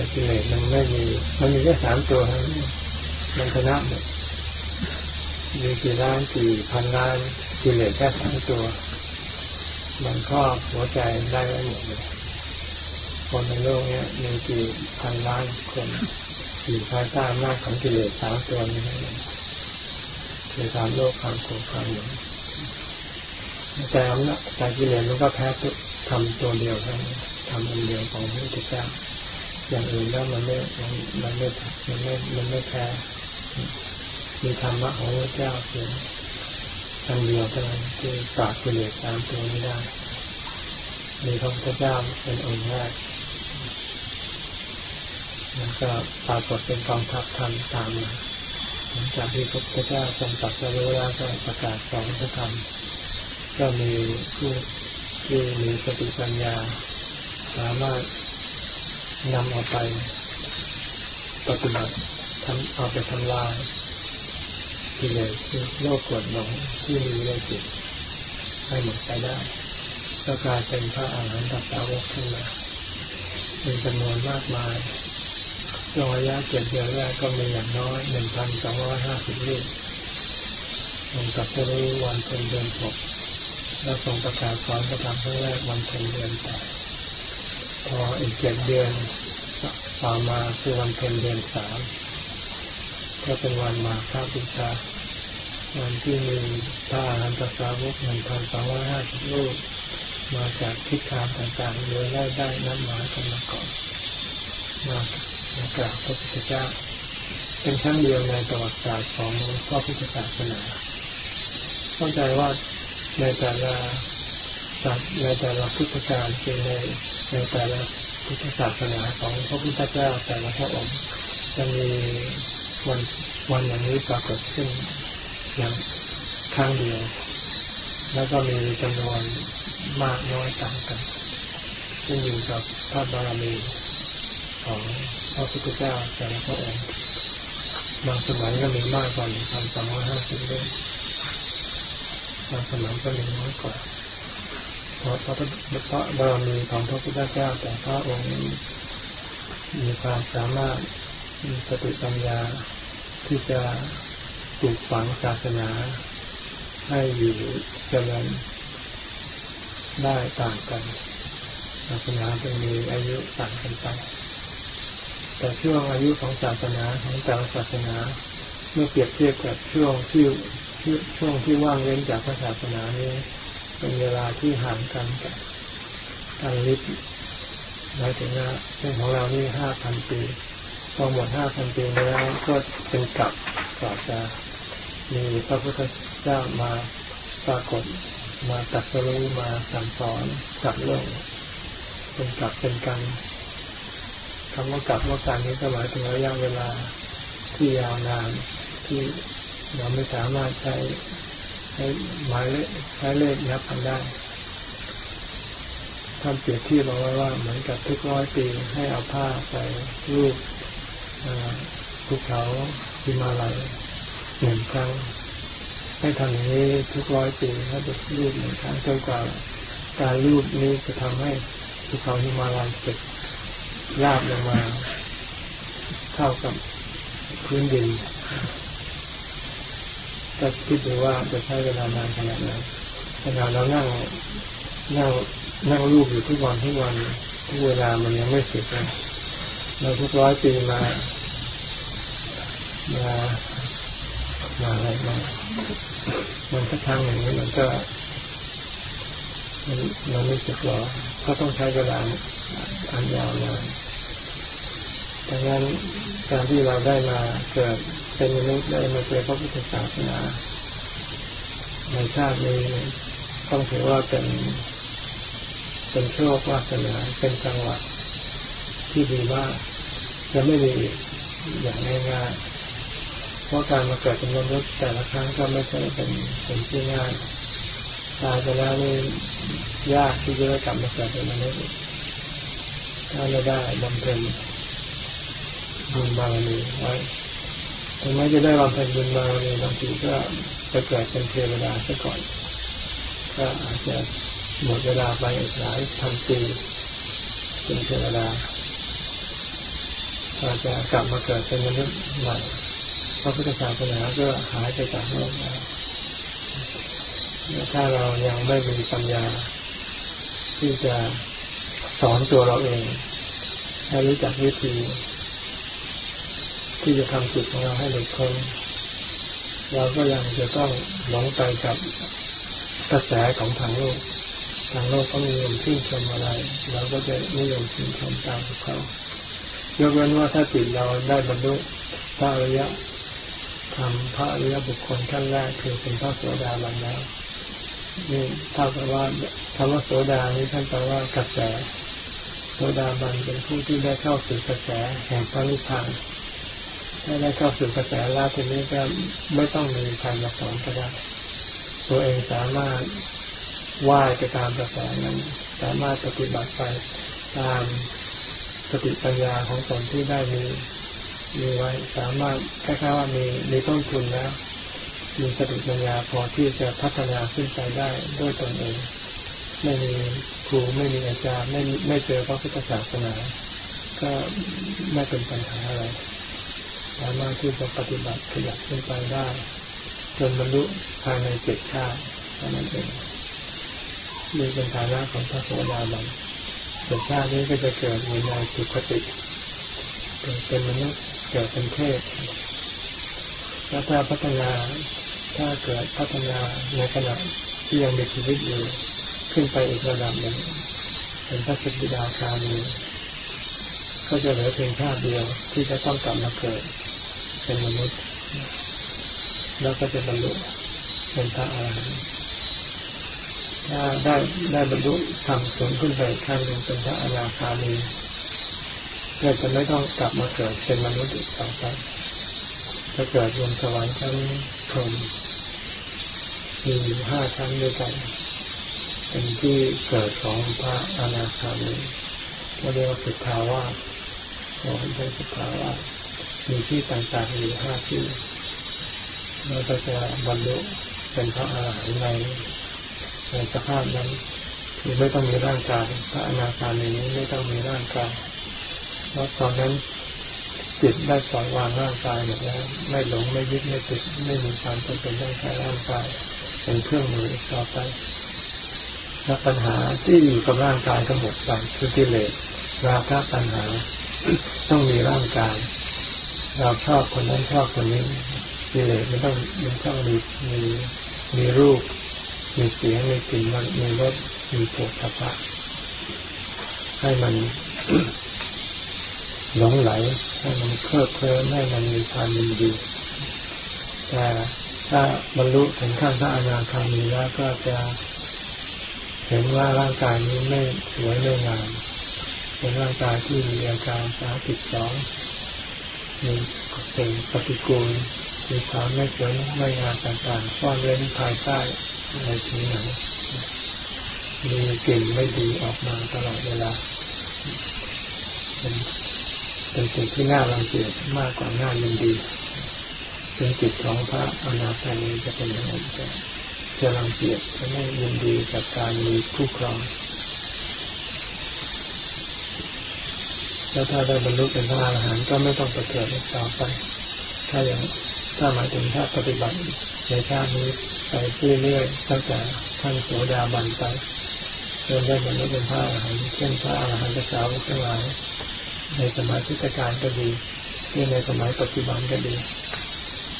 แต่กิเลสมันไม่มี มันมีแค่สามตัวเท่านั้นมันชนะหมดมีกี่ล้านกี่พันล้านกิเลสแค่สามตัว มันครอบหัวใจได้ไหมดเลยคนในโลกนี้มีกี่พันล้านคนอยู่ภายใต้อำนาจของกิเลสสามตัวนี้คือสามโลกความโกรธความหลงแต่อำนาจแต่กิเลสมันก็แพ้ทำตัวเดียวกันทำอันเดียวของพระพุทธเจ้า อย่างอื่นแล้วมันไม่มันไม่มันไม่มันไม่แพ้มีธรรมะของพระเจ้าเพียงอันเดียวเท่านั้นที่ปราบกิเลสตามตัวนี้ได้ มีพระพุทธเจ้าเป็นองค์แรกแล้วก็ปรากฏเป็นกองทัพธรรมตามมาหลังจากที่พระพุทธเจ้าทรงตัดสรู้แล้วก็ประกาศสอนพระธรรมก็มีผู้ที่มีสติปัญญา สามารถ นำเอาไปปฏิบัติทำเอาไปทำลายกิเลสคือโลกกดหลงที่มีในจิตให้หมดไปได้ก็กลายเป็นพระอาหารหันตสาวกขึ้นมาเป็นจำนวนมากมายระยะเจ็ดเดือนแรกก็มีอย่างน้อยหนึ่งพันสองร้อยห้าสิบลูกลงกับจะรู้วันเป็นเดือนหกแล้วส่งประกาศสอนประกาศครั้งแรกวันเป็นเดือนแปด พออีกเจ็ดเดือนต่อมาคือวันเป็นเดือนสามก็เป็นวันมาฆบูชาวันที่มีพระอรหันตสาวกหนึ่งพันสองร้อยห้าสิบลูกมาจากทิศทางต่างๆโดยได้ได้นัดหมายกันมาก่อนมามากราบพระพุทธเจ้า เป็นครั้งเดียวในประวัติศาสตร์ของพระพุทธศาสนาเข้าใจว่าในแต่ละ ในแต่ละพุทธการคือในในแต่ละพุทธศาสนาของพระพุทธเจ้าแต่ละพระองค์จะมีวันวันอย่างนี้ปรากฏขึ้นอย่างครั้งเดียว แล้วก็มีจำนวนมากน้อยต่างกันขึ้นอยู่กับพระบารมีของพระพุทธเจ้าแต่ละพระองค์บางสมัยก็มีมากกว่าหนึ่งพันสองร้อยห้าสิบเล่มบางสมัยก็มีน้อยกว่า เพราะพระพระบารมีของพระพุทธเจ้าแต่พระองค์นี้มีความสามารถมีสติปัญญาที่จะปลูกฝังศาสนา ให้อยู่เจริญได้ต่างกันศาสนาจะมีอายุต่างกันไปแต่ช่วงอายุของศาสนาของแต่ละศาสนา เมื่อเปรียบเทียบกับช่วงที่ช่วงที่ว่างเว้นจากศาสนานี้ เป็นเวลาที่ห่างกันกับการลิบหมายถึงว่าเช่นของเรานี่ห้าพันปีพอหมดห้าพันปีแล้วก็เป็นกลับกว่าจะมีพระพุทธเจ้ามาปรากฏมาตัดสรู้มาสั่งสอนกับโลกเป็นกลับเป็นกันคำว่ากลับว่าการนี้ก็หมายถึงระยะเวลาที่ยาวนานที่เราไม่สามารถใช้ ใช้หมายเลขใช้เลขนับกันได้ท่านเปรียบที่บอกไว้ว่าเหมือนกับทุกร้อยปีให้เอาผ้าไปรูปภูเขาหิมาลัยหนึ่งครั้ง ให้ทำอย่างนี้ทุกร้อยปีถ้าจะรูปหนึ่งครั้งจนกว่าการรูปนี้จะทำให้ภูเขาหิมาลัยเสร็จราบลงมา เท่ากับพื้นดิน ก็คิดดูว่าจะใช้เวลานานขนาดไหนขนาดเรานั่งนั่งนั่งรูปอยู่ทุกวันทุกวันทุกเวลามันยังไม่เสร็จเลยเราทุกร้อยปีมามามาอะไรมามันก็ทางอย่างนี้มันก็มันไม่สร็จหรอก็ต้องใช้เวลาอันยาวนานดังนั้นการที่เราได้มาเกิด เป็นมนุษย์ได้มาเจอพระพุทธศาสนาในชาตินี้ต้องถือว่าเป็น เป็นโชควาสนาเป็นจังหวะที่ดีมากจะไม่มีอย่างง่ายๆเพราะการมาเกิดเป็นมนุษย์แต่ละครั้งก็ไม่ใช่เป็นเป็นที่ง่ายตายไปแล้วนี่ยากที่จะได้กลับมาเกิดเป็นมนุษย์ถ้าไม่ได้บำเพ็ญบุญบารมีไว้ ถึงแม้จะได้บำเพ็ญบุญบารมีบางทีก็ไปเกิดเป็นเทวดาซะก่อน ก็อาจจะหมดเวลาไปหลายพันปีเป็นเทวดาเราจะกลับมาเกิดเป็นมนุษย์ใหม่พระพุทธศาสนาก็หายไปจากโลกแล้วถ้าเรายังไม่มีปัญญา ที่จะสอนตัวเราเองให้รู้จักวิธี ที่จะทำจิตของเราให้หลุดพ้นเราก็ยังจะต้องหลงไปกับกระแสของทางโลก ทางโลกก็มียมชื่นชมอะไร เราก็จะนิยมชื่นชมตามเขายกเว้นว่าถ้าจิตเราได้บรรลุพระอริยทำพระอริยบุคคลขั้นแรกคือเป็นพระโสดาบันแล้วนี่เท่ากับว่าคำว่าโสดานี้ท่านแปลว่ากระแสโสดาบันเป็นผู้ที่ได้เข้าสู่กระแสแห่งพระนิพพาน ถ้าได้เข้าสู่กระแสล้วทีนี้ก็ไม่ต้องมีใครมาสอนก็ได้ ตัวเองสามารถว่ายไปตามกระแสนั้น สามารถปฏิบัติไปตามสติปัญญาของตนที่ได้มีมีไว้ สามารถแค่ๆว่ามีมีต้นทุนแล้วมีสติปัญญาพอที่จะพัฒนาขึ้นไปได้ด้วยตนเอง ไม่มีครูไม่มีอาจารย์ไม่ไม่เจอพระพุทธศาสนา ก็ไม่เป็นปัญหาอะไร สามารถที่จะปฏิบัติขยับขึ้นไปได้ จนบรรลุภายในเจ็ดชาตินั่นเองมีเป็นฐานะของพระโสดาบันเจ็ดชาตินี้ก็จะเกิดในในสุขติเกิดเป็นมนุษย์เกิดเป็นเทพแล้วถ้าพัฒนาถ้าเกิดพัฒนาในขณะที่ยังมีชีวิตอยู่ขึ้นไปอีกระดับหนึ่งเป็นพระสิทธิดาคามีก็จะเหลือเพียงชาติเดียวที่จะต้องกลับมาเกิด เป็นมนุษย์ แล้วก็จะบรรลุเป็นพระอรหันต์ถ้าได้ได้บรรลุทำสูงขึ้นไปขั้นหนึ่งเป็นพระอนาคามีก็จะไม่ต้องกลับมาเกิดเป็นมนุษย์อีกต่อไปจะเกิดบนสวรรค์ชั้นพรหมมีห้าชั้นด้วยกันเป็นที่เกิดของพระอนาคามีเรียกว่าสุทาวาสของเป็นสุทาวาส มีที่ต่างๆอยู่ห้าที่เราก็จะบรรลุเป็นพระอาหารหันต์ในในสภาพนั้นคือไม่ต้องมีร่างกายพระอนาคามีนี้ไม่ต้องมีร่างกายเพราะตอนนั้นจิตได้ปล่อยวางร่างกายหมดแล้วไม่หลงไม่ยึดไม่ติดไม่มีความจำเป็นต้องใช้ร่างกายเป็นเครื่องมือต่อไปและปัญหาที่อยู่กับร่างกายก็หมดไปคือกิเลสราคะปัญหา ต้องมีร่างกาย เราชอบคนนั้นชอบคนนี้กิเลสมันต้องมันต้องมีมีมีรูป มีเสียงมีกลิ่นมันมีรสมีโผฏฐัพพะให้มันหลงไหลให้มันเคลิบเคลิ้มให้มันมีความยินดีแต่ถ้าบรรลุถึงขั้นพระอนาคามีแล้วก็จะเห็นว่าร่างกายนี้ไม่สวยไม่งามเป็นร่างกายที่มีอาการสาติดสอง มีเป็นปฏิกูลมีความไม่สวยไม่งามต่างๆซ่อนเร้นภายใต้ในผิวหนังมีกลิ่นไม่ดีออกมาตลอดเวลา เป็นเป็นสิ่งที่น่ารังเกียจมากกว่าน่ายินดีเป็นจิตของพระอนาคามีจะเป็นอย่างนั้นจะจะรังเกียจจะไม่ยินดีกับการมีคู่ครอง แล้วถ้าได้บรรลุเป็นพระอรหันต์ก็ไม่ต้องไปเกิดอีกต่อไป ถ้าอย่างถ้าหมายถึงถ้าปฏิบัติในชาตินี้ไปเรื่อยๆตั้งแต่ขั้นโสดาบันไปจนได้บรรลุเป็นพระอรหันต์เช่นพระอรหันต์สาวกทั้งหลายในสมัยพุทธกาลก็ดีที่ในสมัยปัจจุบันก็ดี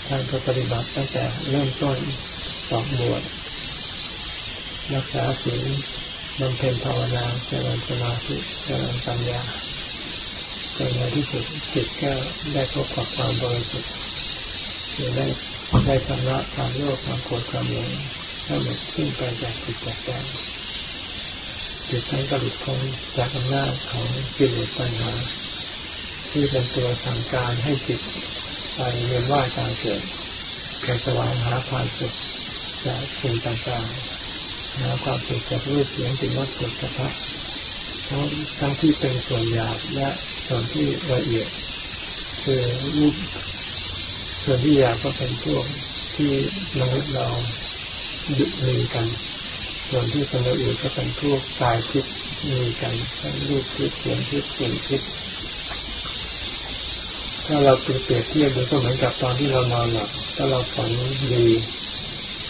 ท่านก็ปฏิบัติตั้งแต่เริ่มต้นสองบวชรักษาศีลบำเพ็ญภาวนาเจริญสมาธิเจริญปัญญา จนในที่สุดจิตก็ได้พบกับความบริสุทธิ์คือได้ได้ชำระความโลภความโกรธความหลงให้หมดสิ้นไปจากจิตจากใจจิตนั้นก็หลุดพ้นจากอำนาจของกิเลสปัญหา ที่เป็นตัวสั่งการให้จิตไปเรียนว่าการเกิดไปสวายหาความสุขจากสิ่งต่างๆหาความสุขจากรูปเสียงสิ่งวัตถุกระทะ ทั้งทั้งที่เป็นส่วนหยาบและส่วนที่ละเอียด คือรูปส่วนที่หยาบก็เป็นพวกที่มนุษย์เราดึกมีกัน ส่วนที่เป็นละเอียดก็เป็นพวกกายทิพย์มีกันทั้งรูปทิพย์เสียงทิพย์กลิ่นทิพย์ถ้าเราเปรียบเทียบดูก็เหมือนกับตอนที่เรานอนหลับถ้าเราฝันดี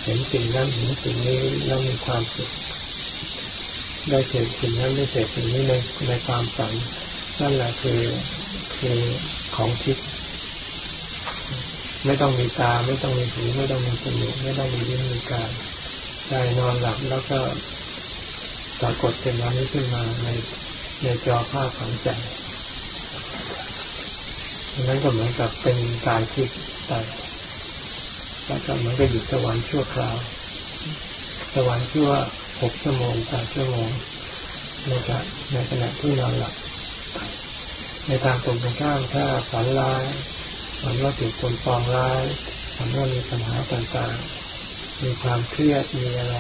เห็นสิ่งนั้นเห็นสิ่งนี้แล้วมีความสุข ได้เสพสิ่งนั้นได้เสพสิ่งนี้ในในความฝันนั่นแหละคือคือของทิพย์ไม่ต้องมีตา ไม่ต้องมีหูไม่ต้องมีจมูกไม่ต้องมีลิ้นมีกายใจนอนหลับแล้วก็ปรากฏเป็นอันนี้ขึ้นมาในในจอภาพของใจนั้นก็เหมือนกับเป็นกายทิพย์แต่แล้วก็เหมือนกับอยู่สวรรค์ชั่วคราว สวรรค์ชั่ว หกชั่วโมงแปดชั่วโมงในขณะในขณะที่นอนหลับ ในทางตรงกันข้ามถ้าฝันร้ายฝันว่าถูกคนปองร้ายฝันว่ามีปัญหาต่างๆ มีความเครียดมีอะไร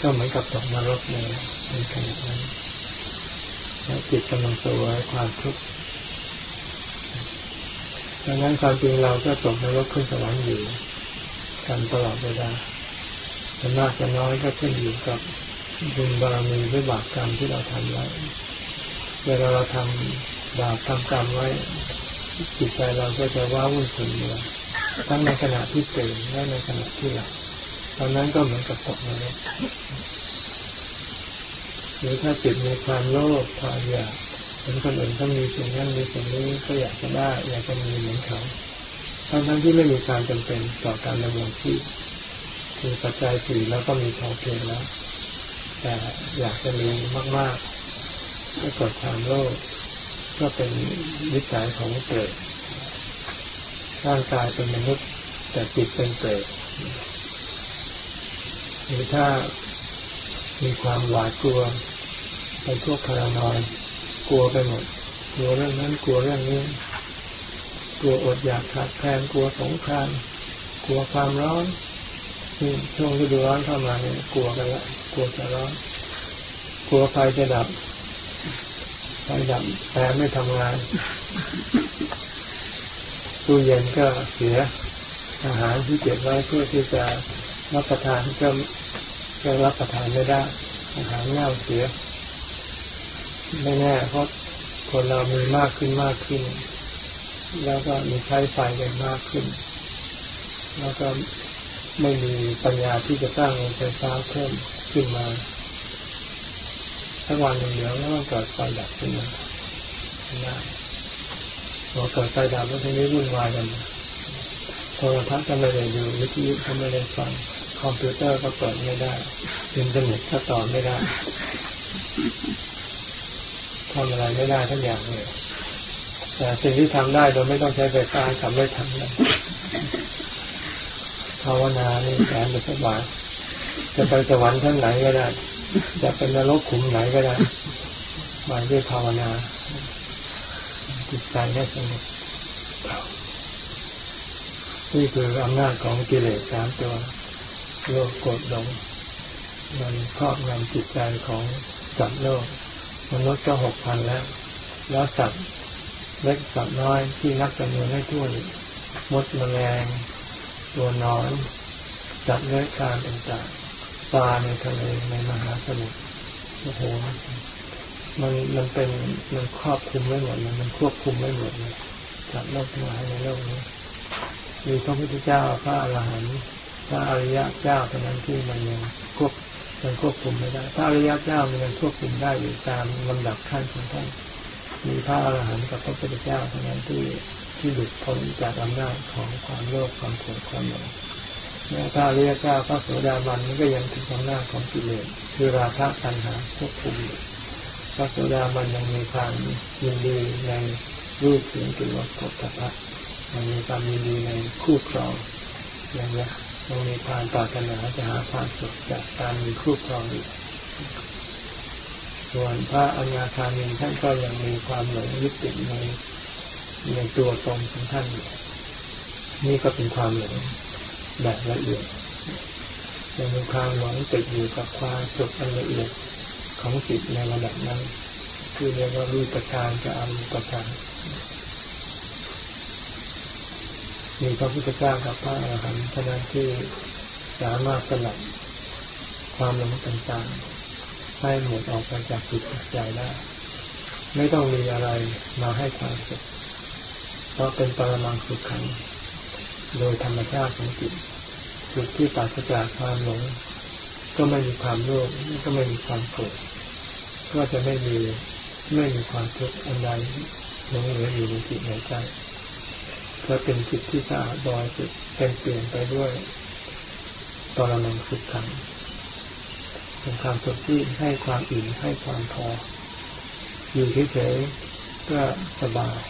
ก็เหมือนกับตกนรกในในขณะนั้นและจิตกำลังสวยความทุกข์ดังนั้นความจริงเราก็ตกนรกขึ้นสวรรค์อยู่กันตลอดเวลา จะมากจะน้อยก็ขึ้นอยู่กับบุญบารมีหรือบาปกรรมที่เราทำไว้ เวลาเราทำบาปทำกรรมไว้ จิตใจเราก็จะว้าวุ่นขุ่นมัวทั้งในขณะที่ตื่นและในขณะที่หลับตอนนั้นก็เหมือนกับตกนรกหรือถ้าจิตมีความโลภความอยากเห็นคนอื่นเขามีสิ่งนั้นมีสิ่งนี้ก็อยากจะได้อยากจะมีเหมือนเขาทั้งทั้งที่ไม่มีความจำเป็นต่อการดำรงชีพ คือปัจจัยสี่แล้วก็มีพอเพียงแล้ว แต่อยากจะมีมากๆก็เกิดความโลภก็เป็นวิสัยของเปรตร่างกายเป็นมนุษย์ แต่จิตเป็นเปรตหรือถ้ามีความหวาดกลัวเป็นพวกพารานอยกลัวไปหมดกลัวเรื่องนั้นกลัวเรื่องนี้กลัวอดอยากขาดแคลนกลัวสงครามกลัวความร้อน ช่วงฤดูร้อนเข้ามาเนี่ยกลัวกันละกลัวจะร้อนกลัวไฟจะดับไฟดับแอร์ไม่ทำงานตู้เย็นก็เสียอาหารที่เก็บไว้เพื่อที่จะรับประทานก็ก็รับประทานไม่ได้อาหารเน่าเสียไม่แน่เพราะคนเรามีมากขึ้นมากขึ้น แล้วก็มีใช้ไฟกันมากขึ้น แล้วก็ ไม่มีปัญญาที่จะสร้างโรงไฟฟ้าเพิ่มขึ้นมาถ้าวันหนึ่งเดียวแล้วมันเกิดไฟดับขึ้นมาได้พอเกิดไฟดับแล้วทีนี้วุ่นวายกันโทรทัศน์ก็ไม่ได้ดูวิทยุก็ไม่ได้ฟังคอมพิวเตอร์ก็เปิดไม่ได้อินเทอร์เน็ตก็ต่อไม่ได้ทำอะไรไม่ได้สักอย่างเลยแต่สิ่งที่ทำได้โดยไม่ต้องใช้ไฟฟ้าทำได้ทำได้ ภาวนาเนี่ยแสนจะสบายจะไปสวรรค์ชั้นไหนก็ได้ จะเป็นนรกขุมไหนก็ได้มาด้วยภาวนาจิตใจให้สงบนี่คืออำนาจของกิเลสสามตัวโลกกดลงมันครอบงำจิตใจของสัตว์โลกมนุษย์ก็หกพันแล้ว แล้วสัตว์เล็กสัตว์น้อยที่นับจำนวนให้ทั่วมดแมลง ตัวน้อนจับเลื้อยคลานต่างๆปลาในทะเลในมหาสมุทรโอ้โหมันมันเป็นมันครอบคุมไม่หมดเลยมันควบคุมไม่หมดเลยจับโลกทั้งหลายในโลกนี้มีพระพุทธเจ้าพระอรหันต์พระอริยะเจ้าเท่านั้นที่มันยังควบมันควบคุมไม่ได้พระอริยะเจ้ามันยังควบคุมได้อยู่ตามลำดับขั้นของท่านมีพระอรหันต์กับพระพุทธเจ้าเท่านั้นที่ ที่หลุดพ้นจากอำนาจของความโลภความโกรธความหลงแม้พระเรียกาพระโสดาบันนี้ก็ยังถูกอำนาจของกิเลสคือราคะตัณหาควบคุมอยู่พระโสดาบันยังมีความยินดีในรูปเสียงกลิ่นรสผลิตภัณฑ์ยังมีความยินดีในคู่ครองยังยังมีความปรารถนาจะหาความสุขจากการมีคู่ครองอีกส่วนพระอนาคามีท่านก็ยังมีความหลงยึดติดใน ในตัวตนของท่านนี่ก็เป็นความหลงแบบละเอียดยังมีความหลงติดอยู่กับความสุขอันละเอียดของจิตในระดับนั้น คือเรียกว่ารูปประการกับอรูปประการมีพระพุทธเจ้ากับพระอรหันต์เท่านั้นที่สามารถสลัดความหลงต่างๆให้หมดออกไปจากจิตใจได้ ไม่ต้องมีอะไรมาให้ความสุข เพราะเป็นปรมังสุขขังโดยธรรมชาติของจิตจิตที่ปราศจากความหลง ก็ไม่มีความโลภก็ไม่มีความโกรธก็จะไม่มีไม่มีความทุกข์อันใดหลงเหลืออยู่ในจิตในใจเพราะเป็นจิตที่สะอาดบริสุทธิ์เป็นเปลี่ยนไปด้วยปรมังสุขขังเป็นความสุขที่ให้ความอิ่มให้ความพอ อยู่เฉยๆก็สบาย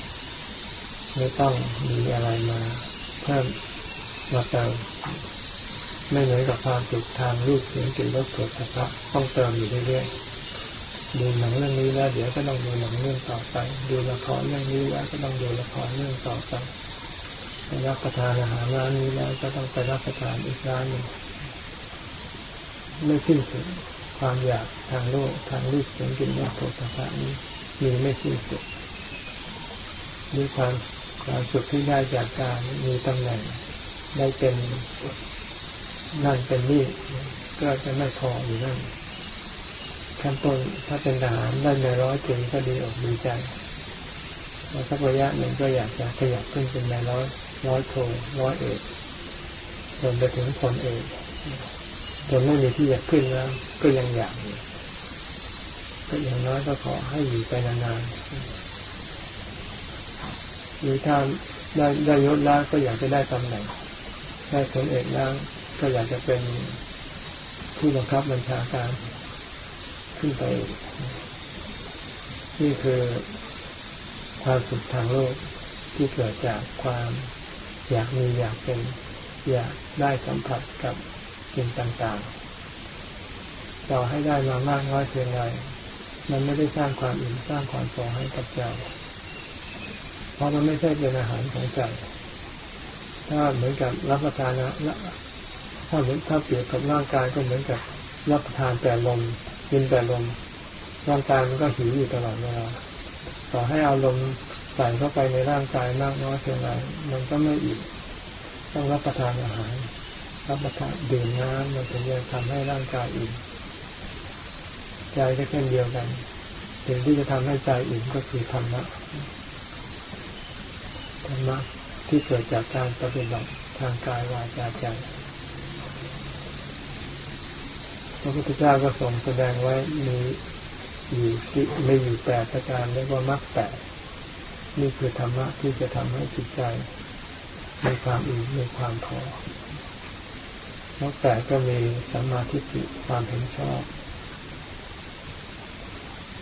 ไม่ต้องมีอะไรมาเพิ่มมาเติมไม่เหมือนกับความสุขทางรูปเสียงกลิ่นรสเกิดสภะต้องเติมอยู่เรื่อยๆดูหนังเรื่องนี้แล้วเดี๋ยวก็ต้องดูหนังเรื่องต่อไป ดูละครเรื่องนี้แล้วก็ต้องดูละครเรื่องต่อไปไปรับประทานอาหารร้านนี้แล้วก็ต้องไปรับประทานอีกร้านหนึ่งไม่สิ้นสุดความอยากทางโลกทางรูปเสียงกลิ่นรสโผฏฐะนี้มีไม่สิ้นสุดมีความ ความสุขที่ได้จากการมีตำแหน่งได้เป็นนั่นเป็นนี่ก็จะไม่พออยู่นั่นขั้นต้นถ้าเป็นทหารได้ในร้อยถึงก็ดีอกดีใจแล้วสักระยะหนึ่งก็อยากจะขยับขึ้นเป็นในร้อยร้อยโทร้อยเอกจนไปถึงพลเอกจนไม่มีที่อยากขึ้นแล้ว ก็ยังอยากก็อย่างน้อยก็ขอให้อยู่ไปนานๆ หรือถ้าได้ได้ยศแล้วก็อยากจะได้ตำแหน่งได้ผลเอกแล้วก็อยากจะเป็นผู้บังคับบัญชาการขึ้นไป นี่คือความสุขทางโลกที่เกิดจากความอยากมีอยากเป็นอยากได้สัมผัสกับสิ่งต่างๆ ต่อให้ได้มามากน้อยเพียงไรมันไม่ได้สร้างความอิ่มสร้างความพอให้กับใจ เพราะมันไม่ใช่เป็นอาหารของใจถ้าเหมือนกับรับประทานนะถ้าเหมือนถ้าเปรียบกับร่างกายก็เหมือนกับรับประทานแต่ลมกินแต่ลมร่างกายมันก็หิวอยู่ตลอดเวลาต่อให้เอาลมใส่เข้าไปในร่างกายมากน้อยเพียงไรมันก็ไม่อิ่มต้องรับประทานอาหาร รับประทานดื่มน้ำมันถึงจะทำให้ร่างกายอิ่มใจก็เช่นเดียวกันสิ่งที่จะทำให้ใจอิ่มก็คือธรรมะ ธรรมะที่เกิดจากการปฏิบัติทางกายวาจาใจพระพุทธเจ้าก็ทรงแสดงไว้มีอยู่สิไม่อยู่แปดประการเรียกว่ามรรคแปดนี่คือธรรมะที่จะทำให้จิตใจมีความอิ่มมีความพอมรรคแปดก็มีสัมมาทิฏฐิความเห็นชอบ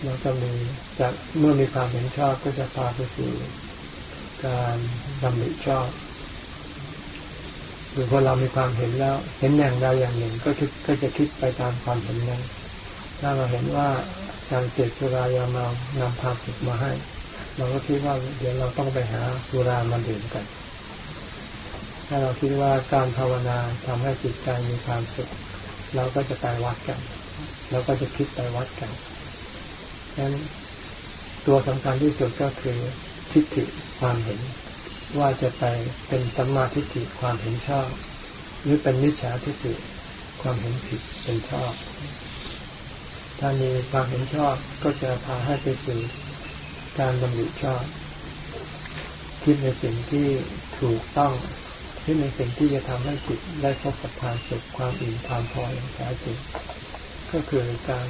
แล้วก็มีจากเมื่อมีความเห็นชอบก็จะพาไปสู่ การดำริชอบหรือพอเรามีความเห็นแล้ว เห็นอย่างใดอย่างหนึ่งก็คิดก็จะคิดไปตามความเห็นนั้น ถ้าเราเห็นว่าการเสพสุรายาเมานำความสุขมาให้ เราก็คิดว่าเดี๋ยวเราต้องไปหาสุรามาดื่มกัน ถ้าเราคิดว่าการภาวนาทำให้จิตใจมีความสุข เราก็จะไปวัดกัน เราก็จะคิดไปวัดกันดังนั้นตัวสำคัญที่สุดก็คือ ทิฏฐิความเห็น ว่าจะไปเป็นสัมมาทิฏฐิความเห็นชอบ หรือเป็นมิจฉาทิฏฐิความเห็นผิดเป็นชอบ ถ้ามีความเห็นชอบก็จะพาให้ไปสู่การดำริชอบ คิดในสิ่งที่ถูกต้องคิดในสิ่งที่จะทำให้จิตได้พบกับความสุขความอิ่มความพออย่างแท้จริงก็คือการ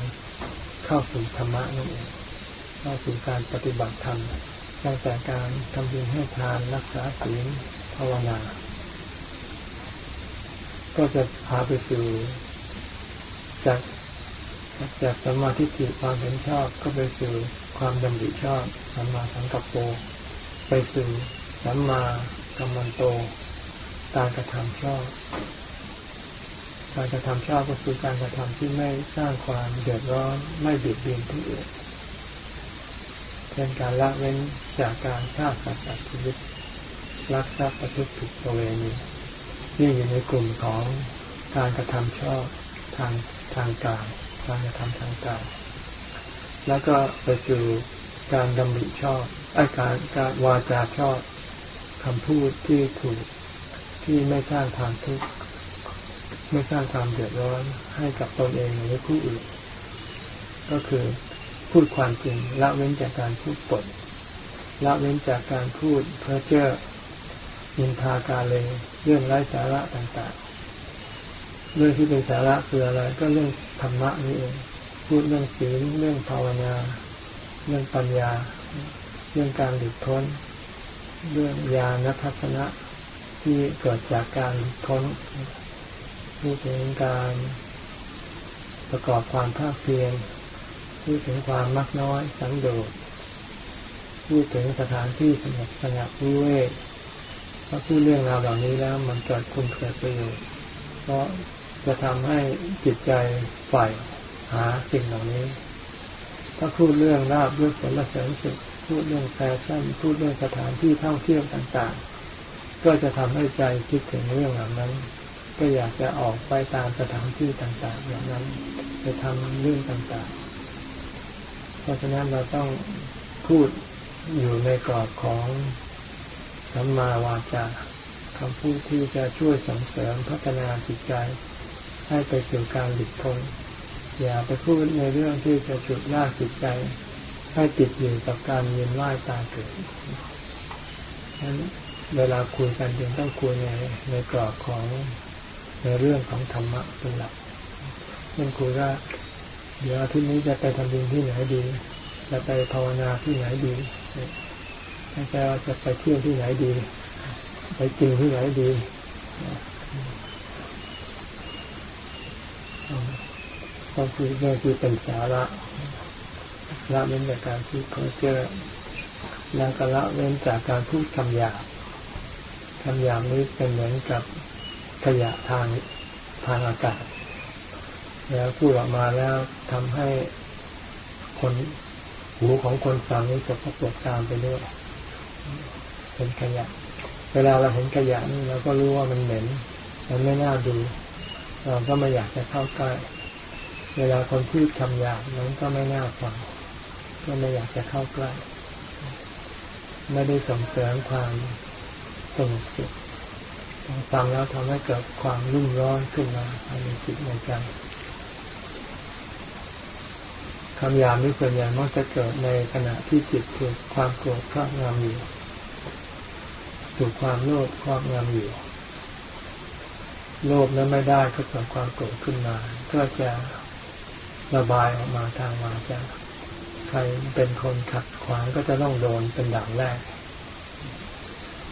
เข้าสู่ธรรมะนั่นเองเข้าสู่การปฏิบัติธรรม ตั้งแต่การทำบุญให้ทานรักษาศีลภาวนา ก็จะพาไปสู่จากจากสมาธิิความเห็นชอบก็ไปสู่ความดำริชอบสัมมาสังกัปโปไปสู่สัมมากัมมันโตการกระทำชอบ การกระทำชอบก็คือการกระทำที่ไม่สร้างความเดือดร้อนไม่เบียดเบียนผู้อื่น เป็นการละเว้นจากการฆ่าสัตว์ตัดชีวิตรักทรัพย์ประพฤติผิดประเวณีนี่อยู่ในกลุ่มของการกระทำชอบทางทางกายการกระทำทางกายแล้วก็ไปสู่การดำริชอบอาการการวาจาชอบคำพูดที่ถูกที่ไม่สร้างความทุกข์ไม่สร้างความเดือดร้อนให้กับตนเองหรือผู้อื่น ก็คือ พูดความจริงละเว้นจากการพูดปดละเว้นจากการพูดเพ้อเจ้อยินทาการเลยเรื่องไร้สาระต่างๆ เรื่องที่เป็นสาระคืออะไรก็เรื่องธรรมะนี่เองพูดเรื่องศีลเรื่องภาวนา เรื่องปัญญา เรื่องการหลุดพ้น เรื่องญาณทัศนะที่เกิดจากการหลุดพ้นพูดถึงการประกอบความภาคเพียร พูดถึงความมักน้อยสังโดษพูดถึงสถานที่สงบสงัดวิเวกถ้าพูดเรื่องราวเหล่านี้แล้วมันเกิดคุณเกิดประโยชน์เพราะจะทำให้จิตใจใฝ่หาสิ่งเหล่านี้ ถ้าพูดเรื่องราบเรื่องผลเสริมสุขพูดเรื่องแฟชั่นพูดเรื่องสถานที่ท่องเที่ยวต่างๆ ก็จะทำให้ใจคิดถึงเรื่องเหล่านั้น ก็อยากจะออกไปตามสถานที่ต่างๆ อย่างนั้น ไปทำเรื่องต่างๆ เพราะฉะนั้นเราต้องพูดอยู่ในกรอบของสัมมาวาจาคำพูดที่จะช่วยส่งเสริมพัฒนาจิตใจ ให้ไปสู่การหลุดพ้นอย่าไปพูดในเรื่องที่จะฉุดลากจิตใจ ให้ติดอยู่กับการเวียนว่ายตายเกิดนั้นเวลาคุยกันจึงต้องคุยในในกรอบของในเรื่องของธรรมะเป็นหลักเช่นคุยว่า เดี๋ยวอาทิตย์นี้จะไปทำบุญที่ไหนดี จะไปภาวนาที่ไหนดีไม่ใช่ว่าจะไปเที่ยวที่ไหนดี ไปกินที่ไหนดีต้องคือเรื่องที่เป็นสาระละเว้นจากการพูดเพ้อเจ้อแล้วก็ละเว้นจากการพูดคำหยาบคำหยาบนี้เป็นเหมือนกับขยะทางทางอากาศ แล้วพูดออกมาแล้วทำให้คนหูของคนฟังนี้สกปรกตามไปด้วยเป็นขยะ เวลาเราเห็นขยะนี่เราก็รู้ว่ามันเหม็น มันไม่น่าดู เราก็ไม่อยากจะเข้าใกล้ เวลาคนพูดคำหยาบนั้นก็ไม่น่าฟัง ก็ไม่อยากจะเข้าใกล้ ไม่ได้ส่งเสริมความสงบสุขฟังแล้วทำให้เกิดความรุ่มร้อนขึ้นมาภายในจิตในใจ คำยามนี้ส่วนใหญ่มักจะเกิดในขณะที่จิตถูกความโกรธครอบงำอยู่ถูกความโลภครอบงำอยู่ โลภนั้นไม่ได้ก็เกิดความโกรธขึ้นมา ก็จะระบายออกมาทางวาจาใครเป็นคนขัดขวางก็จะต้องโดนเป็นด่างแรก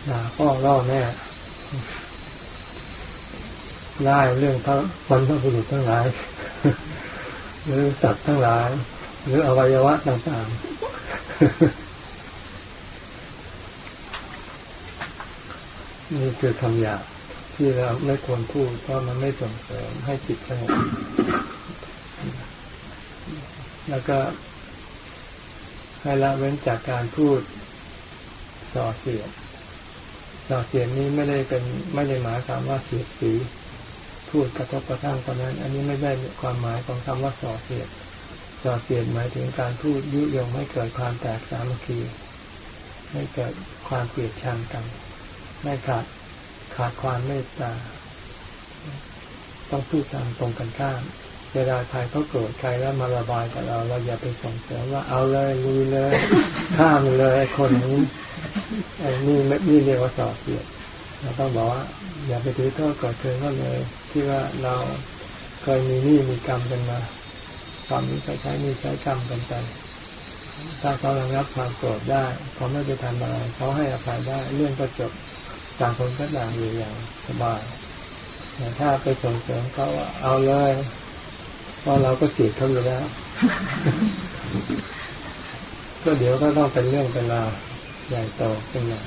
ด่าพ่อล่อแม่ไล่เรื่องพระวันพบุรุษทั้งหลายหรือสัตว์ทั้งหลาย หรืออวัยวะต่างๆ นี่คือคำหยาบที่เราไม่ควรพูดเพราะมันไม่ส่งเสริมให้จิตสงบแล้วก็ให้ละเว้นจากการพูดส่อเสียดส่อเสียดนี้ไม่ได้เป็นไม่ได้หมายความว่าเสียดสี พูดกระทบกระทั่งตอนนั้น อันนี้ไม่ได้ความหมายของคำว่าส่อเสียด ส่อเสียดหมายถึงการพูดยุยงให้เกิดความแตกสามัคคีให้เกิดความเกลียดชังกันไม่ขาดขาดความเมตตา ต้องพูดตามตรงกันข้าม เวลาใครเขาโกรธใครแล้วมาระบายกับเรา เราอย่าไปส่งเสริมว่าเอาเลยลุยเลยข้ามเลยคนนี้ไอ้นี่นี่เรียกว่าส่อเสียดเราต้องบอกว่า อย่าไปถือโทษกดเคืองก็เลย ที่ว่าเราเคยมีหนี้มีกรรมกันมา ความนี้ใช้นี่ใช้กรรมกันไปถ้าเขาระงับความโกรธได้เขาไม่ไปทำอะไรเขาให้อภัยได้เรื่องก็จบต่างคนก็ต่างอยู่อย่างสบายแต่ถ้าไปส่งเสริมเขาเอาเลยเพราะเราก็จีบเขาอยู่แล้ว ก็เดี๋ยวก็ต้องเป็นเรื่องเป็นราวใหญ่โตขึ้นมา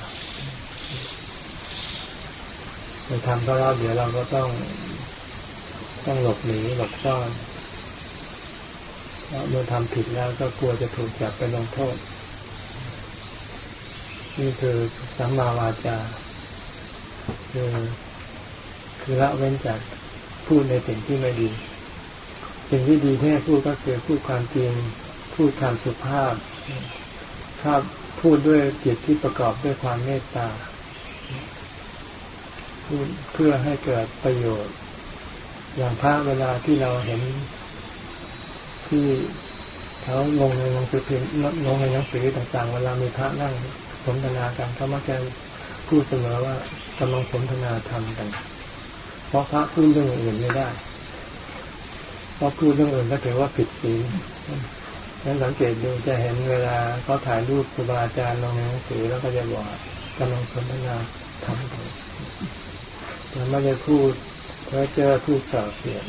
ไปทำก็แล้วเดี๋ยวเราก็ต้องต้องหลบหนีหลบซ่อน เมื่อทำผิดแล้วก็กลัวจะถูกจับไปลงโทษ นี่คือสัมมาวาจาคือคือละเว้นจากพูดในสิ่งที่ไม่ดีสิ่งที่ดีที่พูดก็คือพูดความจริง พูดความสุภาพ ถ้าพูดด้วยจิตที่ประกอบด้วยความเมตตาพูดเพื่อให้เกิดประโยชน์ อย่างพระเวลาที่เราเห็น ที่เขาลงในหนังสือพิมพ์ลงในหนังสือต่างๆ เวลามีพระนั่งสนทนากันเขามักจะพูดเสมอว่ากำลังสนทนาธรรมกัน เพราะพระพูดเรื่องอื่นไม่ได้เพราะพูดเรื่องอื่นก็ถือว่าผิดศีลนั้นสังเกตดูจะเห็นเวลาเขาถ่ายรูปครูบาอาจารย์ลงในหนังสือแล้วก็จะบอกกำลังสนทนาธรรมกันแต่ไม่ได้พูดเพื่อเจอพูดส่อเสียง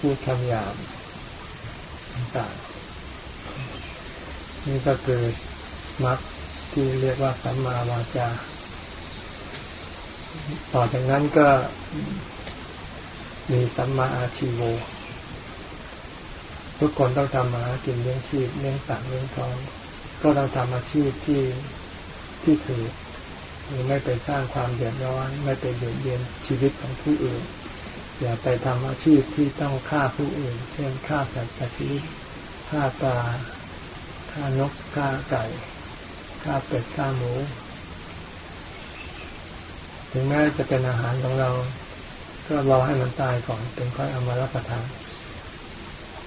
พูดคำหยาบ ต่างนี่ก็คือมัรที่เรียกว่าสัมมาวาจา ต่อจากนั้นก็มีสัมมาอาชีโว ทุกคนต้องทำมากินเลี้ยงชีพเลี้ยงสัตว์เลี้ยงท้อง ก็ต้องทำอาชีพที่ที่ถือหรือไม่ไปสร้างความเดือดร้อน ไม่ไปเบียดเบียนชีวิตของผู้อื่น อย่าไปทำอาชีพที่ต้องฆ่าผู้อื่น เช่นฆ่าสัตว์ชีวิตฆ่าปลาฆ่านกฆ่าไก่ฆ่าเป็ดฆ่าหมู ถึงแม้จะเป็นอาหารของเรา ก็รอให้มันตายก่อนถึงค่อยเอามารับประทาน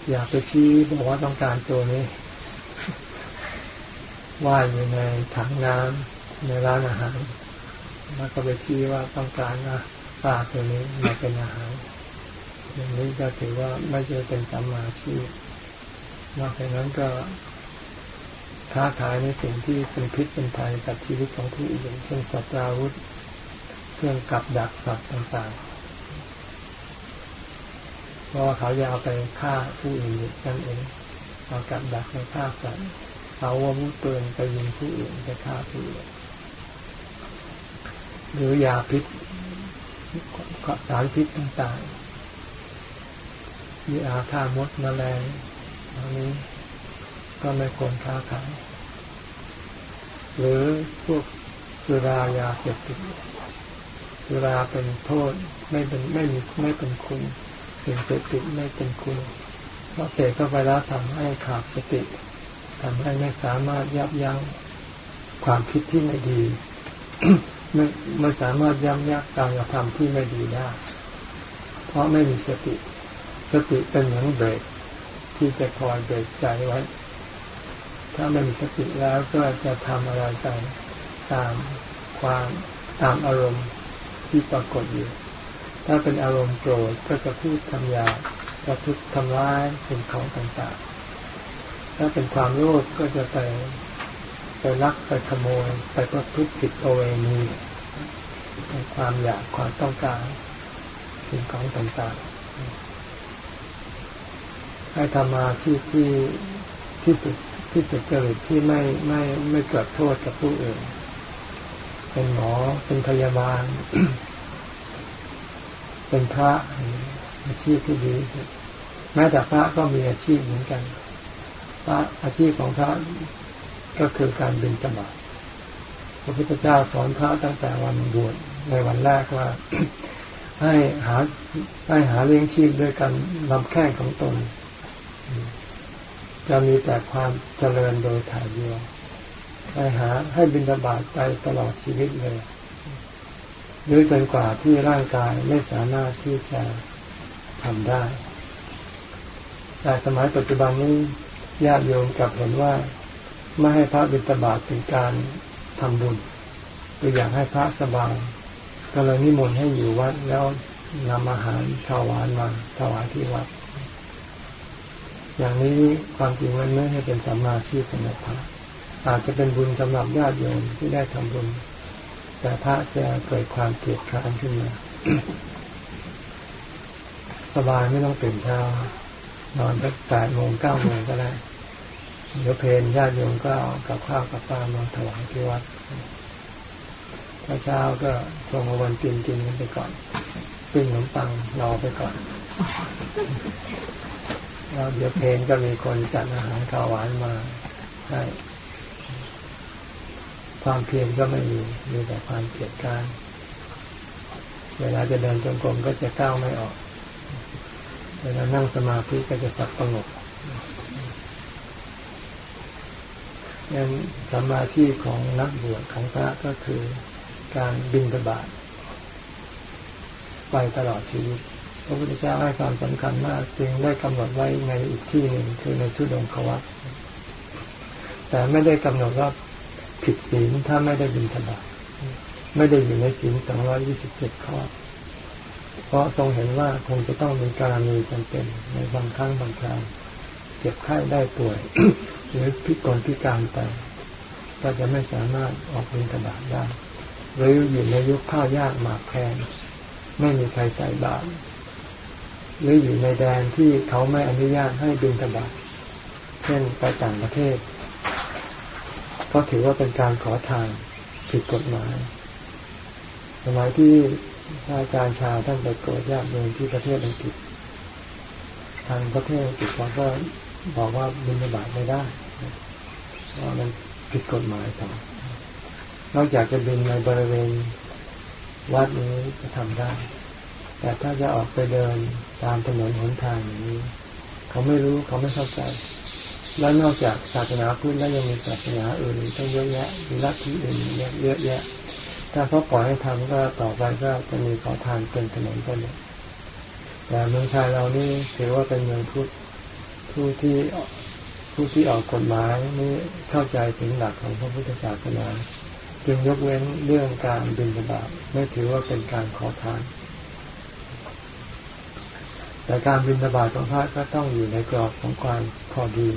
อย่าไปชี้บอกว่าต้องการตัวนี้ว่ายอยู่ในถังน้ำในร้านอาหารแล้วก็ไปชี้ว่าต้องการนะ ปลาตัวนี้มาเป็นอาหารอย่างนี้ก็ถือว่าไม่ใช่เป็นสัมมาชีพนอกจากนั้นก็ค้าขายในสิ่งที่เป็นพิษเป็นภัยกับชีวิตของผู้อื่นเช่นสัตว์ราวุธเครื่องกับดักสัตว์ต่างๆ เพราะว่าเขาจะเอาไปฆ่าผู้อื่นนั่นเองเอากับดักไปฆ่าสัตว์เอาอาวุธปืนไปยิงผู้อื่นไปฆ่าผู้อื่นหรือยาพิษ สารพิษต่างๆยาฆามดแมลงเหล่านี้ก็ไม่ควรค้าขายหรือพวกสุรายาเสพติดสุราเป็นโทษไม่เป็นไม่มีไม่เป็นคุณสิ่งเสพติดไม่เป็นคุณเพราะเสพเข้าไปแล้วทำให้ขาดสติทำให้ไม่สามารถยับยั้งความคิดที่ไม่ดี ไม่ไม่สามารถยั้งยั้งการกระทำที่ไม่ดีได้ เพราะไม่มีสติ สติเป็นเหมือนเบรกที่จะคอยเบรกใจไว้ ถ้าไม่มีสติแล้วก็จะทำอะไรไปตามความตามอารมณ์ที่ปรากฏอยู่ ถ้าเป็นอารมณ์โกรธก็จะพูดคำหยาบกระทุกทำร้ายสิ่งของต่างๆ ถ้าเป็นความโลภก็จะไป ไปลักไปขโมย ไปประพฤติผิดโอเวนีความอยากความต้องการสิ่งของต่างๆ ให้ทำมาที่ที่ที่สุดที่สุจริตที่ไม่ไม่ไม่เกิดโทษกับผู้อื่น เป็นหมอเป็นพยาบาล เป็นพระอาชีพที่ดีแม้แต่พระก็มีอาชีพเหมือนกัน พระอาชีพของพระ ก็คือการบินจบัตพระพุทธเจ้าสอนพระตั้งแต่วันบวชในวันแรกว่า ให้หาให้หาเลี้ยงชีพด้วยกันลำแข้งของตน จะมีแต่ความเจริญโดยถ่ายเดียวให้หาให้บินบาตไปตลอดชีวิตเลยหรือจนกว่าที่ร่างกายไม่สามารถที่จะทำได้ แต่สมัยปัจจุบันนี้ญาติโยมกลับเห็นว่า ไม่ให้พระบิณฑบาตเป็นการทำบุญคืออยากให้พระสบายก็เลยนิมนต์ให้อยู่วัดแล้วนำอาหารข้าวหวานมาถวายที่วัด อย่างนี้ความจริงมันไม่ให้เป็นสัมมาชีพสำหรับพระอาจจะเป็นบุญสำหรับญาติโยมที่ได้ทำบุญ แต่พระจะเกิดความเกลียดคร้านขึ้นมาสบายไม่ต้องตื่นเช้านอนสักแปดโมงเก้าโมงก็ได้ เดี๋ยวเพนญาติโยมก็เอากับข้าวกับปลามาถวายที่วัดถ้าเช้าก็ชงวันกินกินกันไปก่อนปิ้งขนมปังรอไปก่อนแล้วเดี๋ยวเพลงก็มีคนจัดอาหารข้าวหวานมาให้ความเพียรก็ไม่มีมีแต่ความเกียดการเวลาจะเดินจงกรมก็จะก้าวไม่ออก เวลานั่งสมาธิก็จะสับประงก ยังสมาธิของนักบวชของพระก็คือการบินบาตไปตลอดชีวิต พระพุทธเจ้าให้ความสำคัญมาก จึงได้กำหนดไว้ในอีกที่หนึ่งคือในชุดงควัตแต่ไม่ได้กำหนดว่าผิดศีลถ้าไม่ได้บินทบาทไม่ได้อยู่ในศีลสองร้อยี่สิบเจ็ดข้อ เพราะทรงเห็นว่าคงจะต้องมีการมีจำเป็นในบางครั้งบางคราวเจ็บไข้ได้ป่วย หรือพิกลพิการไป ก็จะไม่สามารถออกบินทบาทได้หรืออยู่ในยุคข้าวยากหมากแพงไม่มีใครใส่บาตรหรืออยู่ในแดนที่เขาไม่อนุญาตให้บินทบาทเช่นไปต่างประเทศเพราะถือว่าเป็นการขอทานผิดกฎหมายสมัยที่อาจารย์ชาท่านไปโกรธญาติโยมที่ประเทศอังกฤษทางประเทศอังกฤษเขาก็บอกว่าบินบาตไม่ได้ ว่ามันผิดกฎหมายต่อ นอกจากจะบินในบริเวณวัดนี้จะทำได้ แต่ถ้าจะออกไปเดินตามถนนหนทางอย่างนี้ เขาไม่รู้เขาไม่เข้าใจ แล้วนอกจากศาสนาพุทธแล้วยังมีศาสนาอื่นต้องเยอะแยะมีลัทธิอื่นเยอะแยะ ถ้าเขาปล่อยให้ทำก็ต่อไปก็จะมีขอทานเป็นถนนไปเลยแต่เมืองไทยเรานี่ถือว่าเป็นเมืองพุทธผู้ที่ ผู้ที่ออกกฎหมายนี่เข้าใจถึงหลักของพระพุทธศาสนา จึงยกเว้นเรื่องการบินบาตไม่ถือว่าเป็นการขอทาน แต่การบินบาตของพระก็ต้องอยู่ในกรอบของความพอดี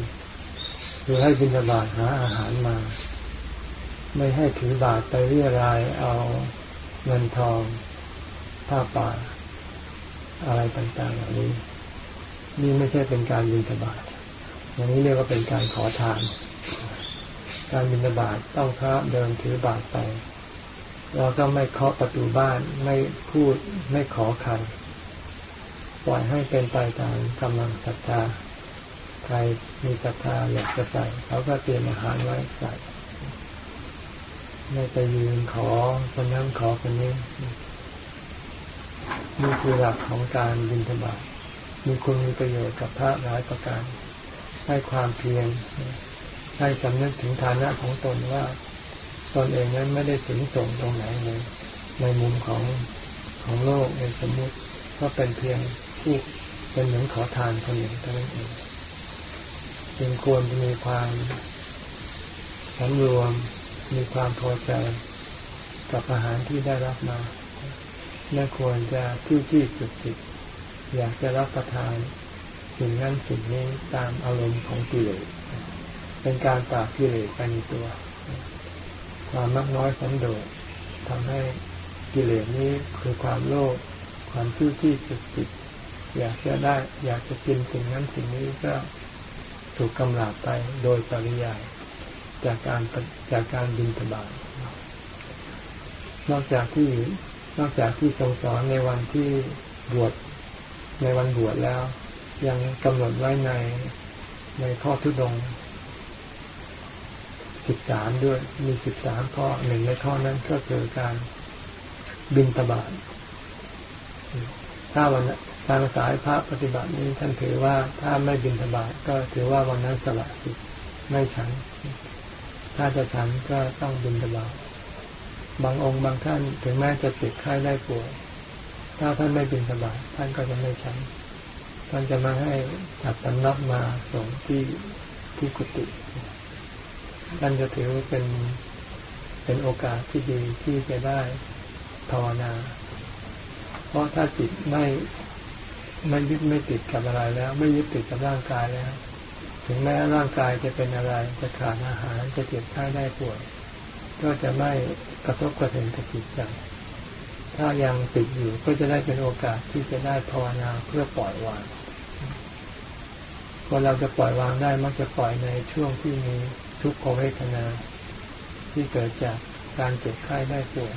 คือให้บินบาตหาอาหารมา ไม่ให้ถือบาตไปเรียรายเอาเงินทองผ้าป่าอะไรต่างๆเหล่านี้ นี่ไม่ใช่เป็นการบินบาต อย่างนี้เรียกว่าเป็นการขอทาน การบินบาตต้องพระเดินถือบาตรไปเราก็ไม่เคาะประตูบ้านไม่พูดไม่ขอใครปล่อยให้เป็นไปตามกำลังศรัทธาใครมีศรัทธาอยากจะใส่เขาก็เตรียมอาหารไว้ใส่ไม่ไปยืนขอคนนั้นขอคนนี้นี่คือหลักของการบินธบาตมีคุณมีประโยชน์กับพระหลายประการ ให้ความเพียรให้สำนึกถึงฐานะของตนว่าตนเองนั้นไม่ได้ถึงส่งตรงไหนเลยในมุมของของโลกในสมมุติก็เป็นเพียงผู้เป็นเหมือนขอทานคนหนึ่งเท่านั้นเองจึงควรจะมีความสำรวมมีความพอใจกับอาหารที่ได้รับมาไม่ควรจะที่จี้จุดจิตอยากจะรับประทาน สิ่งนั้นสิ่งนี้ตามอารมณ์ของกิเลสเป็นการปราบกิเลสไปในตัว ความมักน้อยสันโดษทำให้กิเลสนี้คือความโลภความชื่อที่จุดจิต อยากจะได้ อยากจะกินสิ่งนั้นสิ่งนี้ก็ถูกกำลับไปโดยปริยาย จากการจากการบินตบาทนอกจากที่นอกจากที่ทรงสอนในวันที่บวชในวันบวชแล้ว ยังกำหนดไว้ในในข้อทุดงสิบสามด้วย มีสิบสามข้อหนึ่งในข้อนั้นก็คือการบินตบาทถ้าวันทางสายพระปฏิบัตินี้ท่านถือว่าถ้าไม่บินทบาทก็ถือว่าวันนั้นสละสิทธิ์ไม่ฉัน ถ้าจะฉันก็ต้องบินทบาทบางองค์บางท่านถึงแม้จะติดไข้ได้ป่วย ถ้าท่านไม่บินทบาทท่านก็จะไม่ฉัน ท่านจะมาให้จัดสำนักมาส่งที่ที่กุฏิท่านจะถือว่าเป็นเป็นโอกาสที่ดีที่จะได้ภาวนา เพราะถ้าจิตไม่ไม่ยึดไม่ติดกับอะไรแล้ว ไม่ยึดติดกับร่างกายแล้ว ถึงแม้ร่างกายจะเป็นอะไร จะขาดอาหารจะเจ็บไข้ได้ป่วย ก็จะไม่กระทบกระเทือนกับจิตใจ ถ้ายังติดอยู่ก็จะได้เป็นโอกาสที่จะได้ภาวนาเพื่อปล่อยวางพอเราจะปล่อยวางได้มักจะปล่อยในช่วงที่มีทุกขเวทนา ที่เกิดจากการเจ็บไข้ได้ป่วย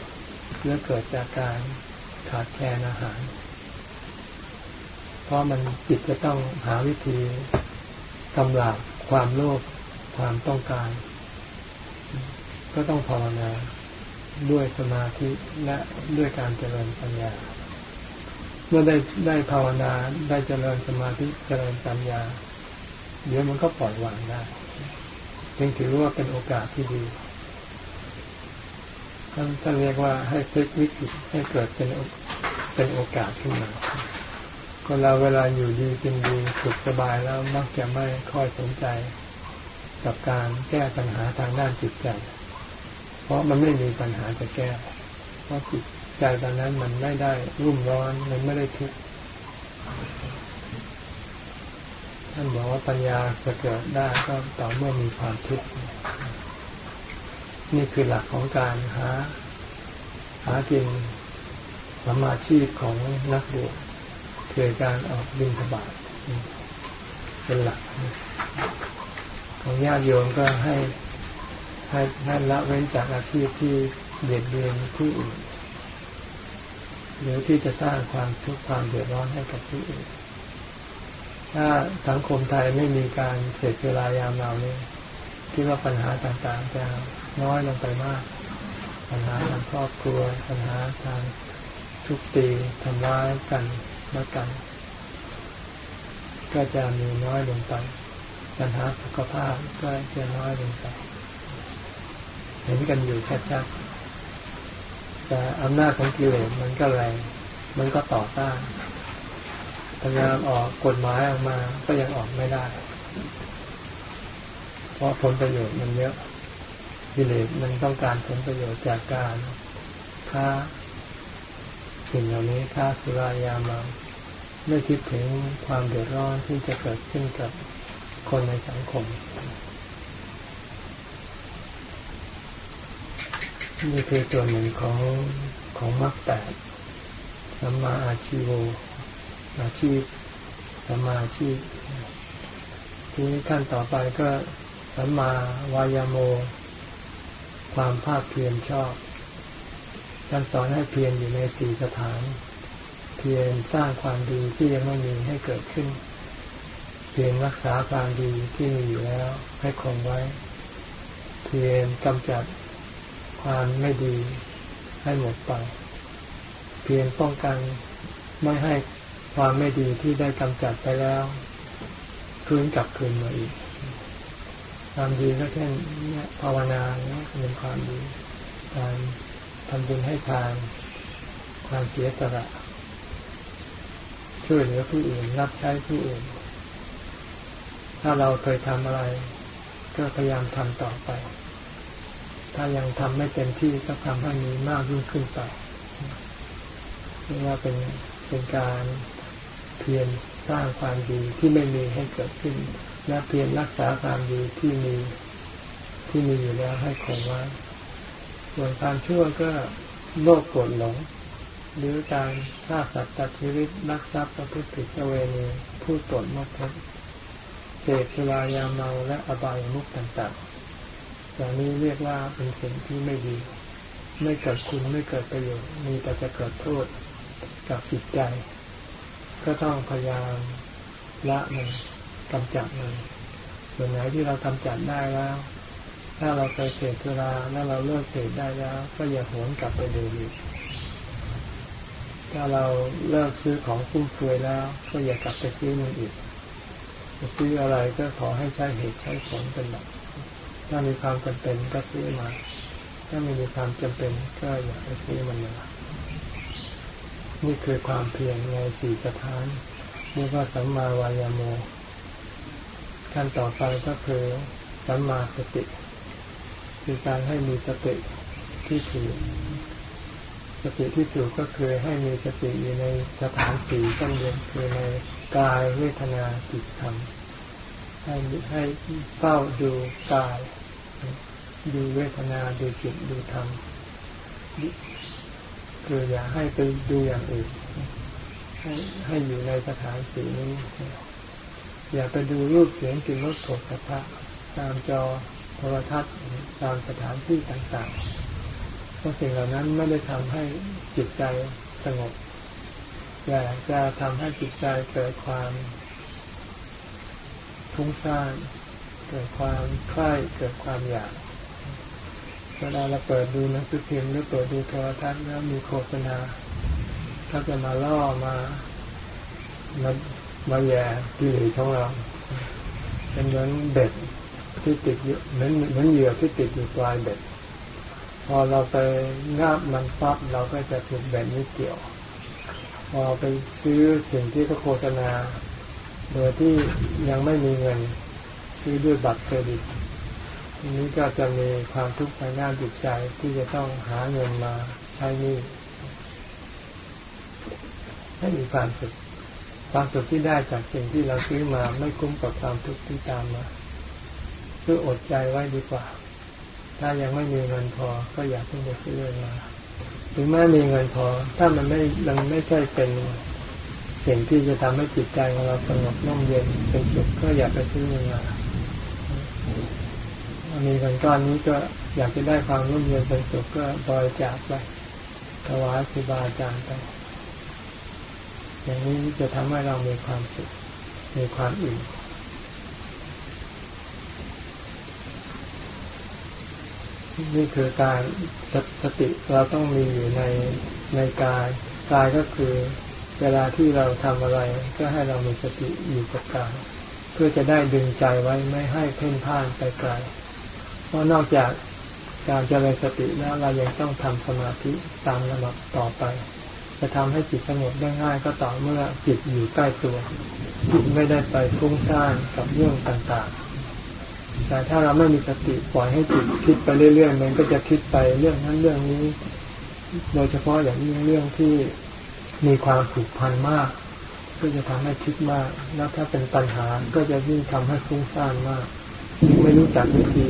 หรือเกิดจากการขาดแคลนอาหาร เพราะมันจิตจะต้องหาวิธีกำลังความโลภความต้องการ ก็ต้องภาวนา ด้วยสมาธิและด้วยการเจริญปัญญา เมื่อได้ได้ภาวนาได้เจริญสมาธิเจริญปัญญา เดี๋ยวมันก็ปล่อยวางได้จึงถือว่าเป็นโอกาสที่ดีท่านท่านเรียกว่าให้พลิกวิกฤตให้เกิดเป็นเป็นโอกาสขึ้นมาคนเราเวลาอยู่ดีกินดีสุขสบายแล้วมักจะไม่ค่อยสนใจ กับการแก้ปัญหาทางด้านจิตใจ เพราะมันไม่มีปัญหาจะแก้เพราะจิตใจตอนนั้นมันไม่ได้รุ่มร้อนมันไม่ได้ทุกข์ท่านบอกว่าปัญญาจะเกิดได้ก็ต่อเมื่อมีความทุกข์นี่คือหลักของการหาหากินสมาชีพของนักบวชคือการออกบินทบาทเป็นหลัก ของญาติโยมก็ให้ ให้ให้ละเว้นจากอาชีพที่เบียดเบียนผู้อื่นหรือที่จะสร้างความทุกข์ความเดือดร้อนให้กับผู้อื่น ถ้าสังคมไทยไม่มีการเสพเวลายามเราเนี่ยคิดว่าปัญหาต่างๆจะน้อยลงไปมาก ปัญหาทางครอบครัว ปัญหาทางทุกตีทำร้ายกันและกัน ก็จะมีน้อยลงไป ปัญหาสุขภาพก็จะน้อยลงไป เห็นกันอยู่ชัดๆแต่อำนาจของกิเลสมันก็แรงมันก็ต่อต้านพยายามออกกฎหมายออกมาก็ยังออกไม่ได้ เพราะผลประโยชน์มันเยอะกิเลสมันต้องการผลประโยชน์จากการค้าสิ่งเหล่านี้ค้าสุรายามาไม่คิดถึงความเดือดร้อนที่จะเกิดขึ้นกับคนในสังคม นี่คือส่วนหนึ่งของของมรรคแปดสัมมาอาชีโวอาชีพสัมมาอาชีพทีนี้ขั้นต่อไปก็สัมมาวายโม ความภาคเพียรชอบท่านสอนให้เพียรอยู่ในสี่สถาน เพียรสร้างความดีที่ยังไม่มีให้เกิดขึ้น เพียรรักษาความดีที่มีอยู่แล้วให้คงไว้ เพียรกำจัด ความไม่ดีให้หมดไป เพียรป้องกันไม่ให้ความไม่ดีที่ได้กำจัดไปแล้วคืนกลับคืนมาอีก ความดีก็เช่นภาวนาเนี่ยเป็นความดีการทำบุญให้ทานความเสียสละช่วยเหลือผู้อื่นรับใช้ผู้อื่น ถ้าเราเคยทำอะไร ก็พยายามทำต่อไป ถ้ายังทำไม่เต็มที่ก็ทำให้มีมากยิ่งขึ้นไปนี่ว่าเป็นเป็นการเพียรสร้างความดีที่ไม่มีให้เกิดขึ้น และเพียรรักษาความดีที่มีที่มีอยู่แล้วให้คงไว้ส่วนความชั่วก็โลภโกรธหลง หรือการฆ่าสัตว์ตัดชีวิตนักทรัพย์ประพฤติผิดเวณีพูดตดมดทดเสพสุรายาเมาและอบายมุกต่างๆ อย่างนี้เรียกว่าเป็นสิ่งที่ไม่ดี ไม่เกิดคุณไม่เกิดประโยชน์มีแต่จะเกิดโทษกับจิตใจ ก็ต้องพยายามละมันกำจัดมันส่วนไหนที่เรากำจัดได้แล้ว ถ้าเราเคยเสพสุราแล้วเราเลิกเสพได้แล้ว ก็อย่าหวนกลับไปดูอีกถ้าเราเลิกซื้อของฟุ่มเฟือยแล้ว ก็อย่ากลับไปซื้อมันอีกซื้ออะไรก็ขอให้ใช้เหตุใช้ผลเป็นหลัก ถ้ามีความจำเป็นก็ซื้อมา ถ้าไม่มีความจำเป็นก็อย่าไปซื้อมันมานี่คือความเพียรในสี่สถานนี่ก็สัมมาวายโม ขั้นต่อไปก็คือสัมมาสติคือการให้มีสติที่ถูกสติที่ถูกก็คือให้มีสติอยู่ในสถานสี่ต้นเดียนคือในกายเวทนาจิตธรรมให้ให้เฝ้าดูกาย ดูเวทนาดูจิตดูธรรมคืออย่าให้ไปดูอย่างอื่น ให้ให้อยู่ในสถานสีนี้ อย่าไปดูรูปเสียงกลิ่นรสโผฏฐัพพะตามจอโทรทัศน์ตามสถานที่ต่างๆเพราะสิ่งเหล่านั้นไม่ได้ทำให้จิตใจสงบแต่จะทำให้จิตใจเกิดความทุ้งซ่าน เกิดความคล้ายเกิดความอยากเวลาเราเปิดดูหนังสือพิมพ์หรือเปิดดูโทรทัศน์แล้วมีโฆษณาเขาจะมาล่อมามามาแย่กิเลสของเรา เป็นเหมือนเบ็ดที่ติดอยู่เหมือนเหมือนเหยื่อที่ติดอยู่ปลายเบ็ด พอเราไปงาบมันปั๊บเราก็จะถูกแบดนี้เกี่ยว พอไปซื้อสิ่งที่เขาโฆษณาโดยที่ยังไม่มีเงิน ซื้อด้วยบัตรเครดิตทีนี้ก็จะมีความทุกข์ในหน้าจิตใจที่จะต้องหาเงินมาใช้หนี้ให้มีความสุขความสุขที่ได้จากสิ่งที่เราซื้อมาไม่คุ้มกับความทุกข์ที่ตามมาคืออดใจไว้ดีกว่า ถ้ายังไม่มีเงินพอก็อยากเพิ่งไปซื้อเลยมาถึงแม้มีเงินพอ ถ้ามันไม่ยังไม่ใช่เป็นสิ่งที่จะทำให้จิตใจของเราสงบน่มเย็นเป็นสุขก็อยากไปซื้อเงินมา มีเงินก้อนนี้ก็อยากจะได้ความร่มเย็นเป็นสุขก็บริจาคไปถวายครูบาอาจารย์ไปอย่างนี้จะทำให้เรามีความสุขมีความอิ่มนี่คือการสสติเราต้องมีอยู่ในในกายกายก็คือ เวลาที่เราทำอะไร ก็ให้เรามีสติอยู่กับกาย พื่อจะได้ดึงใจไว้ไม่ให้เพ่นพ่านไปไกล เพราะนอกจากการเจริญสติแล้วเรายังต้องทำสมาธิตามระดับต่อไป จะทำให้จิตสงบได้ง่ายก็ต่อเมื่อจิตอยู่ใกล้ตัว จิตไม่ได้ไปฟุ้งซ่านกับเรื่องต่างๆ แต่ถ้าเราไม่มีสติปล่อยให้จิตคิดไปเรื่อยๆมันก็จะคิดไปเรื่องนั้นเรื่องนี้ โดยเฉพาะอย่างยิ่งเรื่องที่มีความผูกพันมาก ก็จะทำให้คิดมากแล้วถ้าเป็นปัญหาก็จะยิ่งทำให้ฟุ้งซ่านมากยิ่งไม่รู้จักวิธี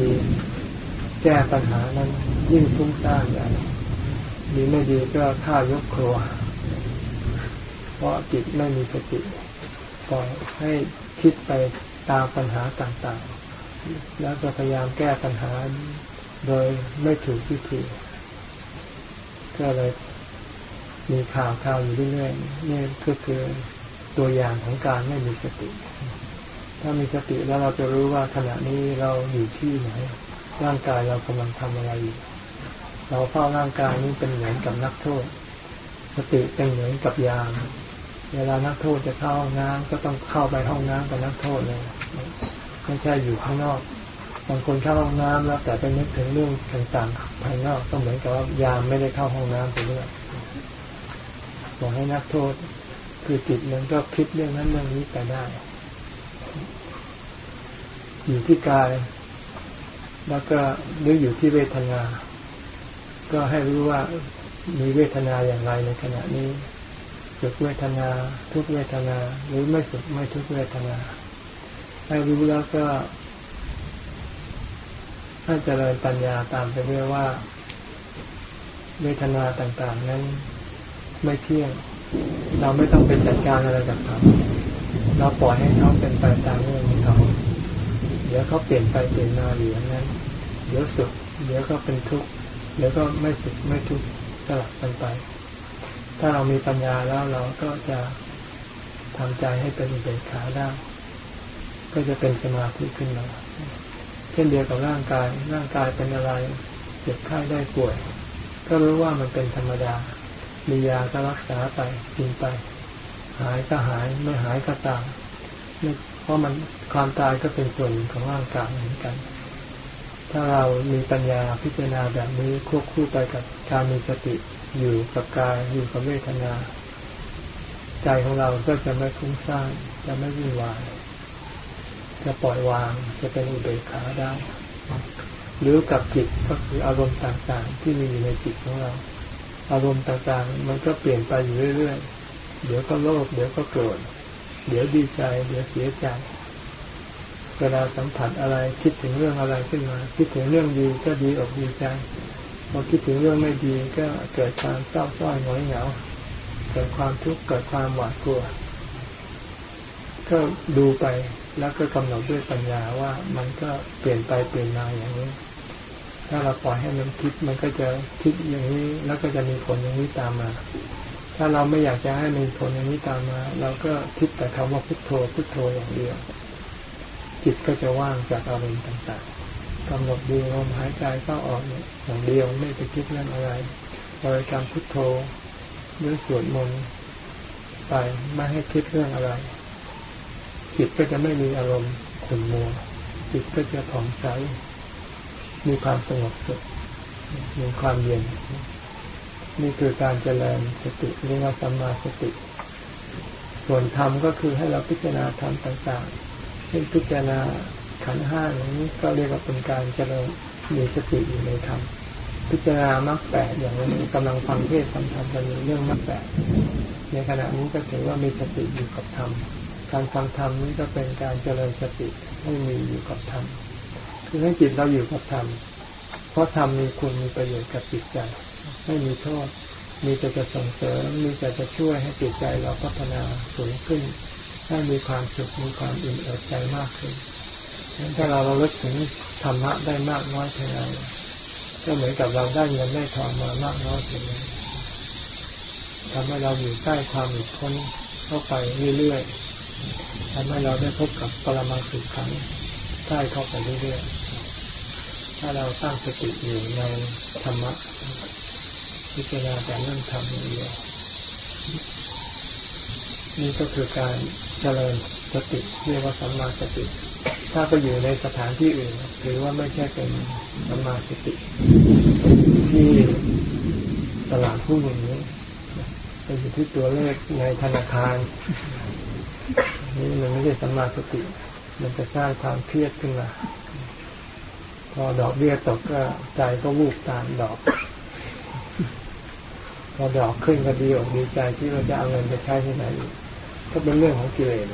แก้ปัญหานั้นยิ่งฟุ้งซ่านใหญ่ดีไม่ดีก็ฆ่ายกครัว เพราะจิตไม่มีสติปล่อยให้คิดไปตามปัญหาต่างๆ แล้วก็พยายามแก้ปัญหาโดยไม่ถูกวิธีก็เลยมีข่าวข่าวอยู่เรื่อยๆนี่ก็คือ ตัวอย่างของการไม่มีสติ ถ้ามีสติแล้วเราจะรู้ว่าขณะนี้เราอยู่ที่ไหน ร่างกายเรากำลังทำอะไรอยู่เราเฝ้าร่างกายนี้เป็นเหมือนกับนักโทษ สติเป็นเหมือนกับยาม เวลานักโทษจะเข้าห้องน้ำก็ต้องเข้าไปห้องน้ำกับนักโทษเลยไม่ใช่อยู่ข้างนอกบางคนเข้าห้องน้ำแล้วแต่ไปนึกถึงเรื่องต่างๆภายนอกก็เหมือนกับว่ายามไม่ได้เข้าห้องน้ำไปด้วยบอกให้นักโทษ คือจิตมันก็คิดเรื่องนั้นเรื่องนี้ไปได้ อยู่ที่กาย แล้วก็หรืออยู่ที่เวทนา ก็ให้รู้ว่ามีเวทนาอย่างไรในขณะนี้สุขเวทนา ทุกเวทนา หรือไม่สุขไม่ทุกเวทนา ให้รู้แล้วก็ให้เจริญปัญญาตามไปเรื่อยว่า เวทนาต่างๆ นั้น ไม่เที่ยง เราไม่ต้องไปจัดการอะไรกับเขาเราปล่อยให้เขาเป็นไปตามเรื่องของเขาเดี๋ยวเขาเปลี่ยนไปเปลี่ยนมาอยู่อย่างนั้น เดี๋ยวสุขเดี๋ยวก็เป็นทุกข์เดี๋ยวก็ไม่สุขไม่ทุกข์สลับกันไป ถ้าเรามีปัญญาแล้วเราก็จะทำใจให้เป็นอุเบกขาได้ ก็จะเป็นสมาธิขึ้นมาเช่นเดียวกับร่างกาย ร่างกายเป็นอะไรเจ็บไข้ได้ป่วย ก็รู้ว่ามันเป็นธรรมดา มียาก็รักษาไปกินไป หายก็หายไม่หายก็ตามราะมันความตายก็เป็นส่วนของร่างกายเหมือนกัน ถ้าเรามีปัญญาพิจารณาแบบนี้ควบคู่ไปกับการมีสติอยู่กับกายอยู่กับเวทนาใจของเราก็จะไม่ฟุ้งซ่านจะไม่วุ่นวายจะปล่อยวางจะเป็นอุเบกขาได้ หรือกับจิตก็คืออารมณ์ต่างๆ ที่มีอยู่ในจิตของเรา อารมณ์ต่างๆ มันก็เปลี่ยนไปอยู่เรื่อยๆ เดี๋ยวก็โลภเดี๋ยวก็โกรธ เดี๋ยวดีใจ เดี๋ยวเสียใจ เวลาสัมผัสอะไรคิดถึงเรื่องอะไรขึ้นมา คิดถึงเรื่องดีก็ดีอกดีใจ พอคิดถึงเรื่องไม่ดีก็เกิดความเศร้าส้อยหงอยเหงา เกิดความทุกข์เกิดความหวาดกลัว ก็ดูไปแล้วก็กำหนดด้วยปัญญาว่ามันก็เปลี่ยนไปเปลี่ยนมาอย่างนี้ ถ้าเราปล่อยให้มันคิดมันก็จะคิดอย่างนี้แล้วก็จะมีผลอย่างนี้ตามมา ถ้าเราไม่อยากจะให้มีผลอย่างนี้ตามมา เราก็คิดแต่คำว่าพุทโธพุทโธอย่างเดียว จิตก็จะว่างจากอารมณ์ต่างๆกำหนดดูลมหายใจเข้าออกอย่างเดียวไม่ไปคิดเรื่องอะไรบริกรรมพุทโธด้วยสวดมนต์ไปไม่ให้คิดเรื่องอะไร จิตก็จะไม่มีอารมณ์ขุ่นมัวจิตก็จะผ่องใส มีความสงบสุขมีความเย็น นี่คือการเจริญสติเรียกว่าสัมมาสติ ส่วนธรรมก็คือให้เราพิจารณาธรรมต่างๆเช่นพิจารณาขันห้าอย่างนี้ก็เรียกว่าเป็นการเจริญมีสติอยู่ในธรรมพิจารณามรรคแปดอย่างนี้กำลังฟังเทศฟังธรรมกันเรื่องมรรคแปดในขณะนี้ก็ถือว่ามีสติอยู่กับธรรมการฟังธรรมนี้ก็เป็นการเจริญสติให้มีอยู่กับธรรม คือให้จิตเราอยู่กับธรรม เพราะธรรมมีคุณมีประโยชน์กับจิตใจ ไม่มีโทษ มีแต่จะส่งเสริม มีแต่จะช่วยให้จิตใจเราพัฒนาสูงขึ้น ให้มีความสุข มีความอิ่มเอิบใจมากขึ้นถ้าเราเราลึกถึงธรรมะได้มากน้อยเท่าไรก็เหมือนกับเราได้เงินได้ทองมามากน้อยเท่านั้นทำให้เราอยู่ใกล้ความหลุดพ้นเข้าไปเรื่อยๆทำให้เราได้พบกับปรมาสุขขัง ใกล้เข้าไปเรื่อยๆถ้าเราสร้างสติอยู่ในธรรมะพิจารณาแต่เรื่องธรรมเดียวนี่ก็คือการเจริญสติเรียกว่าสัมมาสติ ถ้าไปอยู่ในสถานที่อื่นถือว่าไม่ใช่เป็นสัมมาสติ ที่ตลาดผู้หญิงนี้ไปอยู่ที่ตัวเลขในธนาคาร นี่มันไม่ใช่สัมมาสติ มันจะสร้างความเครียดขึ้นมา พอดอกเบี้ยตกก็ใจก็วูบตามดอก พอดอกขึ้นก็ดีอกดีใจที่เราจะเอาเงินไปใช้ที่ไหนก็เป็นเรื่องของกิเลส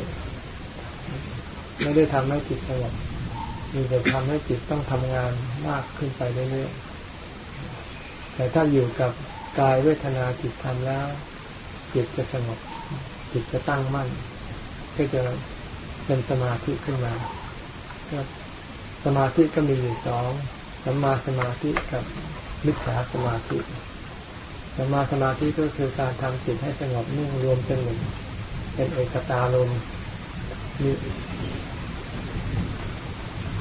ไม่ได้ทำให้จิตสงบมีแต่ทำให้จิตต้องทำงานมากขึ้นไปเรื่อยๆแต่ถ้าอยู่กับกายเวทนาจิตทำแล้ว จิตจะสงบ จิตจะตั้งมั่นก็จะ เป็นสมาธิขึ้นมาสมาธิก็มีอยู่สองสัมมาสมาธิกับมิจฉาสมาธิสัมมาสมาธิก็คือการทำจิตให้สงบนิ่งรวมเป็นหนึ่งเป็นเอกตาลมมี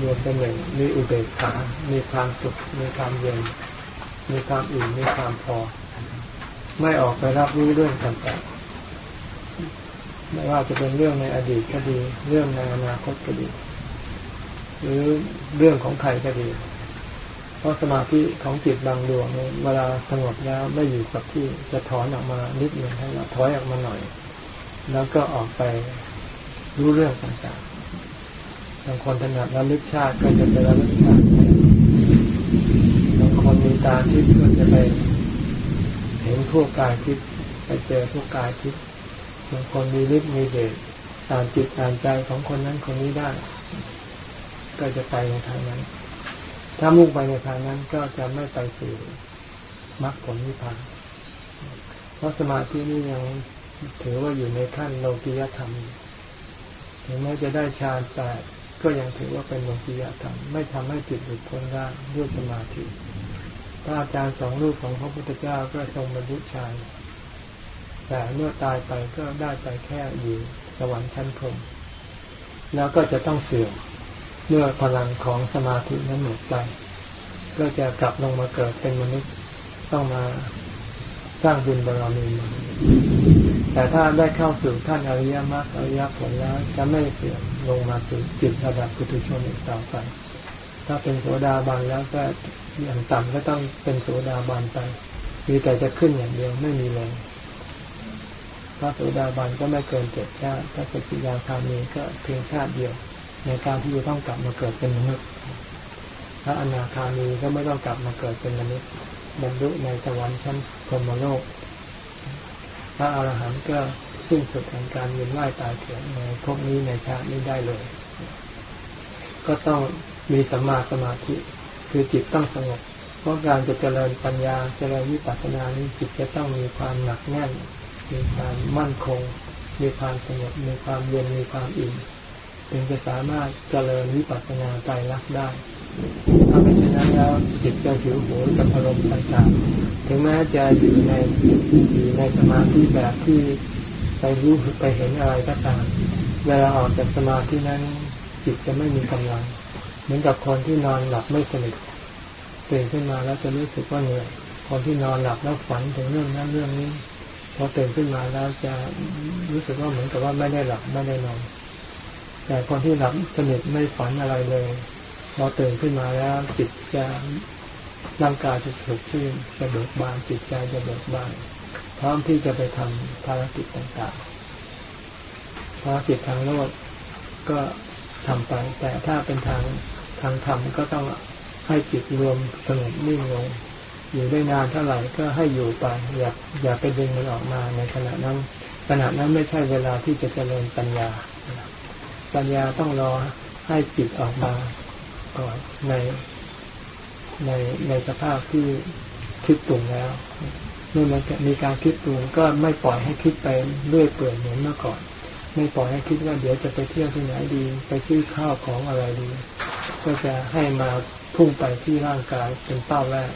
รวมเป็นหนึ่งมีอุเบกขา มีความสุข มีความเย็น มีความอิ่มมีความพอ ไม่ออกไปรับรู้เรื่องต่างๆ ไม่ว่าจะเป็นเรื่องในอดีตก็ดี เรื่องในอนาคตก็ดี หรือเรื่องของใครก็ดี เพราะสมาธิของจิตบางดวงเนี่ยเวลาสงบแล้วไม่อยู่กับที่จะถอนออกมานิดหนึ่งให้เราถอยออกมาหน่อย แล้วก็ออกไปรู้เรื่องต่างๆบางคนถนัดระลึกชาติก็จะไประลึกชาติบางคนมีตาทิพย์ก็จะไปเห็นผู้กายทิพย์ไปเจอผู้กายทิพย์ บางคนมีฤทธิ์มีเดชตามจิตตามใจของคนนั้นคนนี้ได้ ก็จะไปในทางนั้น ถ้ามุ่งไปในทางนั้นก็จะไม่ไปสู่มรรคผลนิพพานเพราะสมาธินี่ยังถือว่าอยู่ในขั้นโลกิยธรรมถึงแม้จะได้ฌานแต่ก็ยังถือว่าเป็นโลกิยธรรมไม่ทำให้จิตหลุดพ้นได้ด้วยสมาธิพระอาจารย์สองรูปของพระพุทธเจ้าก็ทรงบรรลุฌาน แต่เมื่อตายไปก็ได้ไปแค่อยู่สวรรค์ชั้นพรหมแล้วก็จะต้องเสื่อมเมื่อพลังของสมาธินั้นหมดไป ก็จะกลับลงมาเกิดเป็นมนุษย์ต้องมาสร้างบุญบารมีแต่ถ้าได้เข้าสู่ท่านอริยมรรคอริยผลแล้วจะไม่เสื่อมลงมาสู่จิตระดับปุถุชนอีกต่อไปถ้าเป็นโสดาบันแล้วก็อย่างต่ำก็ต้องเป็นโสดาบันไป มีแต่จะขึ้นอย่างเดียวไม่มีลง ระโสดาบันก็ไม่เกินเจ็ดชาติถ้าสกิยาคามีก็เพียงชาติเดียว ในการที่จะต้องกลับมาเกิดเป็นมนุษย์พระอนาคามีก็ไม่ต้องกลับมาเกิดเป็นมนุษย์บรรลุในสวรรค์ชั้นพรหมโลก พระอารหันต์ก็สิ้นสุดแห่งการเวียนว่ายตายเกิดในภพนี้ในชาตินี้ได้เลย ก็ต้องมีสัมมาสมาธิ คือจิตต้องสงบ เพราะการจะเจริญปัญญาเจริญวิปัสสนานี้จิตจะต้องมีความหนักแน่น มีความมั่นคง มีความสงบมีความเย็นมีความอิ่มถึงจะสามารถเจริญวิปัสสนาใจรักได้ถ้าไม่เช่นนั้นแล้วจิตจะหิวโหยกับอารมณ์ต่างๆ ถึงแม้จะอยู่ในอยู่ในสมาธิแบบที่ไปรู้ไปเห็นอะไรก็ตาม เวลาออกจากสมาธินั้น จิตจะไม่มีกำลัง เหมือนกับคนที่นอนหลับไม่สนิทตื่นขึ้นมาแล้วจะรู้สึกว่าเหนื่อยคนที่นอนหลับแล้วฝันถึงเรื่องนั้นเรื่องนี้ พอตื่นขึ้นมาแล้วจะรู้สึกว่าเหมือนกับว่าไม่ได้หลับไม่ได้นอน แต่คนที่หลับสนิทไม่ฝันอะไรเลยพอตื่นขึ้นมาแล้วจิตจะร่างกายจะถูกชื่นจะเบิกบานจิตใจจะเบิกบานพร้อมที่จะไปทำภารกิจต่างๆภารกิจทางโลกก็ทำไป แต่ถ้าเป็นทางทางธรรมก็ต้องให้จิตรวมสงบนิ่งลง อยู่ได้นานเท่าไหร่ก็ให้อยู่ไปอย่าอย่าไปดึงมันออกมาในขณะนั้นขณะนั้นไม่ใช่เวลาที่จะเจริญปัญญา ปัญญาต้องรอให้จิตออกมาก่อนในในในสภาพที่คิดปรุงแล้วเมื่อมันมีการคิดปรุงก็ไม่ปล่อยให้คิดไปเรื่อยเปื่อยเหมือนเมื่อก่อน ไม่ปล่อยให้คิดว่าเดี๋ยวจะไปเที่ยวที่ไหนดี ไปซื้อข้าวของอะไรดี ก็จะให้มาพุ่งไปที่ร่างกายเป็นเป้าแรก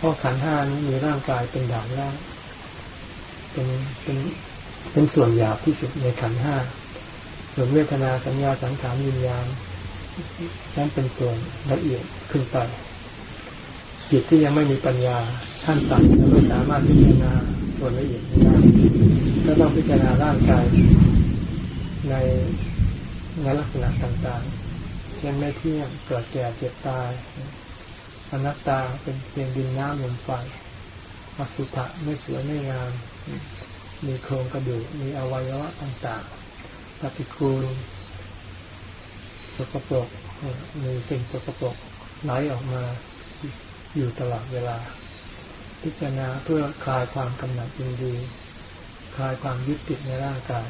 เพราะขันห้านี้มีร่างกายเป็นด่านแรกเป็นเป็นเป็นส่วนหยาบที่สุดในขันห้าส่วนเวทนาสัญญาสังขารวิญญาณนั้นเป็นส่วนละเอียดขึ้นไปจิตที่ยังไม่มีปัญญาท่านตัดจะไม่สามารถพิจารณาส่วนละเอียดได้ก็ต้องพิจารณาร่างกายในในลักษณะต่างๆเช่นไม่เที่ยงเกิดแก่เจ็บตาย อนัตตาเป็นเพียงดินน้ำลมไฟอสุภะไม่สวยไม่งาม มีโครงกระดูก มีอวัยวะต่างๆปฏิกูลสกปรกมีสิ่งสกปรกไหลออกมาอยู่ตลอดเวลา พิจารณาเพื่อคลายความกำหนัดยินดี คลายความยึดติดในร่างกาย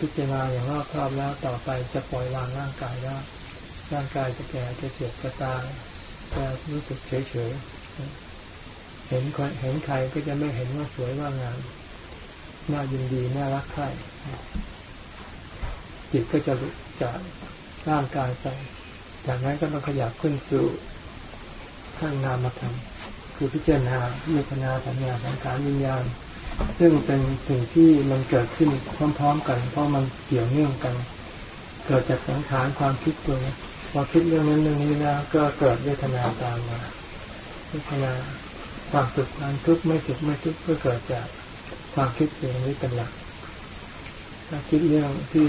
พิจารณาอย่างรอบครอบแล้วต่อไปจะปล่อยวางร่างกายได้ร่างกายจะแก่จะเจ็บจะตาย จะรู้สึกเฉยๆเห็นเห็นใครก็จะไม่เห็นว่าสวยว่างามน่ายินดีน่ารักใครจิตก็จะจากร่างกายไปจากนั้นก็ต้องขยับขึ้นสู่ขั้นนามธรรมคือพิจารณาเมตนาสัญญาสังขารวิญญาณ ซึ่งเป็นสิ่งที่มันเกิดขึ้นพร้อม ๆ กัน เพราะมันเกี่ยวเนื่องกัน เกิดจากสังขารความคิดตัวนี้ อคิดเรื่องนั้นเรื่องนี้แล้วก็เกิดเวทนาตามมาเวทนาความสุขความทุกข์ไม่สุขไม่ทุกข์ก็เกิดจากความคิดเรื่องนี้เป็นหลักถ้าคิดเรื่องที่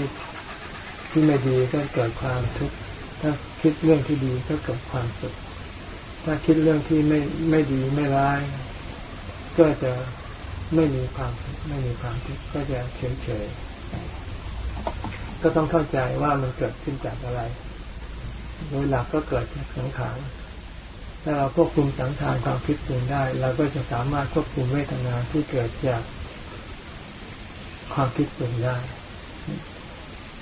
ที่ไม่ดีก็เกิดความทุกข์ถ้าคิดเรื่องที่ดีก็เกิดความสุข ถ้าคิดเรื่องที่ไม่ไม่ดีไม่ร้าย ก็จะไม่มีความสุขไม่มีความทุกข์ก็จะเฉยเฉยก็ต้องเข้าใจว่ามันเกิดขึ้นจากอะไร โดยหลักก็เกิดจากสังขารถ้าเราควบคุมสังขารความคิดปรุงได้ เราก็จะสามารถควบคุมเวทนาที่เกิดจากความคิดปรุงได้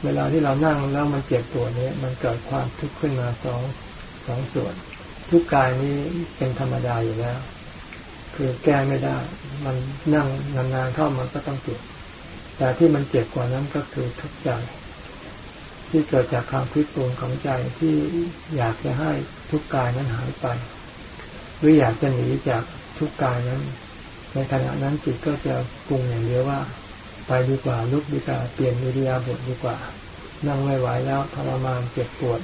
เวลาที่เรานั่งแล้วมันเจ็บปวดนี้มันเกิดความทุกข์ขึ้นมาสองสองส่วน ทุกกายนี้เป็นธรรมดาอยู่แล้ว คือแก้ไม่ได้ มันนั่งนานๆเข้ามันก็ต้องเจ็บแต่ที่มันเจ็บกว่านั้นก็คือทุกข์ใจ ที่เกิดจากความคิดปรุงของใจที่อยากจะให้ทุกกายนั้นหายไป หรืออยากจะหนีจากทุกกายนั้น ในขณะนั้นจิตก็จะปรุงอย่างเดียวว่า ไปดีกว่าลุกดีกว่าเปลี่ยนวิริยาบทดีกว่า นั่งไม่ไหวแล้วทรมานเจ็บปวด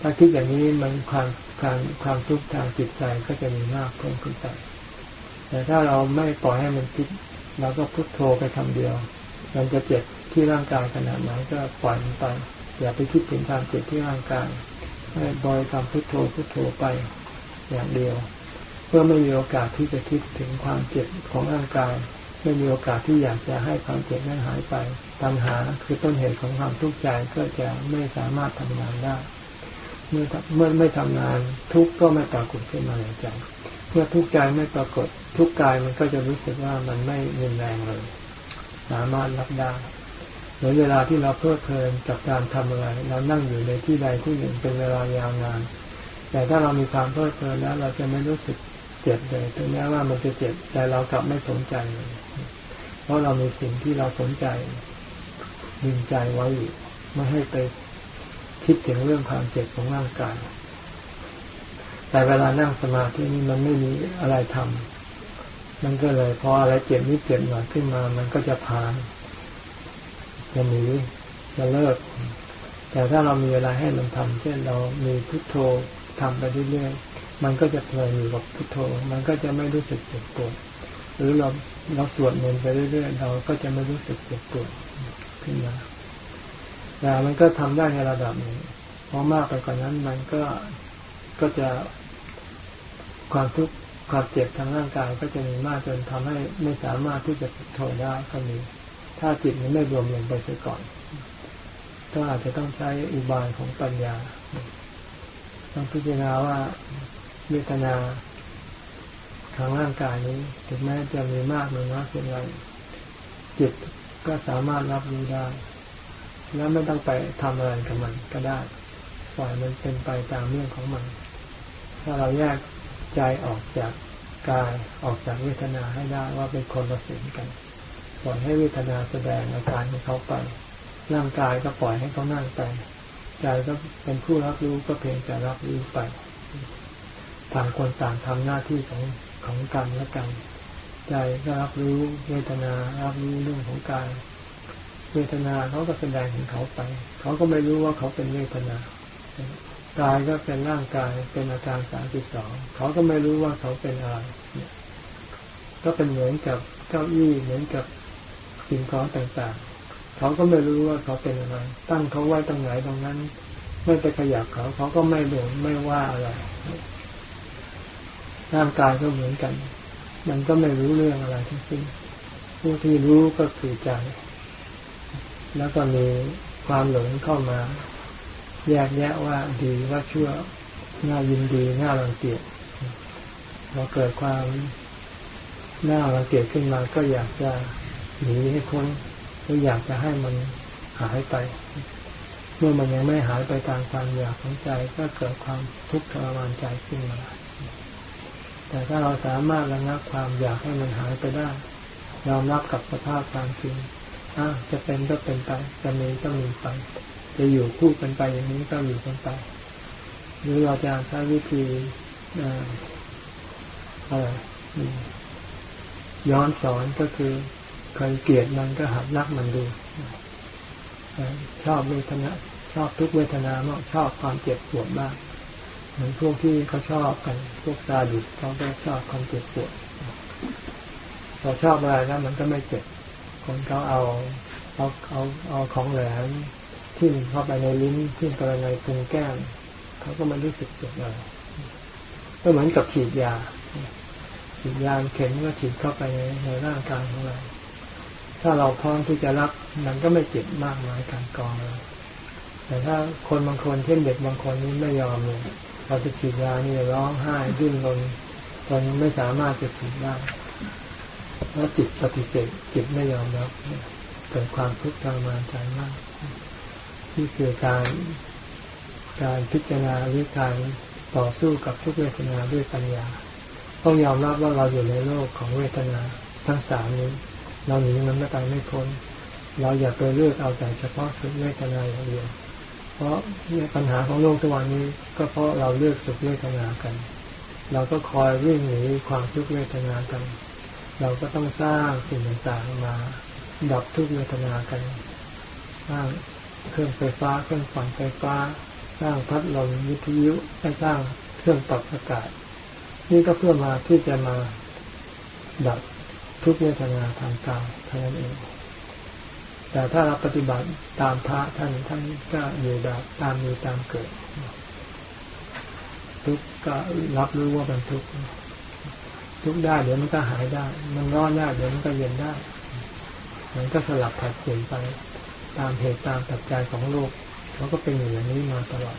ถ้าคิดอย่างนี้มันความความความทุกข์ทางจิตใจก็จะมีมากเพิ่มขึ้นไปแต่ถ้าเราไม่ปล่อยให้มันคิดเราก็พุโทโธไปคำเดียว มันจะเจ็บที่ร่างกายขนาดไหนก็ปล่อยมันไป อย่าไปคิดถึงความเจ็บที่ร่างกายให้บริกรรมพุทโธพุทโธไปอย่างเดียว เพื่อไม่มีโอกาสที่จะคิดถึงความเจ็บของร่างกาย ไม่มีโอกาสที่อยากจะให้ความเจ็บนั้นหายไปปัญหาคือต้นเหตุของความทุกข์ใจก็จะไม่สามารถทำงานได้ เมื่อเมื่อไม่ทำงานทุกข์ก็ไม่ปรากฏขึ้นมาในใจ เมื่อทุกข์ใจไม่ปรากฏทุกข์กายมันก็จะรู้สึกว่ามันไม่รุนแรงเลย สามารถรับได้ หรือเวลาที่เราเพลิดเพลินกับการทำอะไร เรานั่งอยู่ในที่ใดที่หนึ่งเป็นเวลายาวนาน แต่ถ้าเรามีความเพลิดเพลินแล้ว เราจะไม่รู้สึกเจ็บเลยถึงแม้ว่ามันจะเจ็บแต่เรากลับไม่สนใจเลยเพราะเรามีสิ่งที่เราสนใจดึงใจไว้อยู่ไม่ให้ไปคิดถึงเรื่องความเจ็บของร่างกาย แต่เวลานั่งสมาธินี่มันไม่มีอะไรทำมันก็เลยพออะไรเจ็บนิดเจ็บหน่อยขึ้นมา มันก็จะพาน จะหนีจะเลิก แต่ถ้าเรามีเวลาให้มันทำเช่นเรามีพุทโธทำไปเรื่อยๆมันก็จะเพลินอยู่กับพุทโธ มันก็จะไม่รู้สึกเจ็บปวดหรือเราเราสวดมนต์ไปเรื่อยๆเราก็จะไม่รู้สึกเจ็บปวดขึ้นมาแต่มันก็ทำได้ในระดับหนึ่งเพราะมากไปกว่านนั้นมันก็ก็จะความทุกข์ความเจ็บทางร่างกายก็จะมีมากจนทำให้ไม่สามารถที่จะพุทโธได้ก็มี ถ้าจิตมันไม่รวมลงไปเสียก่อน ก็อาจจะต้องใช้อุบายของปัญญา ต้องพิจารณาว่าเวทนาทางร่างกายนี้ ถึงแม้จะมีมากหรือน้อยเพียงไรจิตก็สามารถรับรู้ได้ แล้วไม่ต้องไปทำอะไรกับมันก็ได้ ปล่อยมันเป็นไปตามเรื่องของมัน ถ้าเราแยกใจออกจากกายออกจากเวทนาให้ได้ว่าเป็นคนละสิ่งกัน ปล่อยให้เวทนาแสดงอาการของเขาไปร่างกายก็ปล่อยให้เขานั่งไปใจก็เป็นผู้รับรู้ก็เพียงแต่รับรู้ไป ต่างคนต่างทำหน้าที่ของของกันและกัน ใจก็รับรู้เวทนารับรู้เรื่องของกายเวทนาเขาก็แสดงของเขาไป เขาก็ไม่รู้ว่าเขาเป็นเวทนากายก็เป็นร่างกายเป็นอาการสามสิบสองเขาก็ไม่รู้ว่าเขาเป็นอะไรก็เป็นเหมือนกับเก้าอี้เหมือนกับ สิ่งของต่างๆ เขาก็ไม่รู้ว่าเขาเป็นอะไร ตั้งเขาไว้ตรงไหนตรงนั้น ไม่ไปขยับเขาเขาก็ไม่หลงไม่ว่าอะไรร่างกายก็เหมือนกัน มันก็ไม่รู้เรื่องอะไรทั้งสิ้นผู้ที่รู้ก็คือใจ แล้วก็มีความหลงเข้ามา แยกแยะว่าดีว่าชั่วน่ายินดีน่ารังเกียจพอเกิดความน่ารังเกียจขึ้นมาก็อยากจะ หนีให้พ้นหรืออยากจะให้มันหายไป เมื่อมันยังไม่หายไปตามความอยากของใจก็เกิดความทุกข์ทรมานใจขึ้นมา แต่ถ้าเราสามารถระงับความอยากให้มันหายไปได้ยอมรับกับสภาพความจริงอะจะเป็นก็เป็นไปจะมีก็มีไป จะอยู่คู่กันไปอย่างนี้ก็อยู่กันไป หรือเราจะใช้วิธีอะไรย้อนสอนก็คือ เคยเกลียดมันก็หัดรักมันดูชอบเวทนาชอบทุกเวทนามากชอบความเจ็บปวดบ้างเหมือนพวกที่เขาชอบกันพวกซาดิสเขาก็ชอบความเจ็บปวดพอชอบอะไรแล้วมันก็ไม่เจ็บคนเขาเอาเอาเอาเอาของแหลมทิ่มเข้าไปในลิ้นทิ่มไปในพุงแก้มเขาก็ไม่รู้สึกเจ็บอะไรก็เหมือนกับฉีดยาฉีดยาเข็มก็ฉีดเข้าไปในร่างกายของเรา ถ้าเราพร้อมที่จะรับมันก็ไม่เจ็บมากมายการกองเราแต่ถ้าคนบางคนเช่นเด็กบางคนนี้ไม่ยอมเลยเราจะฉีดยานี่ร้องไห้ดิ้นรนจนไม่สามารถจะฉีดได้แล้วจิตปฏิเสธจิตไม่ยอมรับเกิดความทุกข์ทรมานใจมากนี่คือการการพิจารณาหรือการต่อสู้กับทุกเวทนาด้วยปัญญา ต้องยอมรับว่าเราอยู่ในโลกของเวทนาทั้งสามนี้ เราหนีมันไม่ไปไม่พ้น เราอย่าไปเลือกเอาแต่เฉพาะสุขเวทนาอย่างเดียว เพราะปัญหาของโลกทุกวันนี้ ก็เพราะเราเลือกสุขเวทนากัน เราก็คอยวิ่งหนีความทุกเวทนากัน เราก็ต้องสร้างสิ่งต่างๆมา ดับทุกเวทนากัน สร้างเครื่องไฟฟ้าเครื่องปั่นไฟฟ้า สร้างพัดลมวิทยุสร้างเครื่องปรับอากาศ นี่ก็เพื่อมาที่จะมาดับ ทุกเวทนาทางกายเท่านั้นเอง แต่ถ้าเราปฏิบัติตามพระท่านท่านก็อยู่แบบตามมีตามเกิด ทุกก็รับรู้ว่าเป็นทุกทุกได้เดี๋ยวมันก็หายได้ มันร้อนได้เดี๋ยวมันก็เย็นได้ มันก็สลับผัดเปลี่ยนไปตามเหตุตามปัจจัยของโลกเขาก็เป็นอย่างนี้มาตลอด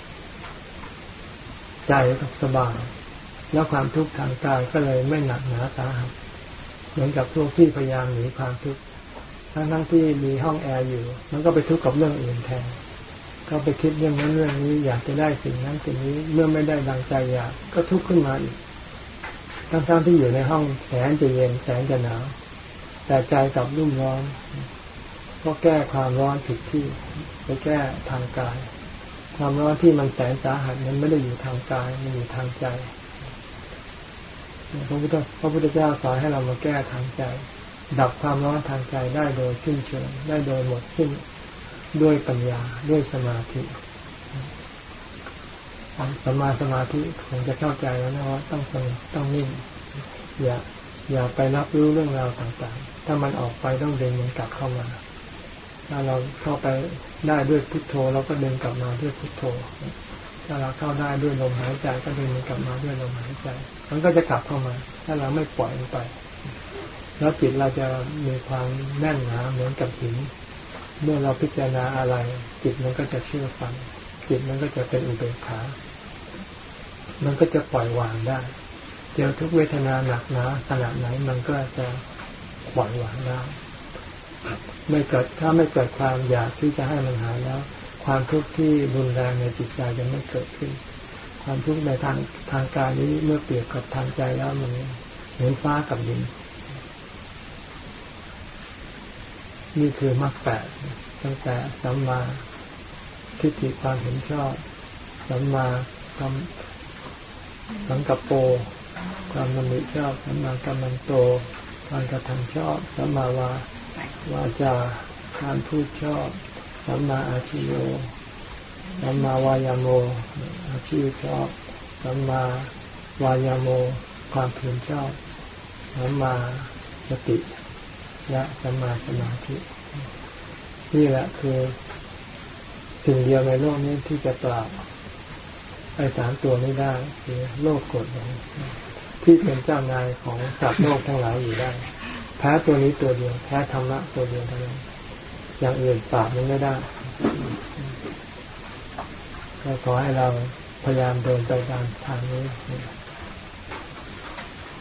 ใจก็สบายแล้วความทุกข์ทางกายก็เลยไม่หนักหนาสาหัส เหมือนกับพวกที่พยายามหนีความทุกข์ทั้งทั้งที่มีห้องแอร์อยู่ มันก็ไปทุกข์กับเรื่องอื่นแทน ก็ไปคิดเรื่องนั้นเรื่องนี้อยากจะได้สิ่งนั้นสิ่งนี้เมื่อไม่ได้ดังใจอยากก็ทุกข์ขึ้นมาอีก ทั้งทั้งที่อยู่ในห้องแสนจะเย็นแสนจะหนาวแต่ใจกลับรุ่มร้อนก็แก้ความร้อนผิดที่ไปแก้ทางกาย ความร้อนที่มันแสนสาหัสมันไม่ได้อยู่ทางกายมันอยู่ทางใจ พระพุทธพระพุทธเจ้าสอนให้เรามาแก้ทางใจ ดับความร้อนทางใจได้โดยสิ้นเชิงได้โดยหมดสิ้นด้วยปัญญาด้วยสมาธิสมาสมาธิคงจะเข้าใจแล้วนะว่าต้องสงบต้องนิ่งอย่าอย่าไปรับรู้เรื่องราวต่างๆ ถ้ามันออกไปต้องเดินมันกลับเข้ามาถ้าเราเข้าไปได้ด้วยพุทโธเราก็เดินกลับมาด้วยพุทโธ ถ้าเราเข้าได้ด้วยลมหายใจก็เดินมันกลับมาด้วยลมหายใจ มันก็จะกลับเข้ามา ถ้าเราไม่ปล่อยมันไป แล้วจิตเราจะมีความแน่นหนาเหมือนกับหิน เมื่อเราพิจารณาอะไร จิตมันก็จะเชื่อฟัง จิตมันก็จะเป็นอุเบกขา มันก็จะปล่อยวางได้เจอทุกเวทนาหนักหนาขนาดไหนมันก็จะปล่อยวางได้ไม่เกิดถ้าไม่เกิดความอยากที่จะให้มันหายแล้ว ความทุกข์ที่รุนแรงในจิตใจจะไม่เกิดขึ้น ความทุกข์ในทางทางกายนี้เมื่อเปรียบกับทางใจแล้วมันเหมือนฟ้ากับดิน นี่คือมรรคแปดตั้งแต่สัมมาทิฏฐิความเห็นชอบสัมมาทำสังกัปโปความมันมิชอบสัมมากรรมันโตการกระทำชอบสัมมาวาวาจาการพูดชอบ สัมมาอาชิโยสัมมาวายาโม อาชีพชอบสัมมาวายาโม ความเพียรชอบสัมมาสติและสัมมาสมาธินี่แหละคือสิ่งเดียวในโลกนี้ที่จะปราบไอ้สามตัวไม่ได้คือโลกกดลงที่เป็นเจ้านายของสัตว์โลกทั้งหลายอยู่ได้ แพ้ตัวนี้ตัวเดียว แพ้ธรรมะตัวเดียวเท่านั้น อย่างอื่นปราบมันไม่ได้ก็ขอให้เราพยายามเดินไปตามทางนี้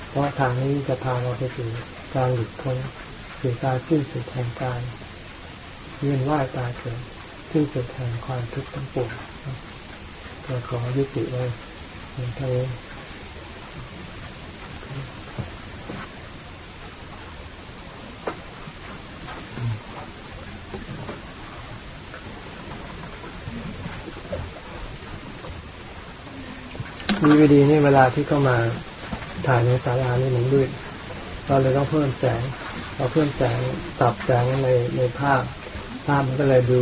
เพราะทางนี้จะพาเราไปสู่การหลุดพ้นสู่การสิ้นสุดแห่งการเวียนว่ายตายเกิดสิ้นสุดแห่งความทุกข์ทั้งปวงก็ขอยุติไว้เพียงเท่านี้ วีดีนี่เวลาที่เข้ามาถ่ายในศาลานี่มันมืดเราเลยต้องเพิ่มแสงเราเพิ่มแสงตับแสงในในภาพ ภาพมันก็เลยดู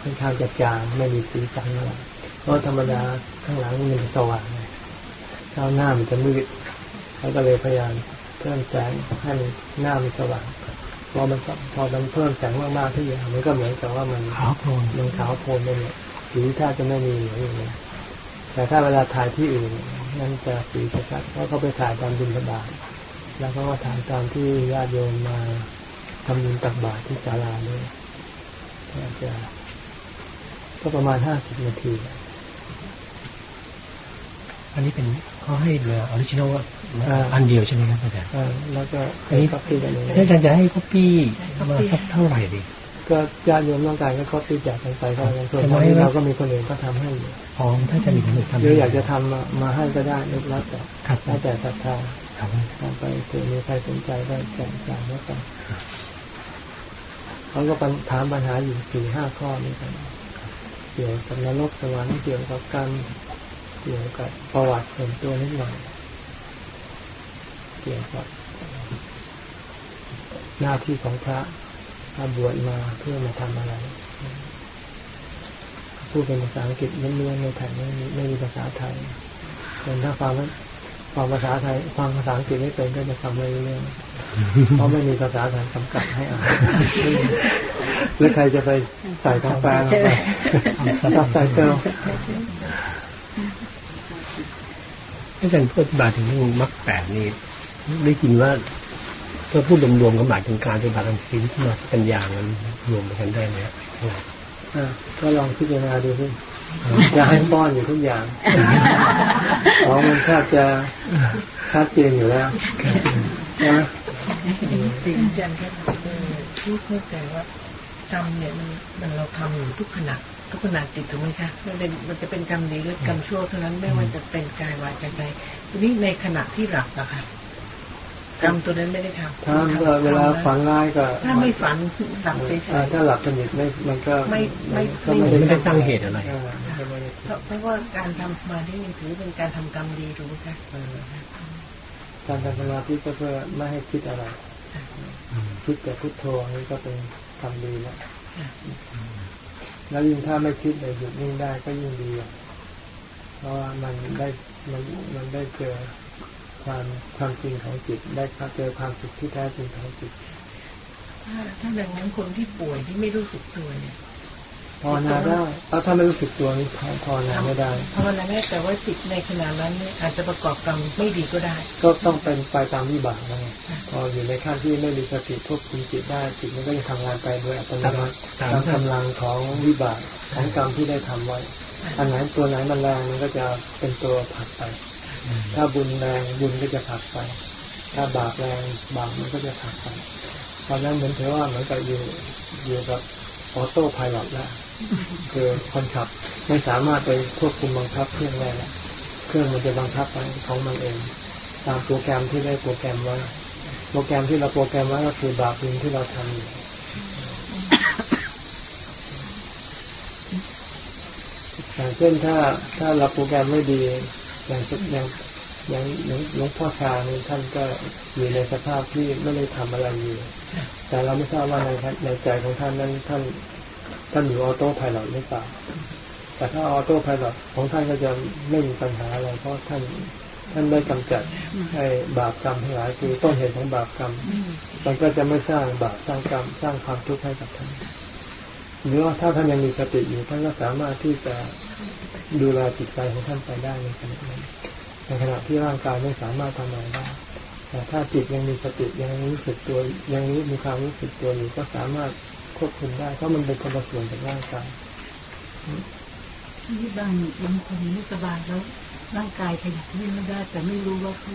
ค่อนข้างจะจางไม่มีสีสันอะไรเพราะธรรมดาข้างหลังมันสว่างเลยข้างหน้ามันจะมืดเขาก็เลยพยายามเพิ่มแสงให้หน้ามันสว่างพอมันพอมันเพิ่มแสงมากๆทุกอย่างมันก็เหมือนกับว่ามันขาวโพลนมันขาวโพลนไปเนี่ยสีถ้าจะไม่มีเหมือนอย่างนี้แต่ถ้าเวลาถ่ายที่อื่น นั่นจะสีชัดเพราะเขาไปถ่ายตามบิณฑบาตแล้วก็มาถ่ายตามที่ญาติโยมมาทำบุญตักบาตรที่ศาลาเนี่ยก็จะก็ประมาณห้าสิบนาที อันนี้เป็นเขาให้เรือ original อันเดียวใช่ไหมครับอาจารย์แล้วก็ให้ก๊อปปี้กันเลยอาจารย์จะให้ก๊อปปี้มาสักเท่าไหร่ดี ก็ญาติโยมต้องการก็ก๊อปปี้จากกันไปก็อย่างส่วนที่เราก็มีคนอื่นก็ทำให้อยู่อ๋อถ้าจะมีคนอื่นทำหรืออยากจะทำมาให้ก็ได้แล้วแต่แล้วแต่ศรัทธาทำไปถึงมีใครสนใจก็แจกจ่ายแล้วกันเขาก็ถามปัญหาอยู่สี่ห้าข้อนี้กันเกี่ยวกับนรกสวรรค์เกี่ยวกับกรรมเกี่ยวกับประวัติส่วนตัวนิดหน่อยเกี่ยวกับหน้าที่ของพระ ถ้าบวชมาเพื่อมาทำอะไร พูดเป็นภาษาอังกฤษล้วนๆในแผ่นไม่มีไม่มีภาษาไทยแต่ถ้าฟังฟังภาษาไทยฟังภาษาอังกฤษไม่เป็นก็จะฟังไม่รู้เรื่องเพราะไม่มีภาษาไทยกำกับให้อ่านหรือใครจะไปใส่คำแปลลงไปซับไตเติลอาจารย์พูดบาถึงเรื่องมรรคแปดนี่ได้ยินว่า ถ้าพูดรวมๆก็หมายถึงการปฏิบัติธรรมศีลสมาธิปัญญามันรวมกันได้ไหมก็ลองพิจารณาดูสิจะให้ป้อนอยู่ทุกอย่างของมันแทบจะชัดเจนอยู่แล้วนะสิ่งจันทร์พูดเข้าใจว่ากรรมเนี่ยมันมันเราทำอยู่ทุกขณะทุกขณะติดถูกไหมคะมันเป็นมันจะเป็นกรรมดีหรือกรรมชั่วเท่านั้นไม่ว่าจะเป็นกายวาจาใจทีนี้ในขณะที่หลับอะค่ะ กรรมตัวนั้นไม่ได้ทำถ้าเวลาฝันร้ายก็ ถ้าไม่ฝันหลับเฉยๆถ้าหลับสนิทไม่มันก็ไม่ไม่ไม่ได้สร้างเหตุอะไรเพราะว่าการทำสมาธินี่ถือเป็นการทำกรรมดีถูกไหมคะการทำสมาธิก็เพื่อไม่ให้คิดอะไร คิดแต่พุทโธนี่ก็เป็นทำดีแล้วแล้วยิ่งถ้าไม่คิดเลยหยุดนิ่งได้ก็ยิ่งดีเพราะว่ามันได้มันมันได้เจอ ความความจริงของจิต ได้เจอความสุขที่แท้จริงของจิต ถ้าถ้าดังนั้นคนที่ป่วยที่ไม่รู้สึกตัวเนี่ยภาวนาได้แล้วถ้าไม่รู้สึกตัวนี่ภาวนาไม่ได้ภาวนาได้แต่ว่าจิตในขณะนั้นเนี่ยอาจจะประกอบกรรมไม่ดีก็ได้ ก็ต้องเป็นไปตามวิบากนะพออยู่ในขั้นที่ไม่มีสติควบคุมจิตได้จิตมันก็จะทำงานไปโดยอัตโนมัติตามกำลังของวิบากของกรรมที่ได้ทำไว้ อันไหนตัวไหนมันแรงมันก็จะเป็นตัวผลักไป ถ้าบุญแรงบุญก็จะผลักไป ถ้าบาปแรงบาปมันก็จะผลักไปตอนนั้นเหมือนเทว่าเหมือนกับอยู่อยู่กับออโต้พายロแล้วคือคนขับไม่สามารถไปควบคุมบังคับเครื่องได้แล้วเครื่องมันจะบังคับไปของมันเองตามโปรแกรมที่ได้โปรแกรมไว้โปรแกรมที่เราโปรแกรมไว้ก็คือบาปบุญที่เราทำอยู่อย่างเช่นถ้าถ้าเราโปรแกรมไม่ดี อย่างอย่างอย่างหลวงพ่อชาท่านก็อยู่ในสภาพที่ไม่ได้ทำอะไรอยู่ แต่เราไม่ทราบว่าในในใจของท่านนั้นท่านท่านอยู่ออโต้พายロหรือเปล่า แต่ถ้าออโต้พายロของท่านก็จะไม่มีปัญหาอะไรเพราะท่านท่านได้กำจัดให้บาปกรรมทั้งหลายคือต้นเหตุของบาปกรรม มันก็จะไม่สร้างบาปสร้างกรรมสร้างความทุกข์ให้กับท่านหรือว่าถ้าท่านยังมีสติอยู่ท่านก็สามารถที่จะ ดูแลจิตใจของท่านไปได้ในขณะนั้นในขณะที่ร่างกายไม่สามารถทำอะไรได้แต่ถ้าจิตยังมีสติยังรู้สึกตัวยังรู้มีความรู้สึกตัวอยู่ก็สามารถควบคุมได้เพราะมันเป็นคนละส่วนจากร่างกายนี่บางบางคนไม่สบายแล้วร่างกายขยับไม่ได้ แต่ไม่รู้ว่าเขา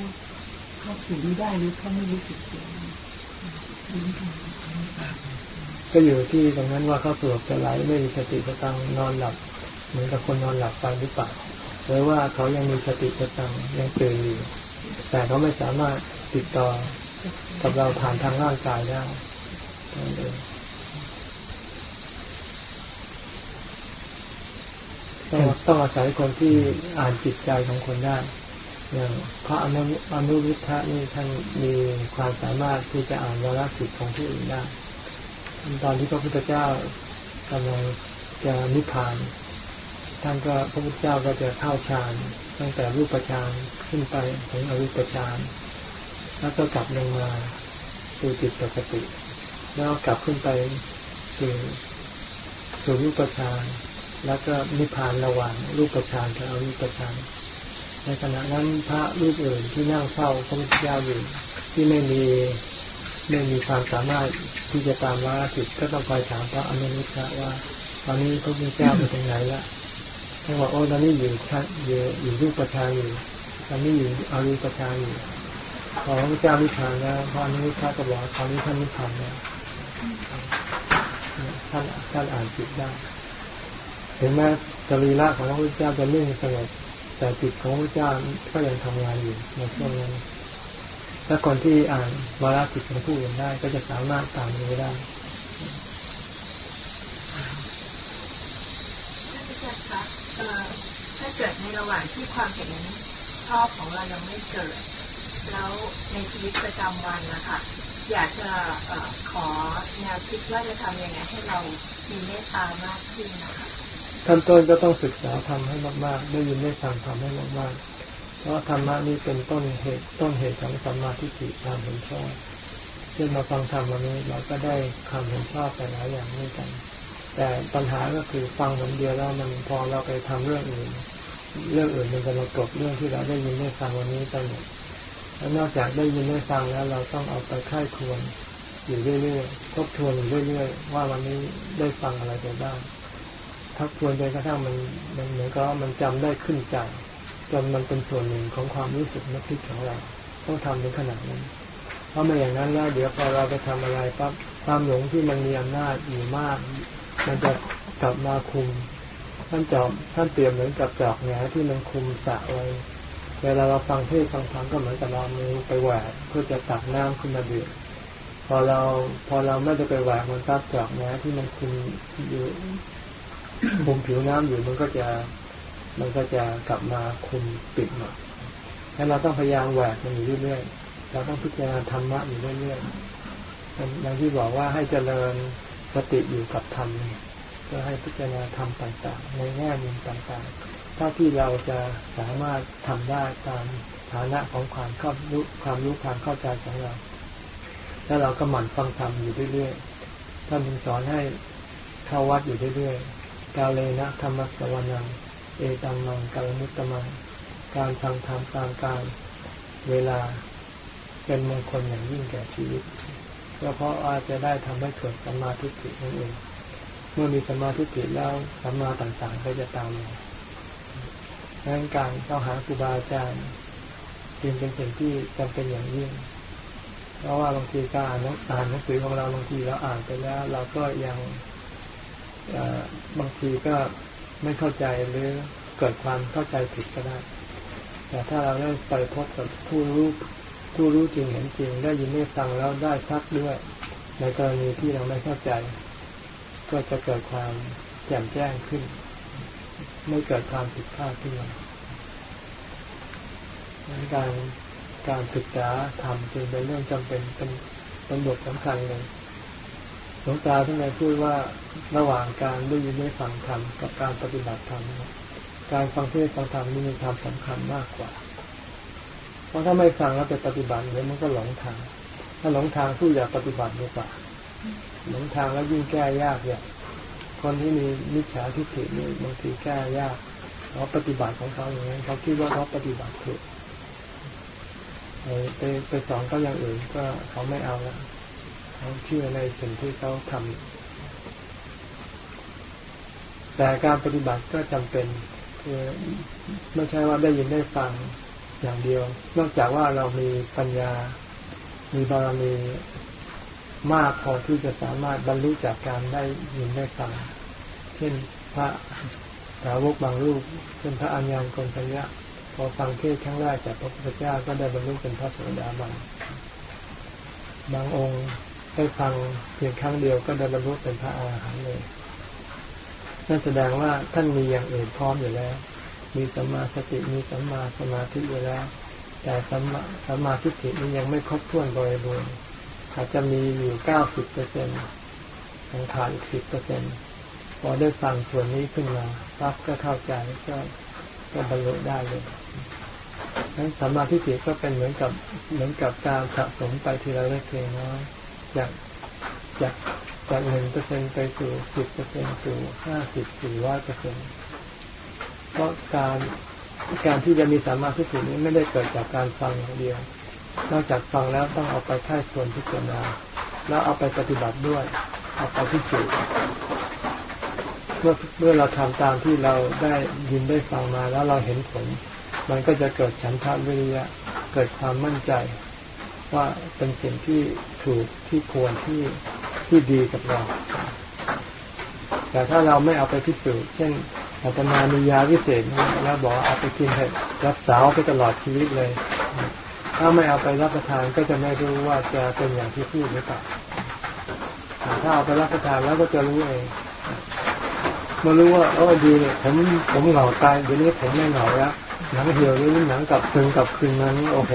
เขาสูงไม่ได้หรือเขาไม่รู้สึกตัวนี่ค่ะก็อยู่ที่ตรงนั้นว่าเขาสลบจะไหลไม่มีสติสตังนอนหลับ เหมือนกับคนนอนหลับไปหรือเปล่าหรือว่าเขายังมีสติสตังยังตื่นอยู่ แต่เขาไม่สามารถติดต่อกับเราผ่านทางร่างกายได้นั่นเองต้องต้องอาศัยคนที่อ่านจิตใจของคนได้ อย่างพระอนุอนุรุทธะนี่ท่านมีความสามารถที่จะอ่านวาระจิตของผู้อื่นได้ ตอนที่พระพุทธเจ้ากำลังจะนิพพาน ท่านก็พระพุทธเจ้าก็จะเข้าฌานตั้งแต่รูปฌานขึ้นไปถึงอรูปฌานแล้วก็กลับลงมาสู่จิตปกติ แล้วกลับขึ้นไปสู่สู่รูปฌานแล้วก็นิพพานระหว่างรูปฌานกับอรูปฌานในขณะนั้นพระรูปอื่นที่นั่งเฝ้าพระพุทธเจ้าอยู่ที่ไม่มีไม่มีความสามารถที่จะตามว่าจิตก็ต้องคอยถามพระอนุรุทธะว่า ตอนนี้พระพุทธเจ้าไปถึงไหนละ ท่านบอกโอ้ตอนนี้อยู่ชั้นอยู่อยู่รูปฌานอยู่ตอนนี้อยู่อารูปฌานอยู่พอพระพุทธเจ้านิพพานแล้วพระอนุรุทธะก็บอกตอนนี้ท่านนิพพานแล้วท่านท่านอ่านจิตได้ถึงแม้สรีระของพระพุทธเจ้าจะนิ่งสงบแต่จิตของพระพุทธเจ้าก็ยังทำงานอยู่ในช่วงนั้น ถ้าคนที่อ่านวาระจิตของผู้อื่นได้ ก็จะสามารถตามนี้ได้ ถ้าเกิดในระหว่างที่ความเห็นชอบของเรายังไม่เกิด แล้วในชีวิตประจำวันนะคะอยากจะอขอแนวคิดว่าจะทำยังไงให้เรามีเมตตามากขึ้นนะคะขั้นต้นก็ต้องศึกษาทำให้มากๆ ได้ยินได้ฟังทำให้มากๆ เพราะธรรมะนี้เป็นต้นเหตุต้นเหตุของสัมมาทิฏฐิความเห็นชอบเช่นมาฟังธรรมวันนี้เราก็ได้ความเห็นชอบไปหลายอย่างด้วยกัน แต่ปัญหาก็คือฟังผลเดียวแล้วมันพอเราไปทำเรื่องอื่น เรื่องอื่นมันจะมากบเรื่องที่เราได้ยินได้ฟังวันนี้ไปหมดแล้วนอกจากได้ยินได้ฟังแล้วเราต้องเอาไปค่ายควรอยู่เรื่อยๆทบทวนอยู่เรื่อยๆว่าวันนี้ได้ฟังอะไรไปบ้างทักทวนจนกระทั่งมันมันเหมือนกับมันจำได้ขึ้นใจจนมันเป็นส่วนหนึ่งของความรู้สึกนึกคิดของเรา ต้องทำในขนาดนั้น เพราะไม่อย่างนั้นแล้วเดี๋ยวพอเราไปทำอะไรปั๊บความหลงที่มันมีอำนาจอยู่มาก มันจะกลับมาคุมท่านจอบท่านเปรียบเหมือนกับจอกแหนที่มันคุมสระไว้ เวลาเราฟังเทศฟังธรรมก็เหมือนกับเรามือไปแหวกเพื่อจะตักน้ำขึ้นมาดื่มพอเราพอเราไม่ได้ไปแหวกมันตับจอกแหนที่มันคุมอยู่คุมผิวน้ำอยู่มันก็จะมันก็จะกลับมาคุมปิดหมดแล้วเราต้องพยายามแหวกมันอยู่เรื่อยๆเราต้องพิจารณาธรรมะอยู่เรื่อยๆอย่างที่บอกว่าให้เจริญ สติอยู่กับธรรมก็ให้พิจารณาธรรมต่างๆ ในแง่มุมต่างๆถ้าที่เราจะสามารถทำได้ตามฐานะของความเข้ารู้ความรู้ความเข้าใจของเรา แล้วเราก็หมั่นฟังธรรมอยู่เรื่อยๆท่านถึงสอนให้เข้าวัดอยู่เรื่อยๆ กาเลนะธรรมสวนัง เอตัมมังกาลมุตตมังการฟังธรรมตามการเวลาเป็นมงคลอย่างยิ่งแก่ชีวิต ก็เพราะอาจจะได้ทำให้เกิดสมาธิินั่นเอง เมื่อมีสมาธิิแล้วสัมมาต่างๆก็จะตามมาดังนั้นการเข้าหาครูบาอาจารย์จึงเป็นสิ่งที่จำเป็นอย่างยิ่ง เพราะว่าบางทีการอ่านหนังสือของเราบางทีเราอ่านไปแล้ว เราก็ยังบางทีก็ไม่เข้าใจหรือเกิดความเข้าใจผิดก็ได้ แต่ถ้าเราได้ไปพบกับผู้รู้ ผู้รู้จริงเห็นจริงได้ยินได้ฟังแล้วได้พักด้วย ในกรณีที่เราไม่เข้าใจ ก็จะเกิดความแจ่มแจ้งขึ้น ไม่เกิดความผิดพลาดขึ้นมาการการศึกษาธรรมจึงเป็นเรื่องจำเป็นเป็นเป็นบทสำคัญเลยหลวงตาท่านเคยพูดว่าระหว่างการได้ยินได้ฟังธรรมกับการปฏิบัติธรรมการฟังเทศฟังธรรมนี่มีความสำคัญมากกว่า เพราะถ้าไม่ฟังแล้วไปปฏิบัติเดี๋ยวมันก็หลงทาง ถ้าหลงทางสู้อย่าปฏิบัติดีกว่าหลงทางแล้วยิ่งแก้ยากอย่างคนที่มีมิจฉาทิฏฐินี่บางทีแก้ยากเพราะปฏิบัติของเขาอย่างนั้เขาคิดว่าเขาปฏิบัติถูกไปไปสอนเขาอย่างอื่นก็เขาไม่เอาแล้วเขาเชื่อในสิ่งที่เขาทำแต่การปฏิบัติก็จำเป็นคือไม่ใช่ว่าได้ยินได้ฟัง อย่างเดียว นอกจากว่าเรามีปัญญา มีบารมีมากพอที่จะสามารถบรรลุจากการได้ยินได้ฟัง เช่นพระสาวกบางรูป เช่นพระอัญญาณกนทัญญะพอฟังเทศครั้งแรกจากพระพุทธเจ้าก็ได้บรรลุเป็นพระโสดาบัน บางองค์ได้ฟังเพียงครั้งเดียวก็ได้บรรลุเป็นพระอาหารหันต์เลย นั่นแสดงว่าท่านมีอย่างอื่นพร้อมอยู่แล้ว มีสัมมาสติมีสัมมาสมาธิอยู่แล้ว แต่สัมมาสัมมาทิฏฐินี้ยังไม่ครบถ้วนบริบูรณ์อาจจะมีอยู่เก้าสิบเปอร์เซ็นต์ยังขาดอีกสิบเปอร์เซ็นต์พอได้ฟังส่วนนี้ขึ้นมาปั๊บก็เข้าใจก็ก็บรรลุได้เลยนั้นสัมมาทิฏฐิก็เป็นเหมือนกับเหมือนกับการสะสมไปทีละเล็กทีน้อยจากจากจากหนึ่งเปอร์เซ็นไปสู่สิบเปอร์เซ็นสู่ห้าสิบสี่ร้อยเปอร์เซ็นต์ เพราะการการที่จะมีสามาธินี้ไม่ได้เกิดจากการฟังอย่างเดียว นอกจากฟังแล้วต้องเอาไปค่ายควรพิจารณา แล้วเอาไปปฏิบัติด้วย เอาไปพิสูจน์เมื่อเมื่อเราทำตามที่เราได้ยินได้ฟังมาแล้วเราเห็นผล มันก็จะเกิดฉันทะวิริยะ เกิดความมั่นใจ ว่าเป็นสิ่งที่ถูกที่ควรที่ที่ดีกับเรา แต่ถ้าเราไม่เอาไปพิสูจน์เช่น อาตมามียาวิเศษแล้วบอกเอาไปกินให้รักษาไปตลอดชีวิตเลย ถ้าไม่เอาไปรับประทานก็จะไม่รู้ว่าจะเป็นอย่างที่พูดหรือเปล่าถ้าเอาไปรับประทานแล้วก็จะรู้เองมารู้ว่าเออดีเนี่ยผมผมเหงาตายเดี๋ยวนี้ผมไม่เหงาแล้วหนังเหี่ยวนี้หนังกลับคืนกลับคืนนั้โอ้โห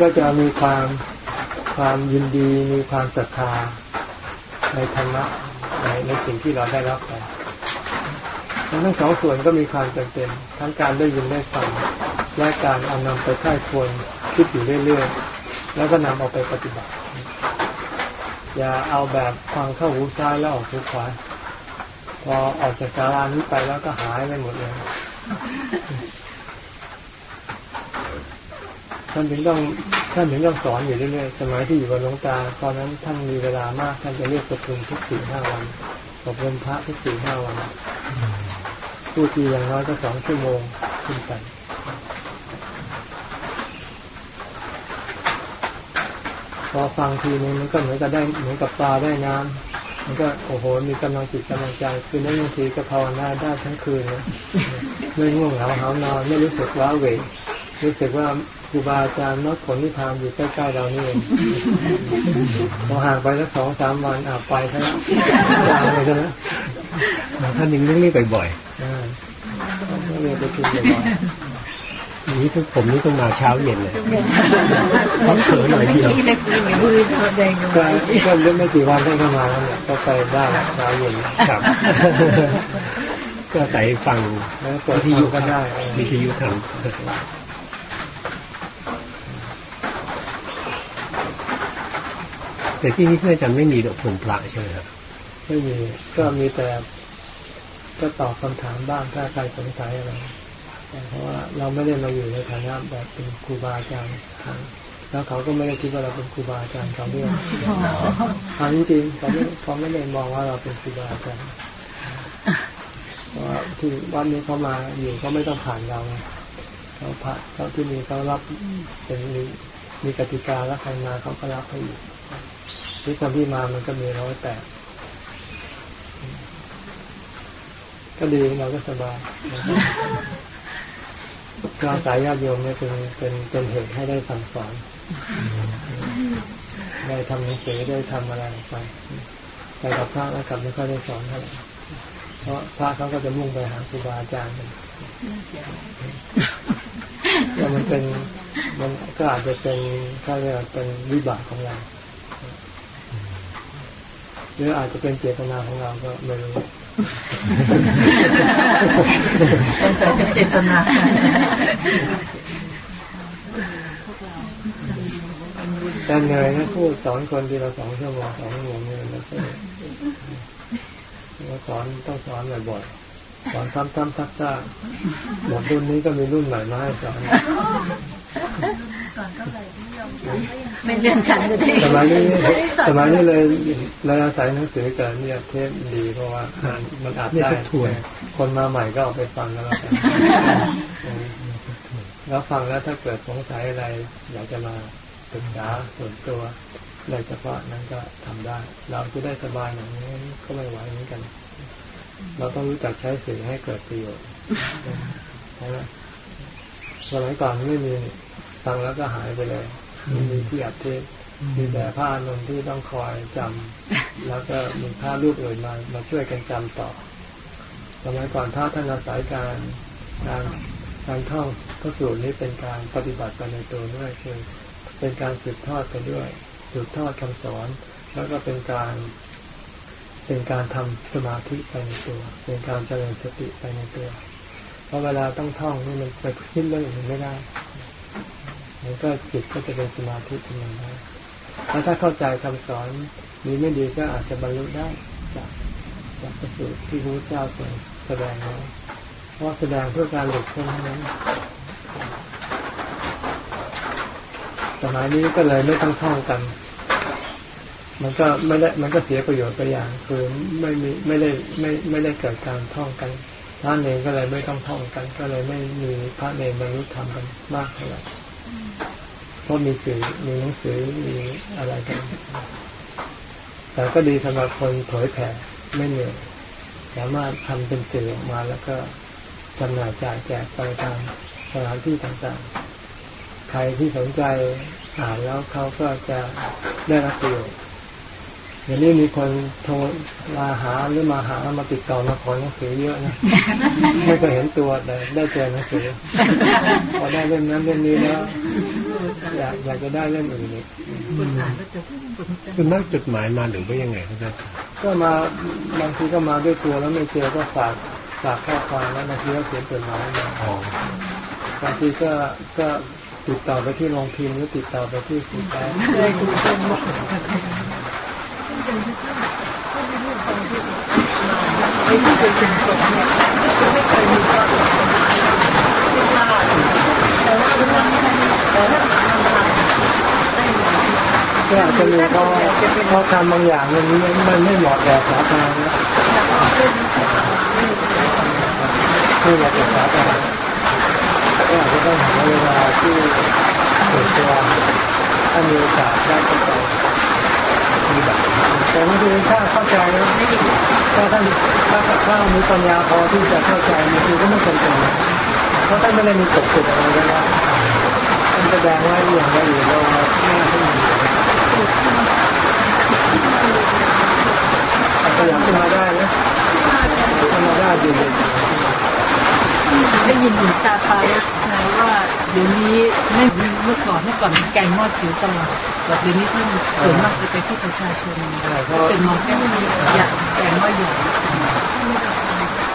ก็จะมีความความยินดีมีความศรัทธาในธรรมะ ในในสิ่งที่เราได้รับไปทั้งสองส่วนก็มีความจำเป็น ทั้งการได้ยินได้ฟังและการเอานำไปค่ายควรคิดอยู่เรื่อยๆ แล้วก็นำเอาไปปฏิบัติ อย่าเอาแบบฟังเข้าหูซ้ายแล้วออกหูขวาพอออกจากศาลานี้ไปแล้วก็หายไปหมดเลย ท่านถึงต้องท่านถึงต้องสอนอยู่เรื่อยๆ สมัยที่อยู่กับหลวงตา ตอนนั้นท่านมีเวลามาก ท่านจะเรียกประชุมทุกสี่ห้าวันอบรมพระทุกสี่ห้าวันผู้ทีอย่างน้อยก็สองชั่วโมงขึ้นไปพอฟังทีนึงมันก็เหมือนกับได้เหมือนกับปลาได้น้ำมันก็โอ้โหมีกำลังจิตกำลังใจ คือได้บางทีก็ภาวนาได้ทั้งคืนเลยไม่ง่วงเหงาเหานอนไม่รู้สึกว้าเหว รู้สึกว่าครูบาอาจารย์นดผลนิพานอยู่ใกล้ๆเรานี่เองพอห่างไปสักสองสามวันอ่าไปซะแล้วไปซะแล้วท่านยังเรียกบ่อยๆอ่าเรียกไปคุยบ่อยๆนี้ทุกผมนี่ต้องมาเช้าเย็นเลยเพราะเขินหน่อยเดียวก็ก็เล่นไม่กี่วันได้เข้ามาแล้วเนี่ยก็ไปได้เช้าเย็นครับก็ใส่ฟังแล้วเปิดที่อยู่ก็ได้มีที่อยู่ทำ แต่ที่นี่เพื่อนจันไม่มีดอกพงพระใช่ไหมครับไม่มีก็มีแต่ก็ตอบคำถามบ้างถ้าใครสงสัยอะไรเพราะว่าเราไม่ได้มาอยู่ในฐานะแบบเป็นครูบาอาจารย์แล้วเขาก็ไม่ได้คิดว่าเราเป็นครูบาอาจารย์เขาด้วยทางจริงๆเขาไม่เขาไม่ได้มองว่าเราเป็นครูบาอาจารย์เพราะว่าที่วันนี้เขามาอยู่เขาไม่ต้องผ่านเราเขาผ่านเขาที่มีเขารับเป็นมีมีกติกาแล้วใครมาเขาก็รับให้อยู่ ที่คนที่มามันก็มีร้อยแปดก็ดีเราก็สบายการสายญาติโยมเนี่ยเป็นเป็นเป็นเหตุให้ได้สั่งสอน ได้ทำหนังสือได้ทำอะไรไปไปกับพระแล้วกลับไม่ค่อยได้สอนเท่าไหร่เพราะพระเขาก็จะมุ่งไปหาครูบาอาจารย์กันแล้วมันเป็นมันก็อาจจะเป็นถ้าเรียกเป็นวิบากของเรา หรืออาจจะเป็นเจตนาของเราก็ไม่รู้สงสัยจะเจตนาแต่เหนื่อยนะพูดสอนคนทีละสองชั่วโมงสองชั่วโมงเนี่ยแล้วก็แล้วสอนต้องสอนบ่อยๆสอนซ้ำๆซักๆหมดรุ่นนี้ก็มีรุ่นใหม่มาให้สอน ไม่เรียนฉันจะได้สมัยนี้สมัยนี้เลยเลยอาศัยหนังสือกันเนี่ยเทปดีเพราะว่ามันอาจได้คนมาใหม่ก็เอาไปฟังแล้วแล้วฟังแล้วถ้าเกิดสงสัยอะไร อยากจะมาปรึกษาส่วนตัวโดยเฉพาะนั้นก็ทำได้ เราจะได้สบายอย่างนี้ก็ไม่ไหวเหมือนกัน เราต้องรู้จักใช้สื่อให้เกิดประโยชน์ใช่ไหมสมัยก่อนไม่มี ฟังแล้วก็หายไปเลยมีที่อัดเทปมีแต่ผ้านนที่ต้องคอยจำแล้วก็มีผ้ารูปอื่นมามาช่วยกันจำต่อสมัยก่อนพระท่านอาศัยการการการท่องพระสูตรนี้เป็นการปฏิบัติไปในตัวด้วยคือเป็นการสืบทอดไปด้วยสืบทอดคำสอน แล้วก็เป็นการ เป็นการทำสมาธิไปในตัว เป็นการเจริญสติไปในตัว เพราะเวลาต้องท่องนี่มันไปคิดเรื่องอื่นไม่ได้ มันก็จิตก็จะเป็นสมาธิขึ้นมาได้แล้วถ้าเข้าใจคำสอนมีไม่ดีก็อาจจะบรรลุได้จากจากประสูตรที่พระเจ้าทรงแสดงไว้เพราะแสดงเพื่อการหลุดพ้นนั้นสมัยนี้ก็เลยไม่ต้องท่องกัน มันก็ไม่ได้มันก็เสียประโยชน์ไปอย่างคือไม่มีไม่ได้ไม่ไม่ได้เกิดการท่องกันพระเนรก็เลยไม่ต้องท่องกัน ก็เลยไม่มีพระเนรบรรลุธรรมกันมากเท่าไหร่ เพราะมีสื่อมีหนังสือมีอะไรกันแต่ก็ดีสำหรับคนเผยแผ่ไม่เหนื่อยสามารถทำเป็นสื่อออกมาแล้วก็จำหน่ายจ่ายแจกไปตามสถานที่ต่างๆ ใครที่สนใจอ่านแล้วเขาก็จะได้รับประโยชน์ อย่างนี้มีคนโทรมาหาหรือมาหามาติดต่อมาขอหนังสือเยอะนะไม่เคยเห็นตัวแต่ได้เจอหนังสือพอได้เล่มนั้นเล่มนี้แล้วอยากอยากจะได้เล่มอื่นอีกคือนักจดหมายมาหรือว่ายังไงครับก็มาบางทีก็มาด้วยตัวแล้วไม่เจอก็ฝากฝากข้อความแล้วบางทีก็เขียนจดหมายมาบางทีก็ก็ติดต่อไปที่โรงพิมพ์หรือติดต่อไปที่สื่อแไม่ ก็อาจจะมีเขาเขาทำบางอย่างมันมันไม่เหมาะแก่สาธารณะที่เหมาะแก่สาธารณะก็อาจจะต้องหาเวลาที่ส่วนตัวถ้ามีโอกาสได้ก็ไป มีแบบแต่บางทีถ้าเข้าใจแล้วถ้าท่านถ้าถ้ามีปัญญาพอที่จะเข้าใจบางทีก็ไม่จำเป็นเพราะท่านไม่ได้มีกฎกฎอะไรไว้แล้วท่านแสดงว่าอย่างไรอยู่เราไม่ให้มีขยับขึ้นมาได้นะขึ้นมาได้ดีเลย ได้ยินหลวงตาปานะว่าเดี๋ยวนี้ไม่เมื่อก่อนเมื่อก่อนแกงมอดจิ๋วตลอดแต่เดี๋ยวนี้ท่านส่วนมากจะไปที่ประชาชนเป็นมอแก้วอยากแกงว่าใหญ่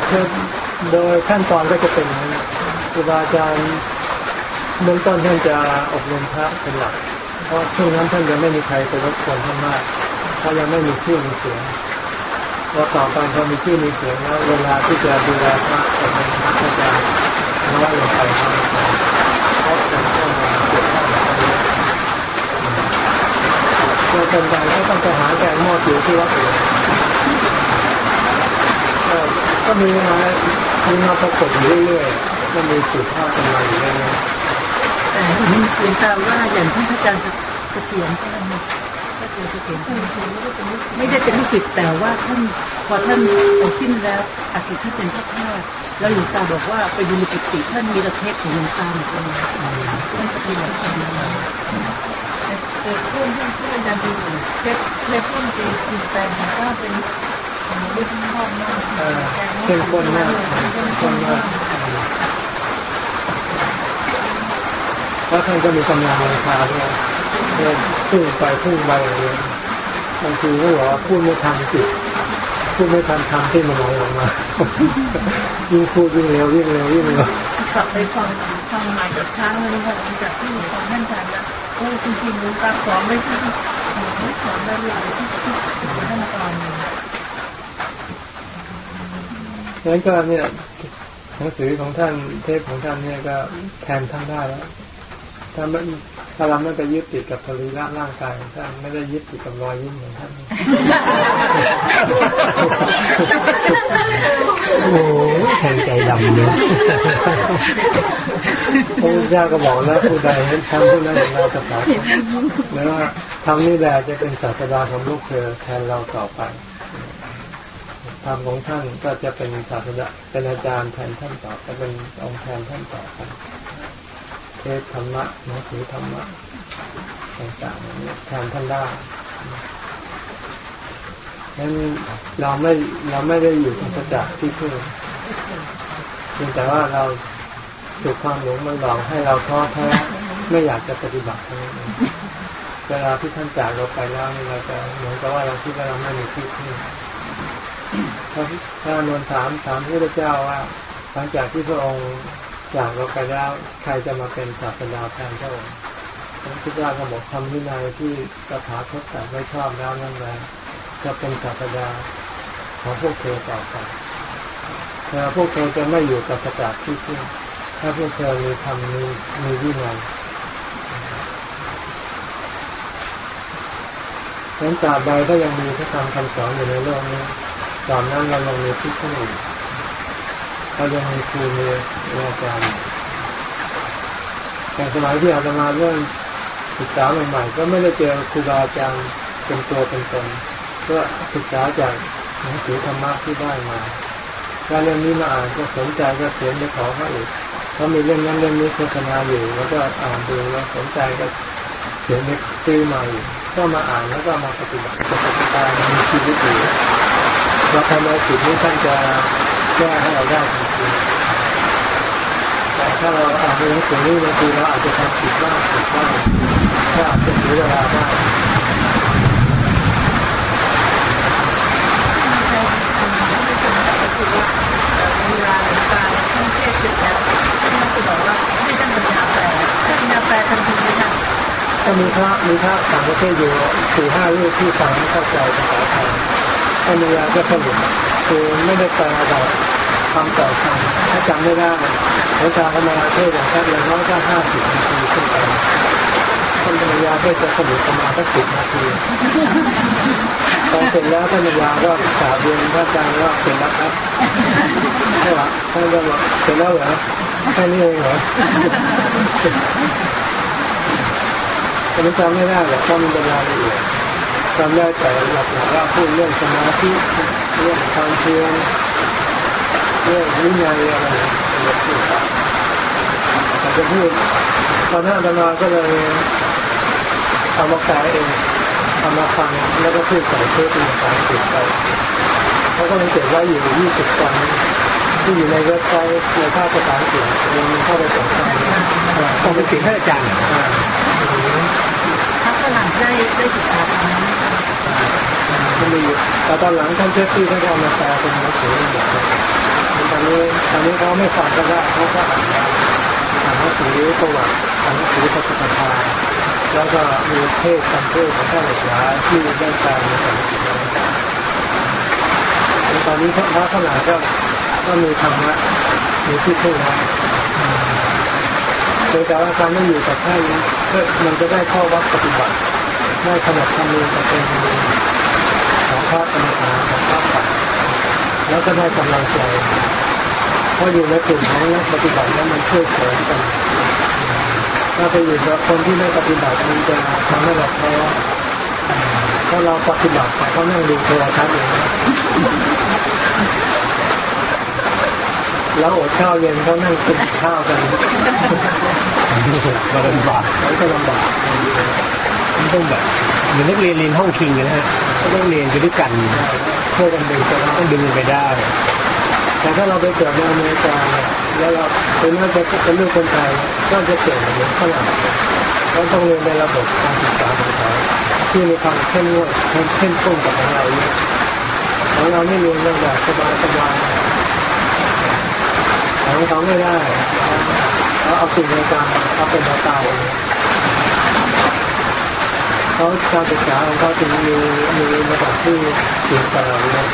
คือโดยขั้นตอนก็จะเป็นครูบาอาจารย์เบื้องต้นท่านจะอบรมพระเป็นหลัก เพราะช่วงนั้นท่านยังไม่มีใครไปรบกวนท่านมากเพราะยังไม่มีชื่อมีเสียง เราต่อไปพอมีชื่อมีเสียงแล้วเวลาที่จะดูแลพระแต่เป็นพระก็จะน้อยลงไปน้อยลงไปเพราะคนเข้ามาเกี่ยวข้องกับเรื่องเราเป็นใดก็ต้องไปหาแกงหม้อจิ๋วที่วัดอื่นก็มีมามีมาประกบอยู่เรื่อยๆก็มีสืบทอดกันมาอยู่เรื่อยๆแต่เห็นคุณตามว่าอย่างที่พระอาจารย์เกษียณท่านก็คือเกษียณท่านไม่ได้เป็นลูกศิษย์แต่ว่าท่านพอท่านสิ้นแล้วอาทิตย์ที่เป็นพระธาตุแล้วหลวงตาบอกว่าไปดูในกุฏิท่านมีระเทศของหลวงตาหมดเลยท่านปฏิบัติธรรมเกิดขึ้นที่ที่อาจารย์ดูเล็บเล็บพุ่มตีตีแปลงก็เป็นของรุ่นพ่อมากเออเข้มข้นมากเข้มข้นมากแล้วท่านก็มีกำลังวังชาด้วย เดินพุ่งไปพุ่งไปอย่างเงี้ยบางทีก็บอกว่าพูดไม่ทันจิตพูดไม่ทันทำที่มันไหลออกมา ยิ่งพูดยิ่งเร็วยิ่งเร็วยิ่งเร็วกลับไปฟังฟังมาจากครั้งนึงค่ะหลังจากที่ฟังท่านอาจารย์นะโอ้จริงๆหลวงตาสอนไม่ที่ไม่สอนได้เลยที่ที่ขั้นตอนนี้งั้นก็เนี่ยหนังสือของท่านเทพของท่านเนี่ยก็แทนท่านได้แล้วถ้าไม่ ถ้าเราไม่ไปยึดติดกับสรีระร่างกายของท่านไม่ได้ยึดติดกับรอยยิ้มของท่านโอ้โหแทงใจดำเนี่ยพระพุทธเจ้าก็บอกแล้วผู้ใดเห็นทำผู้นั้นเห็นเราจะสาหรือว่าทำนี่แหละจะเป็นศาสดาของลูกเธอแทนเราต่อไปธรรมของท่านก็จะเป็นศาสดาเป็นอาจารย์แทนท่านต่อไปเป็นองค์แทนท่านต่อไป เทศธรรมะหนังสือธรรมะต่างๆนี้แทนท่านได้งั้นเราไม่เราไม่ได้อยู่กับสัจจะที่พึ่งเพียงแต่ว่าเราถูกความหลงมันหลอกให้เราท้อแท้ไม่อยากจะปฏิบัติเวลาที่ท่านจากเราไปแล้วเราจะเหมือนกับว่าเราคิดว่าเราไม่มีที่พึ่งพระพระนวลถามถามพระพุทธเจ้าว่า หลังจากที่พระองค์ จากเราไปแล้วใครจะมาเป็นศาสดาแทนพระองค์พระพุทธเจ้าก็บอกทำวินัยที่ตถาคตแต่ไม่ชอบแล้วนั่นแหละจะเป็นศาสดาของพวกเธอต่อไปแต่พวกเธอจะไม่อยู่กับสกัดที่พึ่งถ้าพวกเธอมีธรรมมีมีวินัยฉะนั้นตราบใดก็ยังมีพระธรรมคำสอนอยู่ในโลกนี้ตอนนั้นเรายังมีที่พึ่งอยู่ เรายังมีครูมีอาจารย์แต่สมัยที่อาตมาเรื่องศึกษาใหม่ๆก็ไม่ได้เจอครูบาอาจารย์เป็นตัวเป็นตนก็ศึกษาจากหนังสือธรรมะที่ได้มาถ้าเรื่องนี้มาอ่านก็สนใจก็เขียนไปขอเขาอีกเขามีเรื่องนั้นเรื่องนี้โฆษณาอยู่แล้วก็อ่านดูแล้วสนใจก็เขียนไปซื้อมาอีกก็มาอ่านแล้วก็มาปฏิบัติปฏิบัติมีชีวิตอยู่เราทำอะไรผิดนี้ท่านจะ ก้ให้เราได้ทันทีแต่ถ้าเราอ่านหนังสือนี้บางทีเราอาจจะทำผิดบ้างผิดบ้างก็อาจจะเสียเวลาได้เวลางตาท่านเทศเสร็จแล้วท่านจะบอกว่าให้ท่านปัญญาแปลท่านปัญญาแปลทันทีเลยค่ะถ้ามีพระมีพระต่างประเทศอยู่สี่ห้ารูปที่ฟังไม่เข้าใจภาษาไทย ท่านมียาก็สรุปคือไม่ได้แปลแบบคำต่อคำถ้าจำไม่ได้หลวงตาธรรมราเทศอย่างแค่อย่างน้อยก็ห้าสิบนาทีขึ้นไปท่านปัญญาก็จะสรุปประมาณสักสิบนาทีพอเสร็จแล้วท่านปัญญาก็กราบเรียนพระอาจารย์ว่าเสร็จแล้วครับใช่หรอท่านก็บอกเสร็จแล้วเหรอแค่นี้เองเหรอแต่มันจำไม่ได้หรอกเพราะมันเป็นรายละเอียด จำได้แต่หลักๆว่าพูดเรื่องสมาธิเรื่องความเพียรเรื่องวินัยอะไรเราพูดไปอาจจะพูดตอนนั้นอาตมาก็เลยเอามาแปลเองเอามาฟังแล้วก็พูดใส่เทปเป็นภาษาอังกฤษไปเขาก็เลยเก็บไว้อยู่ยี่สิบตอนที่อยู่ในเว็บไซต์ในภาคภาษาอังกฤษยังเข้าไปสนใจต้องไปเสียงท่านอาจารย์เหรอถ้าฝรั่งได้ได้ศึกษา แต่ตอนหลังท่านเจ้าที่ท่านก็เอามาแปลเป็นหนังสือหมดเลยตอนนี้ตอนนี้เขาไม่ฟังก็ได้เขาก็อ่านอ่านหนังสือประวัติอ่านหนังสือพระพุทธทาแล้วก็มีเทศคำเทศของท่านหลายที่ได้แปลในหนังสือตอนนี้พระขนาดก็ก็มีธรรมะมีที่พึ่งแล้โดยแต่ว่าการไม่อยู่กับท่านก็มันจะได้ข้อวัดปฏิบัติได้ขนาดทำเองกับเป็นของ พระกรรมฐานของพระป่าแล้วก็ได้กำลังใจเพราะอยู่ในกลุ่มของนักปฏิบัติแล้วมันช่วยเสริมกัน ถ้าไปอยู่กับคนที่ไม่ปฏิบัติมันจะทำให้เราท้อถ้าเราปฏิบัติแต่เขานั่งดูโทรทัศน์อย่างนี้แล้วอดข้าวเย็นเขานั่งกินข้าวกันมาลำบากเขาก็ลำบาก มันต้องแบบเหมือนนักเรียนเรียนห้องคิงนะฮะก็ต้องเรียนไปด้วยกันช่วยกันดึงต้องดึงกันไปได้ แต่ถ้าเราไปเกิดในอเมริกาแล้วเราเป็นน่าจะเป็นลูกคนไทยก็จะเก่งเหมือนฝรั่งเราต้องเรียนในระบบการศึกษาของเขาที่มีความเข้มงวดเข้มข้นกับของเราเยอะของเราไม่เรียนเราแบบสบายสบายของเขาไม่ได้เขาเอาสิ่งในการเขาเป็นมาตาย เขาการศึกษาของเขาถึงมีมีระดับที่สูงกว่าเราเยอะ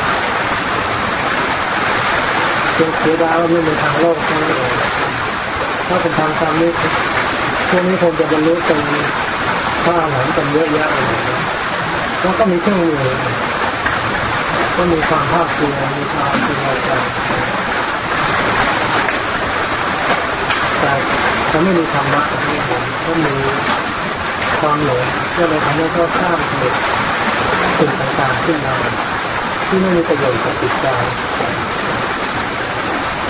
เพียงเสียดายว่าไม่เป็นทางโลกเท่านั้นเองถ้าเป็นทางธรรมนี่พวกนี้คงจะบรรลุเป็นพระอรหันต์กันเยอะแยะเลยแล้วก็มีเครื่องมือก็มีความภาคเพียรมีความเป็นใจแต่เขาไม่มีธรรมะนี่ผมก็มี ความหลงก็เลยทำให้เขาสร้างเหตุสิ่งต่างๆขึ้นมาที่ไม่มีประโยชน์กับจิตใจ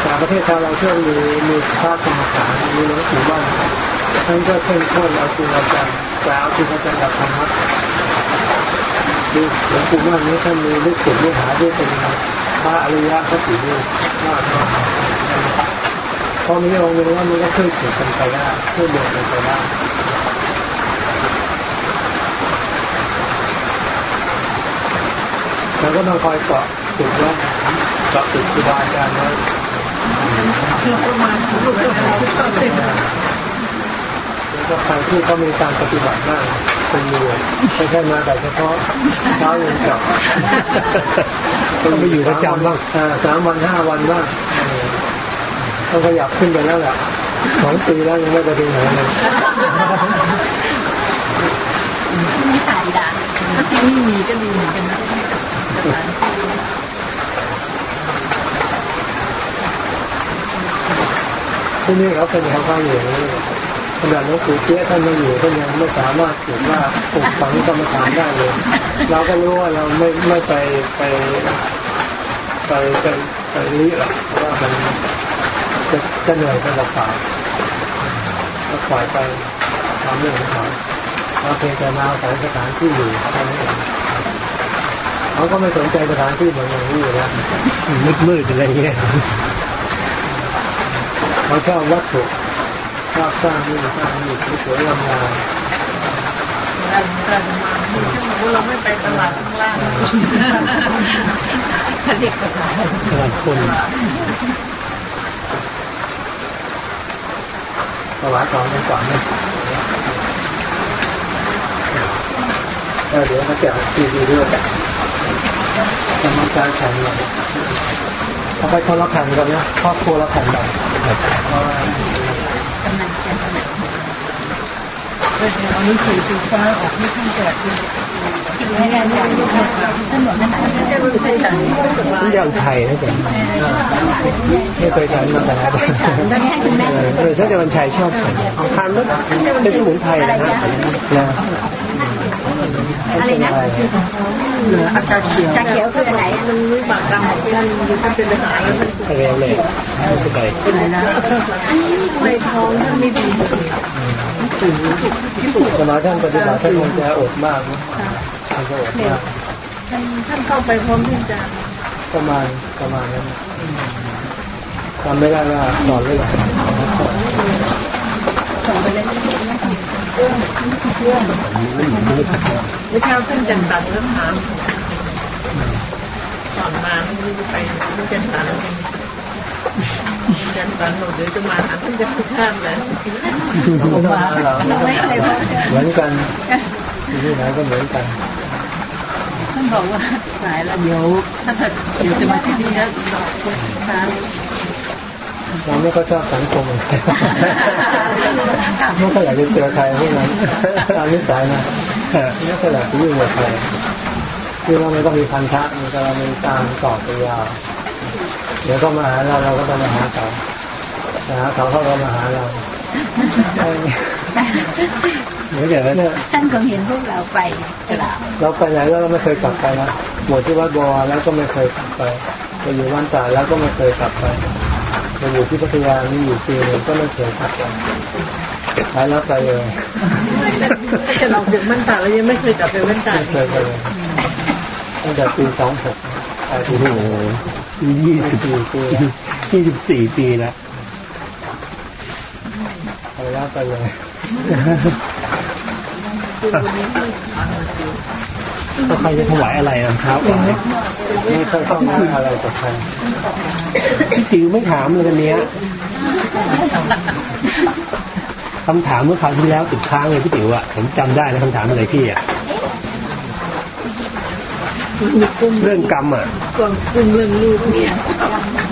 แต่ประเทศไทยเราเชื่อมีมีพระกรรมฐานมีหลวงปู่บ้านท่านก็เข้มข้นเอาจริงเอาจังแต่เอาจริงเอาจังกับธรรมะดูหลวงปู่บ้านนี้ท่านมีลูกศิษย์ลูกหาที่เป็นพระอริยะพระสีรูปมากมากพอมีองค์หนึ่งว่ามันก็ช่วยเสียกันไปได้ช่วยเดินกันไปได้ เราก็ต้องคอยเกาะติดไว้เกาะติดครูบาอาจารย์ไว้ประมาณถึงเวลาที่ต้องเป็นแล้วก็ใครที่เขามีการปฏิบัติมากเป็นมือไม่ใช่มาแต่เฉพาะเช้าเย็นกลับต้องไปอยู่ประจำบ้างสามวันห้าวันบ้างต้องขยับขึ้นไปแล้วแหละสองปีแล้วยังไม่ไปถึงไหนเลยไมีถ่ายด่าถ้าที่นี่มีก็ดีเหมือนกันนะ ที่นี่เขาเป็นเขาข้างอยู่นี่ขนาดหลวงปู่เจี๊ยท่านไม่อยู่ท่านยังไม่สามารถถือว่าปลูกฝังกรรมฐานได้เลย เราก็รู้ว่าเราไม่ไม่ไปไปไปไปไปนี้หรอกเพราะว่ามันจะจะเหนื่อยไปเปล่าๆก็ปล่อยไปทำเรื่องของเขาเราเพียงแต่มาอาศัยสถานที่อยู่แค่นั้นเอง เขาก็ไม่สนใจสถานที่เหมือนอย่างนี้อยู่แล้วมืดมืดๆอะไรเงี้ยเขาชอบวัตถุชอบสร้างนี่สร้างนี่สวยๆงามเราเรามาที่เราไม่ไปตลาดข้างล่างถ้าเด็กตลาดสำหรับคนๆถวายของกันก่อนนะเออเดี๋ยวมาแจกทีวีด้วยกำลังการแข่งเลยเอาไปคนละแผ่นกันนะครอบครัวละแผ่นแบบเพราะว่าเอาหนังสือสีฟ้าออกให้ท่านแจกด้วยไม่ได้ไม่ได้ถนนนั่นแจะรู้สึกสั่งนี่อย่างไทยนะจ๊ะไม่เคยทานมาแต่ไหนตอนนี้ให้คุณแม่เออถ้าจะวันชัยชอบทานทานแล้วเป็นสมุนไพรนะนะ อะไรนะเหลืออาจารย์เขียวชาเขียวคืออะไรมันวิบากกรรมของท่านท่านเป็นทหารแล้วท่านอะไรเลยไม่เป็นไรเป็นไรนะใบทองท่านไม่ดีสมัยท่านปฏิบัติท่านคงจะอดมากนะท่านจะอดมากท่านท่านเข้าไปพร้อมที่อาจารย์ประมาณประมาณนั้นจำไม่ได้ว่าสอนหรือ เปล่าส่งไปเลยเมื่อเช้าท่านจันตันก็ถามก่อนมาไม่รู้ไปท่านจันตันจันตันหนูเดี๋ยวจะมาหาท่านจะพิชาติเลยไม่ต้องมาเหมือนกันที่ไหนก็เหมือนกันท่านบอกว่าสายแล้วเดี๋ยวถ้าเดี๋ยวจะมาที่นี่แล้วค้าง เราไม่ก็ชอบสังคมไม่ก็อยากจะเจอใครพวกนั้นตามนิสัยนะไม่ก็อยากจะยุ่งกับใครคือเราไม่ต้องมีพันธะมันก็มีตามต่อไปยาวเดี๋ยวก็มาหาเราเราก็ต้องมาหาเขาหาเขาเขาก็มาหาเราเหมือนอย่างนั้นท่านคงเห็นพวกเราไปกลับเราไปไหนแล้วเราไม่เคยกลับไปนะหมดที่วัดบัวแล้วก็ไม่เคยกลับไปไปอยู่วันตาแล้วก็ไม่เคยกลับไป ไปอยู่ที่พัทยานี่อยู่ปีนึงก็ไม่เคยกลับไปไปแล้วไปเลยจะเราถึงมันตาแล้วยังไม่เคยกลับไปวันตาไม่เคยไปเลยตั้งแต่ปีสองหกโอ้โหยี่สิบสี่ปียี่สิบสี่ปีแล้วไปแล้วไปเลย ก็ใครจะถวายอะไรนะครับไม่เคยต้องอะไรกับใครพี่จิ๋วไม่ถามเลยวันนี้คำถามเมื่อคราวที่แล้วติดค้างเลยพี่จิ๋วอะผมจำได้นะคำถามอะไรพี่อะ เรื่องกรรมอะกองกุมเรื่องลูกเนี่ย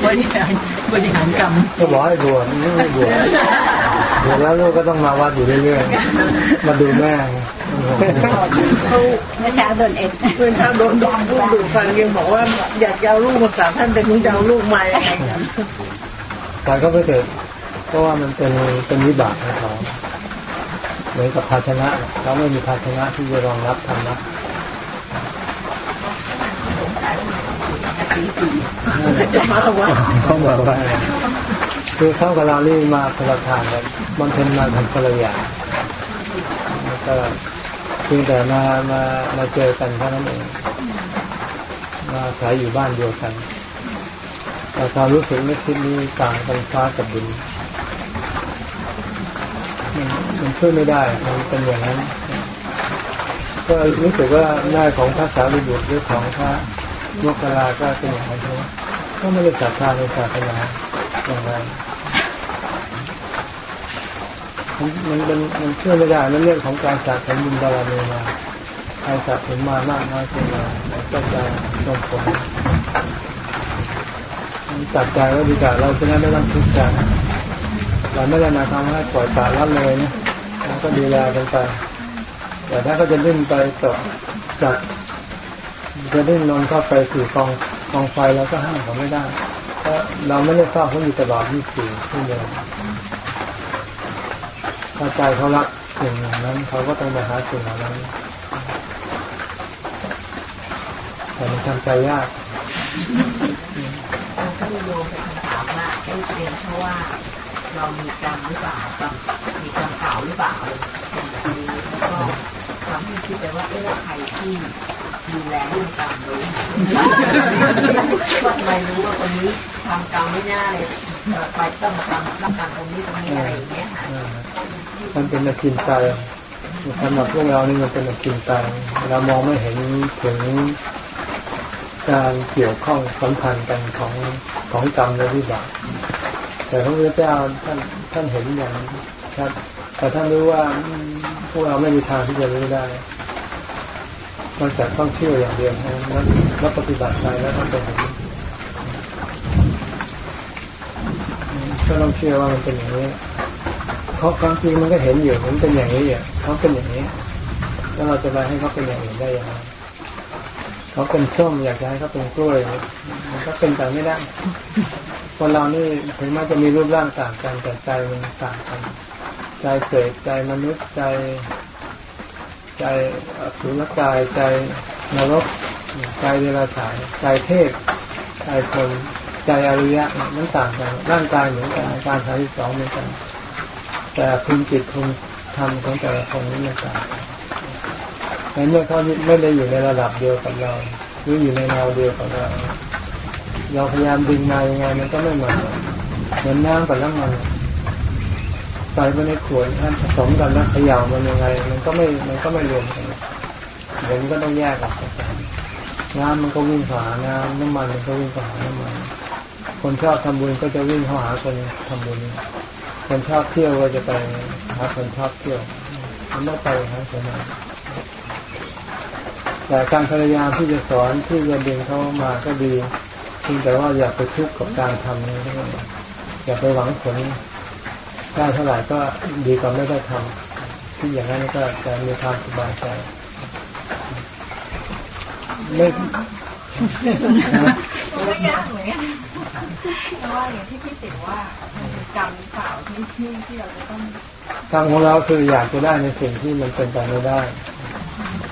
บริหารบริหารกรรมก็บอกให้บวชไม่บวชบวชแล้วลูกก็ต้องมาวัดอยู่เรื่อยๆมาดูแม่เขาเมื่อเช้าโดนเอ็ดเมื่อเช้าโดนดองพูดดูฟังยังบอกว่าอยากจะเอาลูกมาสามท่านเป็นนุ่งจะเอาลูกมายังไงแต่ก็ไม่เกิดเพราะว่ามันเป็นเป็นวิบากของเขาเหมือนกับภาชนะเขาไม่มีภาชนะที่จะรองรับธรรมะจะมาว่า เขาบอกว่าคือเข้ากับเรานี่มาคนละทางกันมันเป็นมาทำคนละอย่างแล้วก็เพียงแต่มามามาเจอกันเท่านั้นเองมาสายอยู่บ้านเดียวกันแต่ความรู้สึกไม่คิดนี้ต่างกันฟ้ากับดินมันช่วยไม่ได้มันเป็นอย่างนั้น ก็รู้สึกว่าหน้าของพระสารีบุตรหรือของพระ โมกขลาก็เป็นอย่างนั้นใช่ไหมก็ไม่ได้ศรัทธาในศาสนาอย่างไรมันเป็นมันเชื่อไม่ได้นั่นเรื่องของการสะสมบุญบารมีมาใครสะสมมามากน้อยเพียงไรก็จะส่งผลจัดใจว่าดีกว่าเราจะไม่ต้องทุกข์ใจเราไม่ได้มาทำให้ปล่อยปละละเลยนะเราก็ดูแลกันไปแต่ถ้าก็จะดิ้นไปต่อจัด จะดิ้นนอนเข้าไปสู่กองกองไฟแล้วก็ห้ามเขาไม่ได้เพราะเราไม่ได้เฝ้าเขาอยู่ตลอด24ชั่วโมงถ้าใจเขารักสิ่งอย่างนั้นเขาก็ต้องไปหาสิ่งเหล่านั้นแต่มันทำใจยากก็มีโยมเป็นคำถามว่าให้เรียนเพราะว่าเรามีกรรมหรือเปล่ากรรมมีกรรมเก่าหรือเปล่าแบบนี้แล้วก็ทำให้คิดไปว่าเอ๊ะใครที่ ดูแลเรื่องกรรมรู้ว่าทำไมรู้ว่าคนนี้ทำกรรมไม่ได้ไปต้องทำรับกรรมตรงนี้ตรงนี้อะไรอย่างเงี้ยค่ะมันเป็นอคินตายสำหรับพวกเรานี่มันเป็นอคินตายเรามองไม่เห็นถึงการเกี่ยวข้องสัมพันธ์กันของของกรรมและวิบากแต่พระพุทธเจ้าท่านท่านเห็นอย่างชัดแต่ท่านรู้ว่าพวกเราไม่มีทางที่จะรู้ได้ นอกจากต้องเชื่ออย่างเดียวนะแล้วปฏิบัติไปแล้วต้องเป็นอย่างนี้ก็ต้องเชื่อว่ามันเป็นอย่างนี้เขาความจริงมันก็เห็นอยู่มันเป็นอย่างนี้อะเขาเป็นอย่างนี้ แล้วเราจะไปให้เขาเป็นอย่างอื่นได้ยังไงเขาเป็นส้มอยากจะให้เขาเป็นกล้วยมันก็เป็นไปไม่ได้คนเรานี่ถึงแม้จะมีรูปร่างต่างกันแต่ใจมันต่างกัน ใจเศษใจมนุษย์ใจ ใจสุรกายใจนรกใจเดรัจฉานใจเทพใจคนใจอริยะมันต่างกันร่างกายเหมือนกันการทำสองเหมือนกัน แต่ภูมิจิตภูมิธรรมของแต่ละคนนี้มันต่างกันในเมื่อเขาไม่ได้อยู่ในระดับเดียวกับเราหรืออยู่ในแนวเดียวกับเราเราพยายามดึงมายังไงมันก็ไม่เหมือนเหมือนน้ำกับน้ำมัน ใส่ไปในขวดผสมกันแล้วเขย่ามันยังไง มันก็ไม่มันก็ไม่รวมกันเดี๋ยวมันก็ต้องแยกออกกันน้ำมันก็วิ่งหาน้ำน้ำมันมันก็วิ่งหาน้ำมันคนชอบทำบุญก็จะวิ่งเข้าหาคนทำบุญคนชอบเที่ยวก็จะไปหาคนชอบเที่ยวมันต้องไปหาคนนั้นแต่การพยายามที่จะสอนที่จะดึงเขามาก็ดีเพียงแต่ว่าอย่าไปทุกข์กับการทำนี้อย่าไปหวังผล ได้เท่าไหร่ก็ดีกว่าไม่ได้ทำที่อย่างนั้นก็จะมีความสบายใจไม่ไม่ยากเหมือนกันเพราะว่าอย่างที่พี่ติ๋วว่ามันเป็นกรรมหรือเปล่าที่ที่ที่เราจะต้องกรรมของเราคืออยากจะได้ในสิ่งที่มันเป็นไปไม่ได้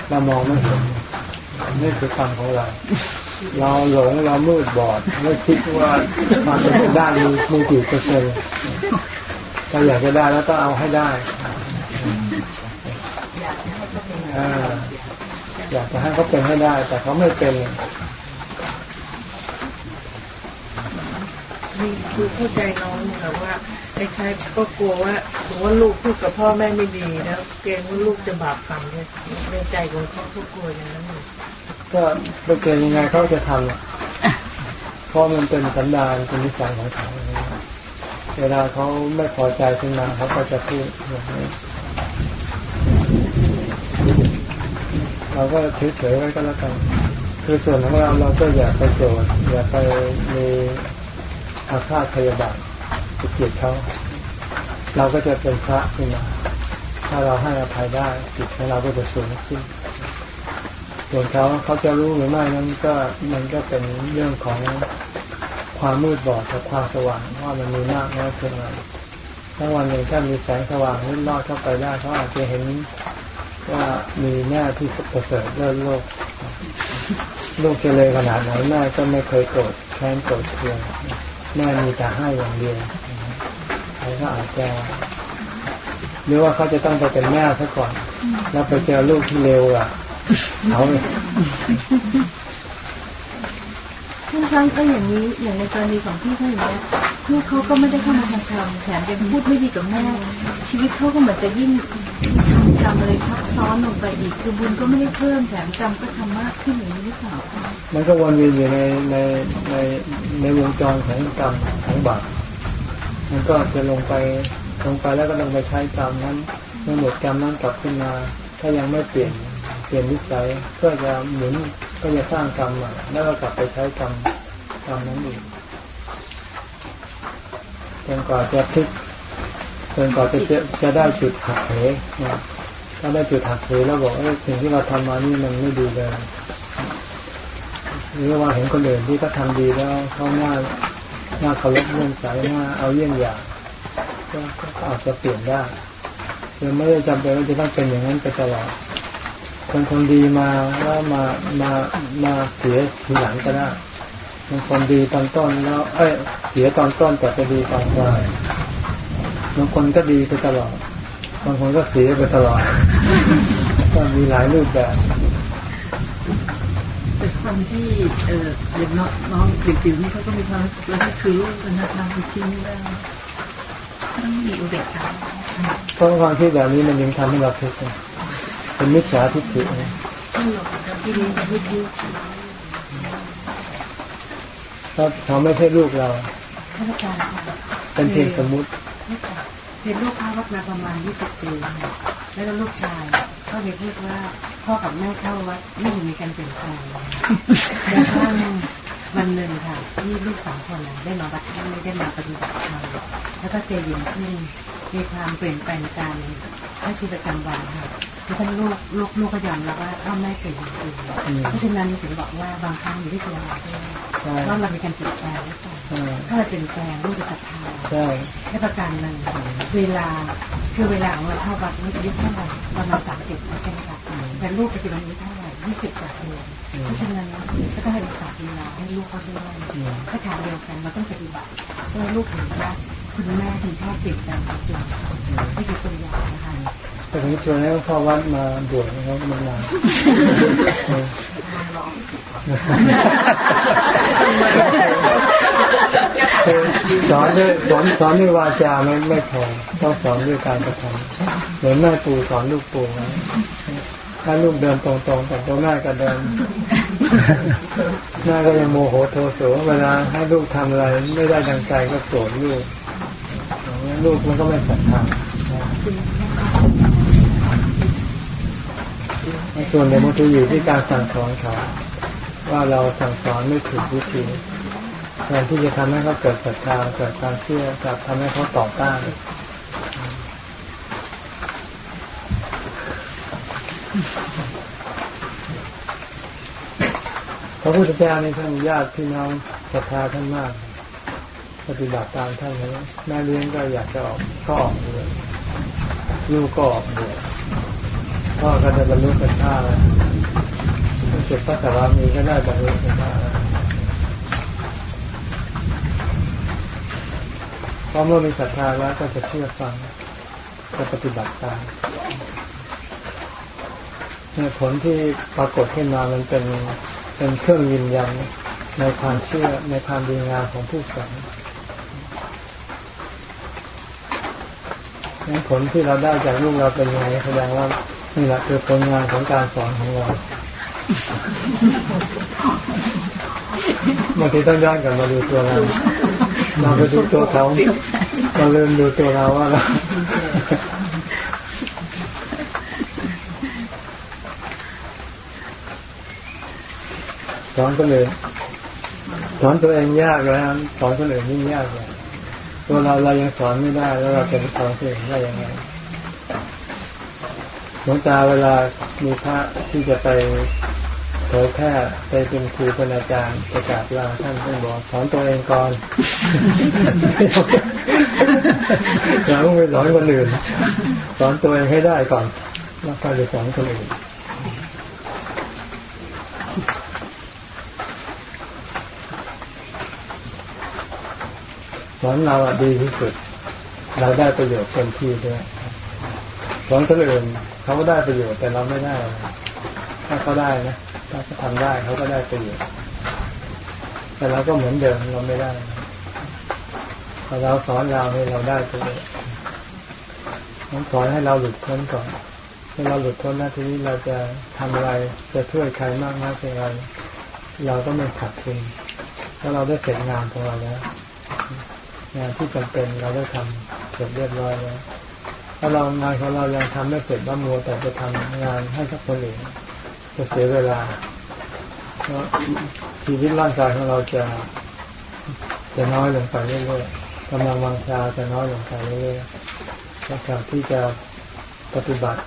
เรามองไม่เห็นนี่คือกรรมของเรา เราหลงเรามืดบอดไม่คิดว่าความเป็นไปได้มีมีกี่เปอร์เซ็นต์ ถ้าอยากจะได้แล้วต้องเอาให้ได้อ่าอยากจะให้เขาเป็นให้ได้ แต่เขาไม่เป็นนี่คือเข้าใจน้องค่ะว่าไอ้ชายก็กลัวว่าถึงว่าลูกพูดกับพ่อแม่ไม่ดีแล้วเกรงว่าลูกจะบาปกรรมเนี่ยในใจของเขาก็กลัวอย่างนั้นอยู่ก็เป็นเกินยังไงเขาจะทำอะเพราะมันเป็นสันดานเป็นนิสัยของเขา เวลาเขาไม่พอใจขึ้นมาเขาก็จะพูดอย่างนี้เราก็เฉยๆไว้ก็แล้วกัน คือส่วนของเราเราก็อย่าไปโกรธอย่าไปมีอาฆาตพยาบาทเกลียดเขาเราก็จะเป็นพระขึ้นมา ถ้าเราให้อภัยได้จิตของเราก็จะสูงขึ้น ส่วนเขาเขาจะรู้หรือไม่นั้นก็มันก็เป็นเรื่องของ ความมืดบอดกับความสว่างว่ามันมีมากน้อยเพียงไรถ้าวันหนึ่งถ้ามีแสงสว่างนิดลอดเข้าไปได้เขาอาจจะเห็นว่ามีแม่ที่ประเสริฐเลิศโลกโลกจะเลยขนาดไหนแม่ก็ไม่เคยโกรธแค้นโกรธเคืองแม่มีแต่ให้อย่างเดียวเขาก็อาจจะหรือว่าเขาจะต้องไปเป็นแม่ซะก่อน แล้วไปเจอลูกที่เลวอะเอาเลย ท่านครั้งก็อย่างนี้อย่างในกรณีของพี่เขาอย่างเงี้ลูกเขาก็ไม่ได้เข้ามาทำกรรมแถมยังพูดไม่ดีกับแม่ ชีวิตเขาก็เหมือนจะยิ่งทำกรรมอะไรทับซ้อนลงไปอีก คือบุญก็ไม่ได้เพิ่มแถมกรรมก็ทำมากขึ้นอย่างนี้หรือเปล่ามันก็วนเวียนอยู่ในในในในวงจรของกรรมของบาปมันก็จะลงไปลงไปแล้วก็ลงไปใช้กรรมนั้นเมื่อหมดกรรมนั้นกลับขึ้นมา ถ้ายังไม่เปลี่ยน เปลี่ยนนิสัยก็จะหมุนก็จะสร้างกรรมใหม่แล้วก็กลับไปใช้กรรมกรรมนั้นอีกจนกว่าจะพลิกจนกว่าจะจะจะได้จุดหักเหนะถ้าได้จุดหักเหแล้วบอกเออสิ่งที่เราทำมานี่มันไม่ดีเลยหรือว่าเห็นคนอื่นที่เขาทาดีแล้วเขาหน้าหน้าเคารพเลื่อมใสหน้าเอาเยี่ยงอย่างก็อาจจะเปลี่ยนได้คือไม่ได้จำเป็นว่าจะต้องเป็นอย่างนั้นไปตลอด คนคนดีมาแล้วมามามาเสียทีหลังก็ได้บางคนดีตอนต้นแล้วเอ้ยเสียตอนต้นแต่จะดีตอนปลายบางคนก็ดีไปตลอดบางคนก็เสียไปตลอดก็มีหลายรูปแบบแต่คนที่เออเด็กน้องน้องเด็กจิ๋วนี่เขาก็มีความรู้สึกว่าที่คือลูกนะคะคือทิ้งไม่ได้ต้องมีอุเบกขาเพราะความคิดแบบนี้มันยังทำให้เราทุกข์นะ เป็นมิจฉาทิฏฐินะท่านหลวงกับพี่เลี้ยงกับพี่ยุเพราะเขาไม่ใช่ลูกเราท่านอาจารย์ค่ะเป็นเพียงสมมุติเห็นลูกพาวัดมาประมาณ20ปีค่ะแล้วก็ลูกชายก็เลยพูดว่าพ่อกับแม่เข้าวัดไม่เห็นมีการเปลี่ยนแปลงเลยกระทั่ง วันหนึ่งค่ะที่ลูกสองคนน่ะได้มาวัดท่านได้มาปฏิบัติธรรมแล้วก็ใจเย็นขึ้นมีความเปลี่ยนแปลงการใช้ชีวิตประจำวันค่ะแล้วท่านลูกลูกลูกก็ยอมรับว่าพ่อแม่เปลี่ยนจริงๆเพราะฉะนั้นถึงบอกว่าบางครั้งอยู่ที่ตัวเราด้วยใช่ว่าเรามีการเปลี่ยนแปลงหรือเปล่าใช่ถ้าเราเปลี่ยนแปลงลูกจะศรัทธาใช่แค่ประการหนึ่งเวลาคือเวลาของเราเข้าวัดนี่อายุเท่าไหร่ประมาณสามสิบใช่ไหมคะแต่ลูกปัจจุบันอายุเท่าไหร่ยี่สิบกว่าเดือน เพราะฉะนั้นก็ต้องให้โอกาสเวลาให้ลูกเขาด้วยถ้าทางเดียวกันเราต้องปฏิบัติเพื่อลูกเห็นว่าคุณแม่คุณพ่อเปลี่ยนแปลงจริงนี่คือตัวอย่างนะคะแต่ถึงชวนให้พ่อวัดมาบวชนะครับมันานสอนด้วยสอนสอนด้วยวาจาไม่ไม่พอต้องสอนด้วยการกระทำเหมือนแม่ปู่สอนลูกปู่นะ ถ้าลูกเดินตรงๆแต่ตัวแม่ก็เดินแม่ก็ยังโมโหโทโสเวลาให้ลูกทำอะไรไม่ได้ดังใจก็โกรธลูกอย่างนี้ลูกมันก็ไม่ศรัทธาส่วนในบางทีอยู่ที่การสั่งสอนเขาว่าเราสั่งสอนไม่ถูกวิธีแทนที่จะทำให้เขาเกิดศรัทธาเกิดความเชื่อกลับทำให้เขาต่อต้าน พระพุทธเจ้าในท่านญาติพี่น้องศรัทธาท่านมาก ปฏิบัติตามท่านนะแม่เลี้ยงก็อยากจะออกก็ออกเลยลูกก็ออกเลยพ่อก็จะบรรลุเป็นท่าแล้วเก็บพระสวามีก็ได้บรรลุเป็นท่าแล้วพอเมื่อมีศรัทธาแล้วก็จะเชื่อฟังจะปฏิบัติตาม ผลที่ปรากฏขึ้นมามันเป็นเป็นเครื่องยืนยันในความเชื่อในความดีงามของผู้สอนนั้นผลที่เราได้จากลูกเราเป็นยังไงแสดงว่านี่แหละคือผลงานของการสอนของเราบางทีต้องย้อนกลับมาดูตัวเราเราไปดูตัวเขาเราเริ่มดูตัวเราว่าเรา สอนคนอื่นสอนตัวเองยากแล้วสอนคนอื่นยิ่งยากเลยตัวเราเรายังสอนไม่ได้แล้วเราจะสอนคนอื่นได้ยังไงหลวงตาเวลามีพระที่จะไปเผยแพร่ไปเป็นครูเป็นอาจารย์ประกาศลาท่านท่านบอกสอนตัวเองก่อนอย่าเพิ่งไปสอนคนอื่นสอนตัวเองให้ได้ก่อนแล้วค่อยไปสอนคนอื่น อนเราอะดีที่สุด เราได้ประโยชน์เต็มที่ด้วยสอนคนอื่นเขาก็ได้ประโยชน์แต่เราไม่ได้ ถ้าเขาได้นะถ้าเขาทำได้เขาก็ได้ประโยชน์แต่เราก็เหมือนเดิมเราไม่ได้พอเราสอนเราให้เราได้ประโยชน์ต้องสอนให้เราหลุดพ้นก่อนให้เราหลุดพ้นหน้าทีนี้เราจะทำอะไรจะช่วยใครมากน้อยเพียงไรเราก็ไม่ขัดทุนเพราะเราได้เสร็จงานของเราแล้ว งานที่จำเป็นเราได้ทำเสร็จเรียบร้อยแล้วถ้าเรางานของเรายังทำไม่เสร็จว่ามัวแต่ไปทำงานให้กับคนอื่นจะเสียเวลาเพราะชีวิตร่างกายของเราจะจะน้อยลงไปเรื่อยๆกำลังวังชาจะน้อยลงไปเรื่อยๆและการที่จะปฏิบัติ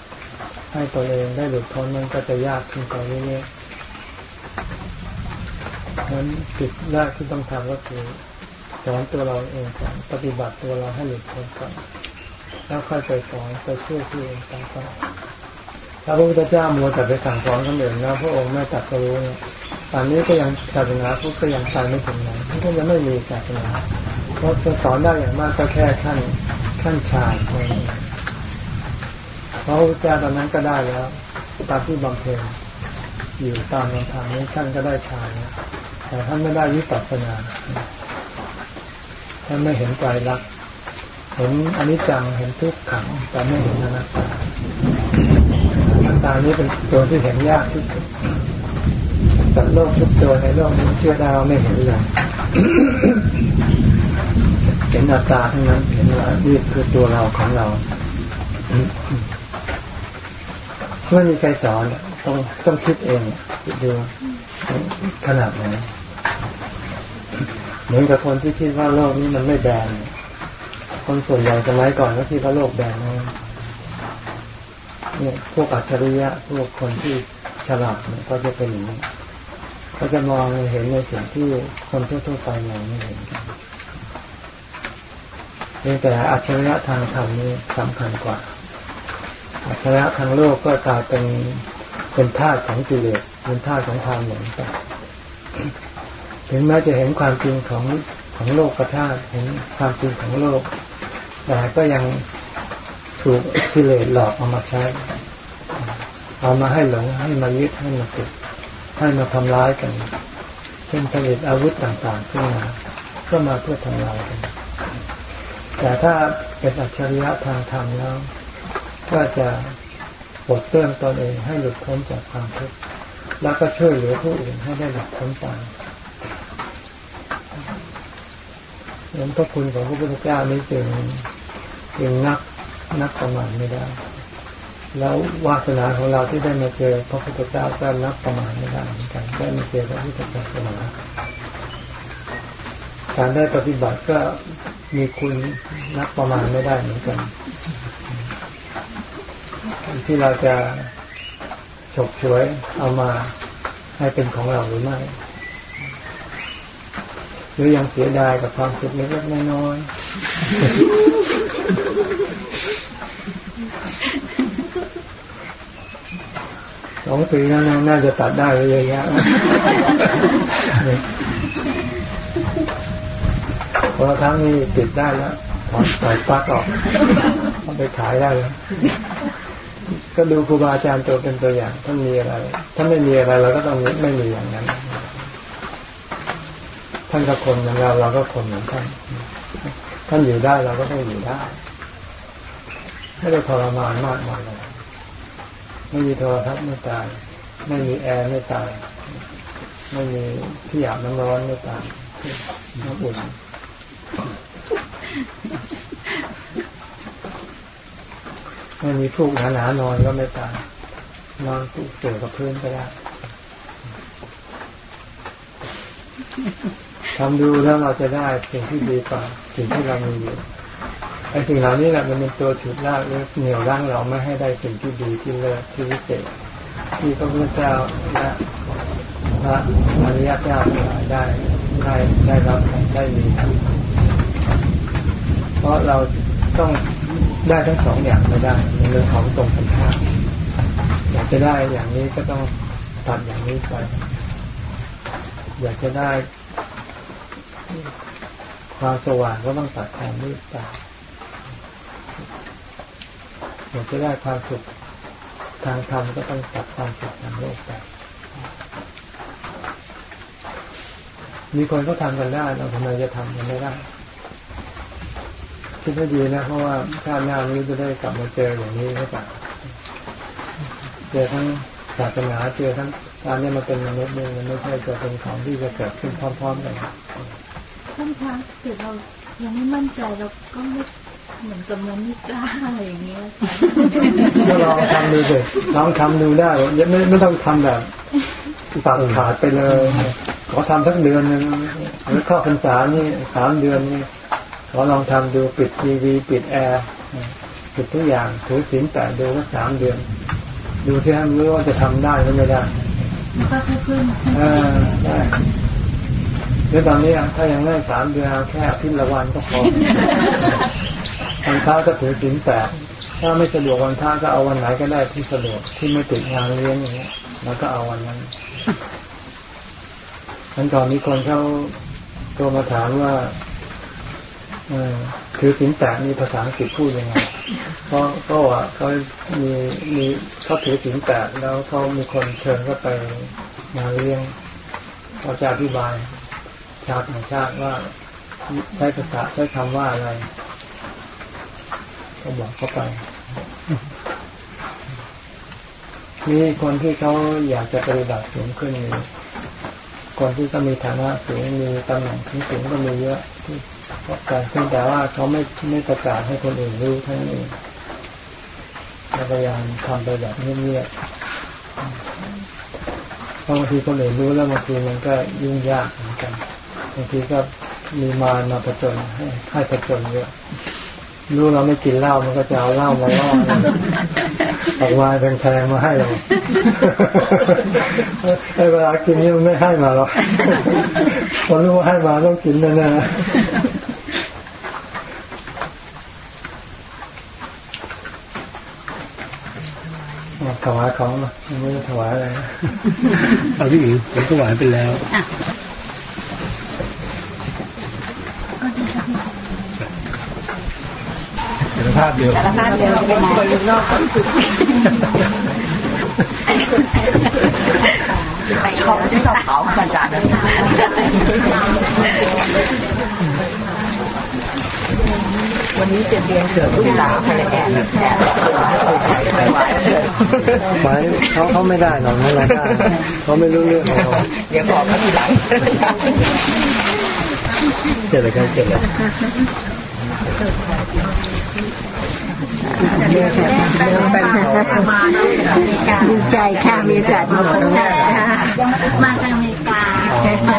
ให้ตัวเองได้หลุดพ้นมันก็จะยากขึ้นไปเรื่อยๆนั้นจุดแรกที่ต้องทำก็คือ อนตัวเราเองก่อนปฏิบัติตัวเราให้หลุดพ้นก่อนแล้วค่อยไปสอนไปช่วยผู้อื่นต่างๆถ้าพระพุทธเจ้ามัวแต่ไปสั่งสอนคนอื่นแล้วพระองค์ไม่ตัดรู้เนี่ยตอนนี้ก็ยังศาสนาพุทธก็ยังไปไม่ถึงไหนก็ยังไม่มีศาสนาเพราะจะสอนได้อย่างมากก็แค่ขั้นขั้นชายเท่านั้นพระพุทธเจ้าตอนนั้นก็ได้แล้วตามที่บำเพ็ญอยู่ตามลำพังนี้ท่านก็ได้ชานแต่ท่านไม่ได้วิปัสสนา ท่าไม่เห็นใจรัก เห็นอนิจจังเห็นทุกขัง แต่ไม่เห็นอนัตตาอนัตตานี้เป็นตัวที่เห็นยากที่สุดแต่โลกทุกตัวในโลกนี้เชื่อได้ว่าไม่เห็นเลยเห็นอนัตตาทั้งนั้น เห็นว่านี่คือตัวเราของเราไม่มีใครสอนต้องต้องคิดเองดูขนาดไหน เหมือนกับคนที่คิดว่าโลกนี้มันไม่แบนคนส่วนใหญ่สมัยก่อนก็คิดว่าโลกแบนนะเนี่ยพวกอัจฉริยะพวกคนที่ฉลาดเนี่ยก็จะเป็นอย่างนี้เขาจะมองเห็นในสิ่งที่คนทั่วๆไปมองไม่เห็นกันเพียงแต่อัจฉริยะทางธรรมนี่สำคัญกว่า อัจฉริยะทางโลกก็กลายเป็นเป็นธาตุของกิเลสเป็นธาตุของธรรมเหมือนกัน ถึงแม้จะเห็นความจริงของของโลกกระทาเห็นความจริงของโลก แต่ก็ยังถูกกิเลสหลอกเอามาใช้ เอามาให้หลงให้มายึดให้มาติดให้มาทำร้ายกันเช่นผลิตอาวุธต่างๆขึ้นมาก็มาเพื่อทำลายกัน แต่ถ้าเป็นอัจฉริยะทางธรรมแล้ว ก็จะปลดเตื้องตนเองให้หลุดพ้นจากความทุกข์แล้วก็ช่วยเหลือผู้อื่นให้ได้หลุดพ้นตาม เห็นพระคุณของพระพุทธเจ้านี้จึงจึงนักนักประมาณไม่ได้ แล้ววาสนาของเราที่ได้มาเจอพระพุทธเจ้าก็นับประมาณไม่ได้เหมือนกันได้มาเจอพระพุทธศาสนาการได้ปฏิบัติก็มีคุณนับประมาณไม่ได้เหมือนกัน ที่เราจะฉกฉวยเอามาให้เป็นของเราหรือไม่ หรือยังเสียดายกับความสุขเล็กๆน้อยๆสองปีนั้นน่าจะตัดได้เลยอะะพอทั้งนี้ติดได้แล้วถอดปล่อยปลั๊กออกเอาไปขายได้แล้วก็ดูครูบาอาจารย์ตัวเป็นตัวอย่างท่านมีอะไร ถ้าไม่มีอะไรเราก็ต้องไม่มีอย่างนั้น ท่านก็คนอย่างเราเราก็คนเหมือนท่าน ท่านอยู่ได้เราก็ต้องอยู่ได้ไม่ได้ทรมานมากมายเลยไม่มีโทรทัศน์ไม่ตาย ไม่มีแอร์ไม่ตาย ไม่มีที่อาบน้ำร้อนไม่ตายน้ำอุ่นไม่มีฟูกหนาๆนอนก็ไม่ตายนอนฟูกเสื่อกับพื้นก็ได้ ทำดูแล้วเราจะได้สิ่งที่ดีกว่าสิ่งที่เรามีอยู่ไอ้สิ่งเหล่านี้แหละมันเป็นตัวฉุดลากหรือเหนี่ยวรั้งเราไม่ให้ได้สิ่งที่ดีที่เลิศที่วิเศษที่พระพุทธเจ้าและพระอริยเจ้าทั้งหลายได้ได้ได้รับได้มีเพราะเราต้องได้ทั้งสองอย่างไม่ได้มันเป็นของตรงกันข้ามอยากจะได้อย่างนี้ก็ต้องตัดอย่างนี้ไป อยากจะได้ ความสว่างก็ต้องตัดความมืดไปอยากจะได้ความสุขทางธรรมก็ต้องตัดความสุขทางโลกไป มีคนก็ทำกันได้เราทำไมจะทำกันไม่ได้คิดให้ดีนะ เพราะว่าชาติหน้านี้จะได้กลับมาเจออย่างนี้หรือเปล่าเจอทั้งศาสนาเจอทั้งการนี้มาเป็นมนุษย์เนี่ยมันไม่ใช่จะเป็นของที่จะเกิดขึ้นพร้อม ๆ กัน ท่านคะเกิดเรายังไม่มั่นใจเราก็ไม่เหมือนกับยังไม่กล้าอะไรอย่างเงี้ยก็ลองทำดูสิลองทำดูได้ยังไม่ไม่ต้องทำแบบตัดขาดไปเลย ขอทำสักเดือนหนึ่งหรือเข้าพรรษานี่สามเดือนนี่ขอลองทำดูปิดทีวีปิดแอร์ปิดทุกอย่างถือศีลแปดเดือนละสามเดือน ดูที่ท่านรู้ว่าจะทำได้หรือไม่ได้ก็ค่อยๆเออได้ เดี๋ยวตอนนี้ถ้ายังไม่สามเดือนแค่อาทิตย์ละวันก็พอวันพระก็ถือศีลแปดถ้าไม่สะดวกวันพระก็เอาวันไหนก็ได้ที่สะดวกที่ไม่ติดงานเลี้ยงอย่างเงี้ยแล้วก็เอาวันนั้นทันก่อนมีคนเขาโทรมาถามว่าเออคือศีลแปดมีภาษาอังกฤษพูดยังไง เพราะก็ว่าเขามีมีเขาถือศีลแปดแล้วเขามีคนเชิญเขาไปงานเลี้ยงเขาจะอธิบาย ชาวต่างชาติว่าใช้ภาษาใช้คำว่าอะไร ก็บอกเข้าไปมีคนที่เขาอยากจะปฏิบัติสูงขึ้นมีคนที่ก็มีฐานะสูงมีตำแหน่งสูงก็มีเยอะที่การเพียงแต่ว่าเขาไม่ไม่ประกาศให้คนอื่นรู้ทั้งนเองพยายามทำไปแบบเงียบๆบางทีคนอื่นรู้แล้วบางทีมันก็ยุ่งยากเหมือนกันางทีก็มีมามาผจญให้ให้ผจญเยอะรู้เราไม่กินเหล้ามันก็จะเอาเหล้ามาล่อเอาวายแพงๆมาให้เราไอ้เวลากินนี่มันไม่ให้มาหรอกพอรู้ว่าให้มาต้องกินแน่ๆถวายของไม่ได้ถวายอะไรเอาพี่อิ๋วผมถวายไปแล้ว สารภาพเดียวสารภาพเดียวเป็นไงคนนอกก็คือไปขอจะสอบเขาอาจารย์วันนี้จะเรียนเกิดลูกสาวภรรยาแต่ไม่ไหวเลยหมายเขาเขาไม่ได้หรอกไม่ได้เขาไม่รู้เรื่องเขาเดี๋ยวบอกเขาทีหลังเจ็ดเลยครับเจ็ดเลย ดีใจค่ะมีโอกาสมาพบกันมาจากอเมริกาม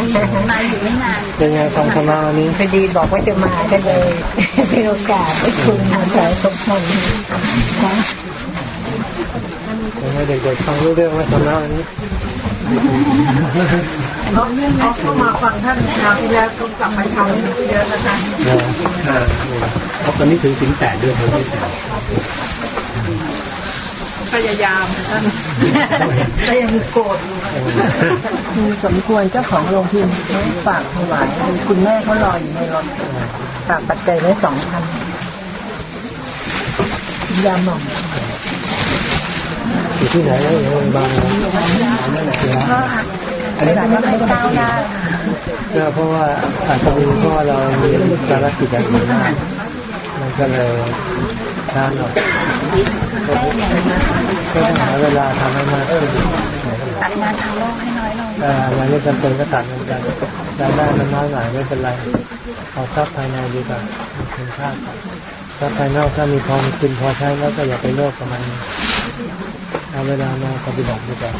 าอยู่ไม่นานเป็นไงฟังธรรมะวันนี้พอดีบอกว่าจะมาก็เลยเป็นโอกาสได้คุยมาสายสมพงษ์ เป็นไงเด็กๆฟังรู้เรื่องไหมธรรมะวันนี้เขาเขาเข้ามาฟังท่านคราวที่แล้วเขากลับมาทำเยอะนะคะเพราะตอนนี้ถึงสิงแปดเดือนแล้วที่แปดพยายามท่านก็ยังโกรธอยู่คือสมควรเจ้าของโรงพิมพ์เขาฝากถวายคุณแม่เขารออยู่ในรถฝากปัจจัยไว้สองพันยาหม่อง อยู่ที่ไหนแล้วอยู่บางนะอันนี้ไม่ได้ก้าวหน้าก็เพราะว่าอาจจะมีเพราะว่าเรามีภารกิจอย่างอื่นมากมันก็เลยช้าหน่อยก็ต้องหาเวลาทำให้มากขึ้นตัดงานทางโลกให้น้อยลงแต่มันไม่จำเป็นก็ตัดเหมือนกันรายได้มันน้อยหน่อยไม่เป็นไรเอาทรัพย์ภายในดีกว่าคุณค่าทรัพย์ภายนอกถ้ามีพอกินพอใช้แล้วก็อย่าไปโลภกับมัน เอาเวลามาปฏิบัติดีกว่า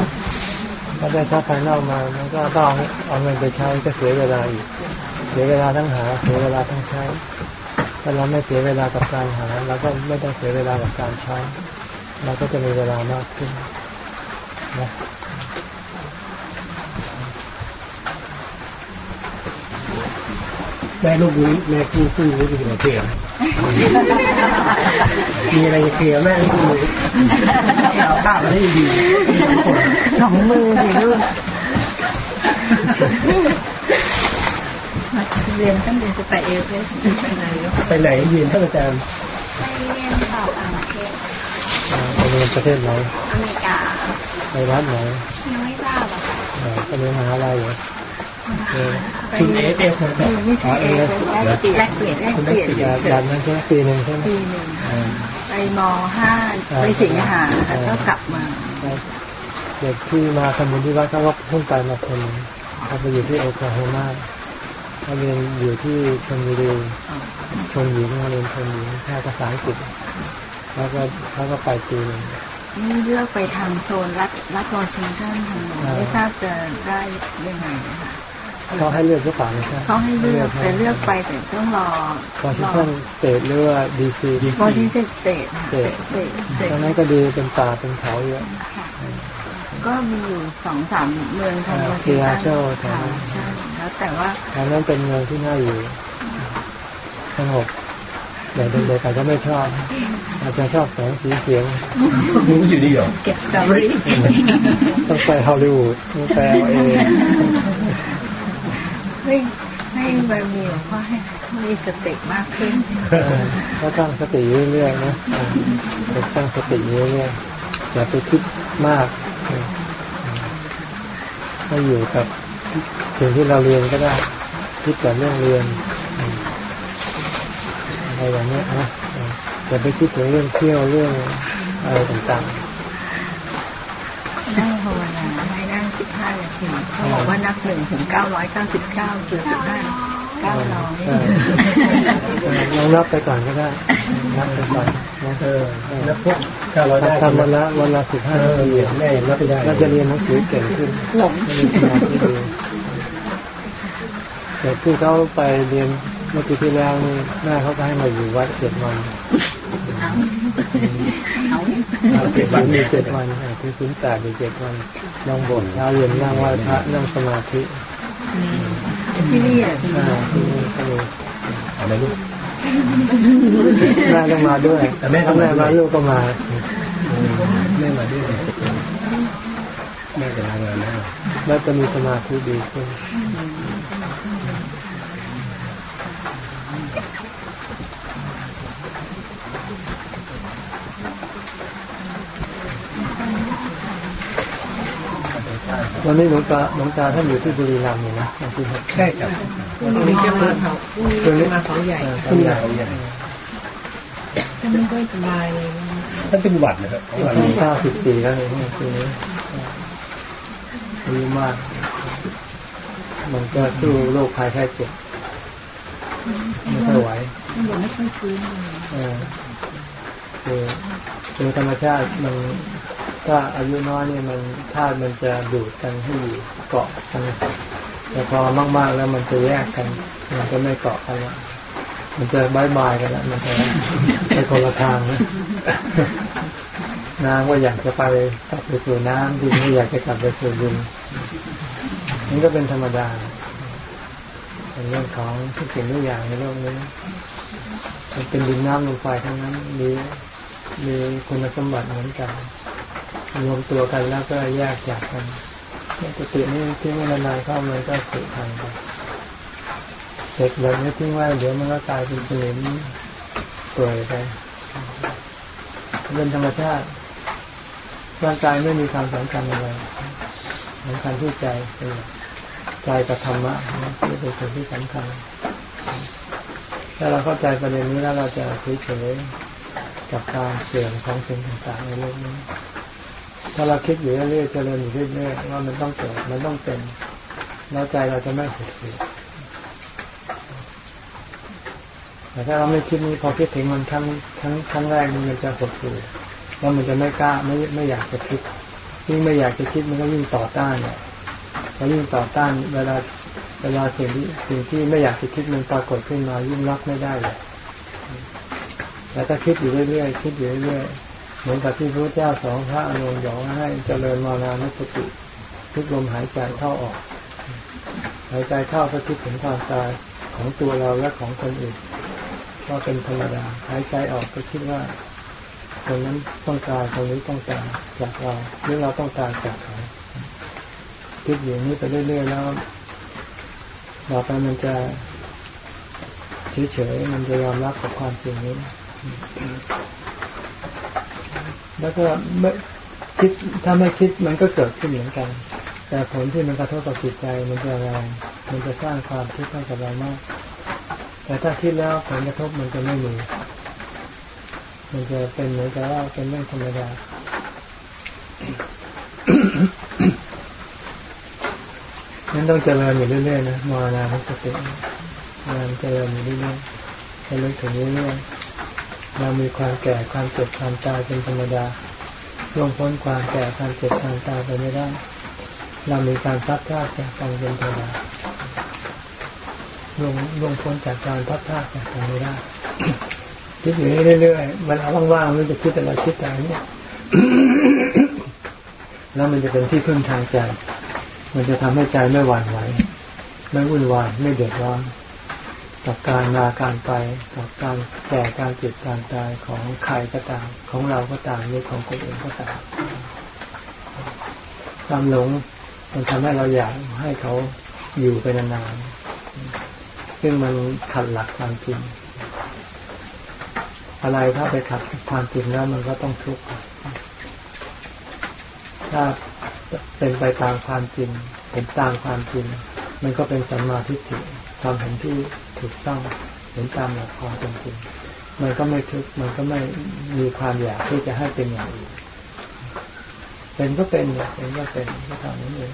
ถ้าได้ทรัพย์ภายนอกมามันก็ต้องเอาเงินไปใช้ก็เสียเวลาอีก เสียเวลาทั้งหา เสียเวลาทั้งใช้ถ้าเราไม่เสียเวลากับการหาเราก็ไม่ต้องเสียเวลากับการใช้เราก็จะมีเวลามากขึ้นนะ แม่ลูกนี้แม่คู่คู่นี้เป็นอะไรเคลียร์มีอะไรจะเคลียร์แม่คู่นี้เอาข้าวมาได้ดีสองมือสิลูกเรียนตั้งเรียนจะไป AFS ไปไหนก็ไปไหนเรียนท่านอาจารย์ไปเรียนต่อต่างประเทศอ่าไปเรียนประเทศไหนอเมริกาไปรัฐไหนยังไม่ทราบอะค่ะเอ่อไปเรียนมหาลัยเหรอเออ ทุน AFS นะครับไม่ใช่ AFS แลกเปลี่ยนแลกเปลี่ยนแลกเปลี่ยนอยากอยากนั้นใช่ไหมปีหนึ่งใช่ไหมปีหนึ่งอ่าไปม.ห้าไปสิงหาแล้วก็กลับมาเด็กที่มาทำบุญที่วัดเขาก็เพิ่งไปมาคนหนึ่งเขาไปอยู่ที่โอคลาโฮมาเขาเรียนอยู่ที่ชลบุรีชลหญิงเขาเรียนชลหญิงแค่ภาษาอังกฤษแล้วก็เขาก็ไปปีหนึ่งนี่เลือกไปทางโซนรัฐรัฐวอชิงตันทางนู้นไม่ทราบจะได้ยังไงนะคะ เขาให้เลือกหรือเปล่าไม่ใช่เขาให้เลือกแต่เลือกไปแต่ต้องรอวอชิงตัน state หรือว่า DC วอชิงตัน state ค่ะ state state ตรงนั้นก็ดีเป็นป่าเป็นเขาเยอะค่ะก็มีอยู่สองสามเมืองทางอ่าวอชิงตัน Seattle แถวค่ะนั้นใช่แล้วแต่ว่าทางนั้นเป็นเมืองที่น่าอยู่สงบแต่เด็กๆอาจจะไม่ชอบอาจจะชอบแสงสีเสียงนี่อยู่ดีเหรอเก็บสตรอเบอรี่ต้องไปฮอลลีวูดต้องไปเอ ให้ให้บารมีหลวงพ่อให้มีสติมากขึ้นก็ตั้งสติเรื่อยๆนะเด็กตั้งสติเรื่อยๆอย่าไปคิดมากให้อยู่กับสิ่งที่เราเรียนก็ได้คิดแต่เรื่องเรียนอะไรอย่างเงี้ยนะอย่าไปคิดถึงเรื่องเที่ยวเรื่องอะไรต่างนั่งภาวนา เขาบอกว่านับหนึ่งถึงเก้าร้อยเก้าสิบเก้าคือสิบห้เก้าร้อยลองนับไปก่อนก็ได้นับไปก่อนนะเออแล้วพวกเก้าร้อยได้ทำวันละวันละสิบห้าเอนาอแม่ยับไม่ได้ก็จะเรียนหนังสือเก่งขึ้นหลงมีสมาธิดีเด็กที่เขาไปเรียนเมื่อปีที่แล้วนี่แม่เขาก็ให้มาอยู่วัดเจ็ดวัน เอาเอาเจ็ดวันมีเจ็ดวันอะคือสินแปดมีเจ็ดวันนั่งบนเช้าเย็นนั่งไหว้พระนั่งสมาธิที่นี่อะอ่าที่นี่ก็มีอาไหมลูกแม่ต้องมาด้วยแต่แม่ต้องแม่มาลูกก็มาแม่มาด้วยแม่จะลางานแล้วแล้วจะมีสมาธิดีขึ้น วันนี้หลวงตาหลวงตาท่านอยู่ที่บุรีรัมย์อยู่นะที่ครับใช่ครับพรุ่งนี้จะมาเขาพรุ่งนี้จะมาเขาใหญ่ท่านใหญ่จะไม่ค่อยสบายเลยท่านเป็นหวัดนะครับหวัดอายุนี้เก้าสิบสี่แล้วเนี่ยปีนี้อายุมาก มันก็สู้โรคภัยไข้เจ็บไม่ค่อยไหวมันยังไม่ค่อยฟื้นเลยเออคือคือธรรมชาติมัน ถ้าอายุน้อยเนี่ยมันธาตุมันจะดูดกันให้อยู่เกาะกันแต่พอมากๆแล้วมันจะแยกกัน มันจะไม่เกาะกันละมันจะบายบายกันละมันจะไปคนละทางนะน้ำก็อยากจะไปกลับไปสู่น้ำดินก็อยากจะกลับไปสู่ดินนี่ก็เป็นธรรมดาเป็นเรื่องของทุกสิ่งทุกอย่างในโลกนี้มันเป็นดินน้ำลมไฟทั้งนั้นมี มีคุณสมบัติเหมือนกันรวมตัวกันแล้วก็แยกจากกันปกตินี่ทิ้งไว้นานๆเข้ามันก็สึพังไปเด็กแบบนี้ทิ้งไว้เดี๋ยวมันก็ตายเป็นสนิมเปื่อยไปเป็นธรรมชาติร่างกายไม่มีความสำคัญอะไรสำคัญที่ใจใจกับธรรมะนี่เป็นสิ่งที่สำคัญถ้าเราเข้าใจประเด็นนี้แล้วเราจะเฉยๆ กับการเสื่อมของสิ่งต่างๆในโลกนี้ ถ้าเราคิดอยู่เรื่อยๆเจริญอยู่เรื่อยๆว่ามันต้องเกิดมันต้องเป็นแล้วใจเราจะไม่หดหู่แต่ถ้าเราไม่คิดนี้พอคิดถึงมันครั้งครั้งครั้งแรกมันจะหดหู่แล้วมันจะไม่กล้าไม่ไม่อยากจะคิดยิ่งไม่อยากจะคิดมันก็ยิ่งต่อต้านเนี่ยพอยิ่งต่อต้านเวลาเวลาสิ่งที่สิ่งที่ไม่อยากจะคิดมันปรากฏขึ้นมายิ่งรับไม่ได้เลย แต่ถ้าคิดอยู่เรื่อยๆ คิดอยู่เรื่อยๆ เหมือนกับที่พระเจ้าสองพระอนุนบอกให้เจริญมานานุสติทุกลมหายใจเข้าออก หายใจเข้าก็คิดถึงความตายของตัวเราและของคนอื่นก็เป็นธรรมดาหายใจออกก็คิดว่าคนนั้นต้องการคนนี้ต้องการจากเราหรือเราต้องการจากเขาคิดอย่างนี้ไปเรื่อยๆแล้วต่อไปมันจะเฉยๆมันจะยอมรับกับความจริงนี้ แล้วก็ไม่คิดถ้าไม่คิดมันก็เกิดขึ้นเหมือนกัน แต่ผลที่มันกระทบกับจิตใจมันจะแรงมันจะสร้างความทุกข์ให้กับเรามาก แต่ถ้าคิดแล้วผลกระทบมันจะไม่มี มันจะเป็นเหมือนกับว่าเป็นเรื่องธรรมดานั้นต้องเจริญอยู่เรื่อยๆนะมานานุสติงานเจริญอยู่เรื่อยๆให้ลึกถึงเรื่อยๆ เรามีความแก่ความเจ็บความตายเป็นธรรมดาล่วงพ้นความแก่ความเจ็บความตายไปไม่ได้ เรามีการพัดพลาดจากการเป็นธรรมดาล่วงล่วงพ้นจากการพัดพลาดจากกันไม่ได้คิดอย่างนี้เรื่อยๆมันเอาว่างๆมันจะคิดอะไรคิดอะไรเนี่ยแล้วมันจะเป็นที่พึ่งทางใจ มันจะทำให้ใจไม่หวั่นไหว ไม่วุ่นวาย ไม่เดือดร้อน กับการมาการไปกับการแก่การเจ็บการตายของใครก็ตาม ของเราก็ตามหรือของคนอื่นก็ตามความหลงมันทำให้เราอยากให้เขาอยู่ไปนานๆซึ่งมันขัดหลักความจริง อะไรถ้าไปขัดความจริงแล้วมันก็ต้องทุกข์ถ้าเป็นไปตามความจริงเห็นตามความจริง มันก็เป็นสัมมาทิฏฐิความเห็นที่ ถูกต้องเห็นตามหลักความเป็นจริงมันก็ไม่ทุกข์มันก็ไม่มีความอยากที่จะให้เป็นอย่างอื่นเป็นก็เป็นเนี่ยเป็นก็เป็นก็ทำนั้นเอง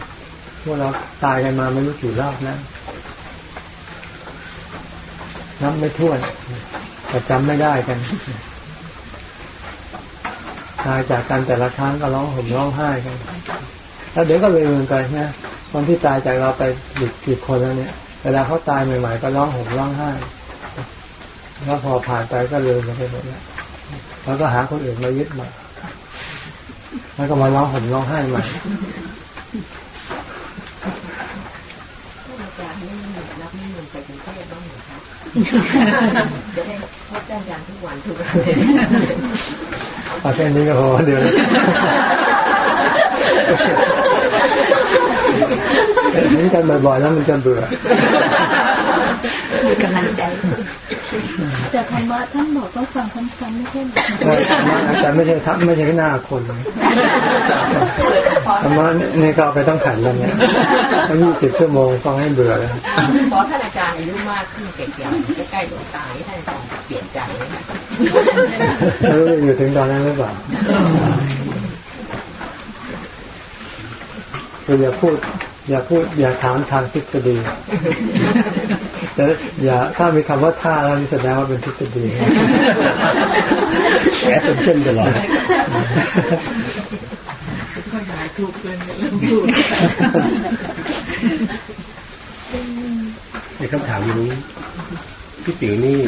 พวกเราตายกันมาไม่รู้กี่รอบนะนับไม่ถ้วนแต่จำไม่ได้กันตายจากกันแต่ละครั้งก็ร้องห่มร้องไห้กัน แล้วเดี๋ยวก็เลยเมือนไปนะคนที่ตายจากเราไปหยุดกี่คนแล้วเนี่ย เวลาเขาตายใหม่ ๆ ก็ร้องห่มร้องไห้ แล้วพอผ่านไปก็ลืมไปหมดแล้วแล้วก็หาคนอื่นมายึดมาแล้วก็มาร้องห่มร้องไห้ใหม่อาจารย์นี่รับนิมนต์ไปกรุงเทพบ้างเหรอคะจะได้พบอาจารย์ทุกวันทุกวันเอาแค่นี้ก็พอเดี๋ยว เห็นกันบ่อยๆแล้วมันจะเบื่อมีกำลังใจ แต่ธรรมะท่านบอกต้องฟังซ้ำๆไม่ใช่หรอใช่แต่ไม่ใช่ทับไม่ใช่หน้าคนธรรมะนี่ก็เอาไปต้องขันแล้วเนี่ยตั้งยี่สิบชั่วโมงฟังให้เบื่อแล้วพอท่านอาจารย์อายุมากขึ้นแก่ๆใกล้ๆดวงตายท่านอาจารย์เปลี่ยนใจไหมคะไม่รู้จะอยู่ถึงตอนนั้นหรือเปล่า คืออย่าพูด อย่าพูด อย่าถามทางทฤษฎีแต่อย่าถ้ามีคำว่าท่าแล้วนี่แสดงว่าเป็นทฤษฎีแอปเป็นเช่นตลอดก็หายทุกข์เลยเรื่องพูดในคำถามนี้พี่ติ๋วนี่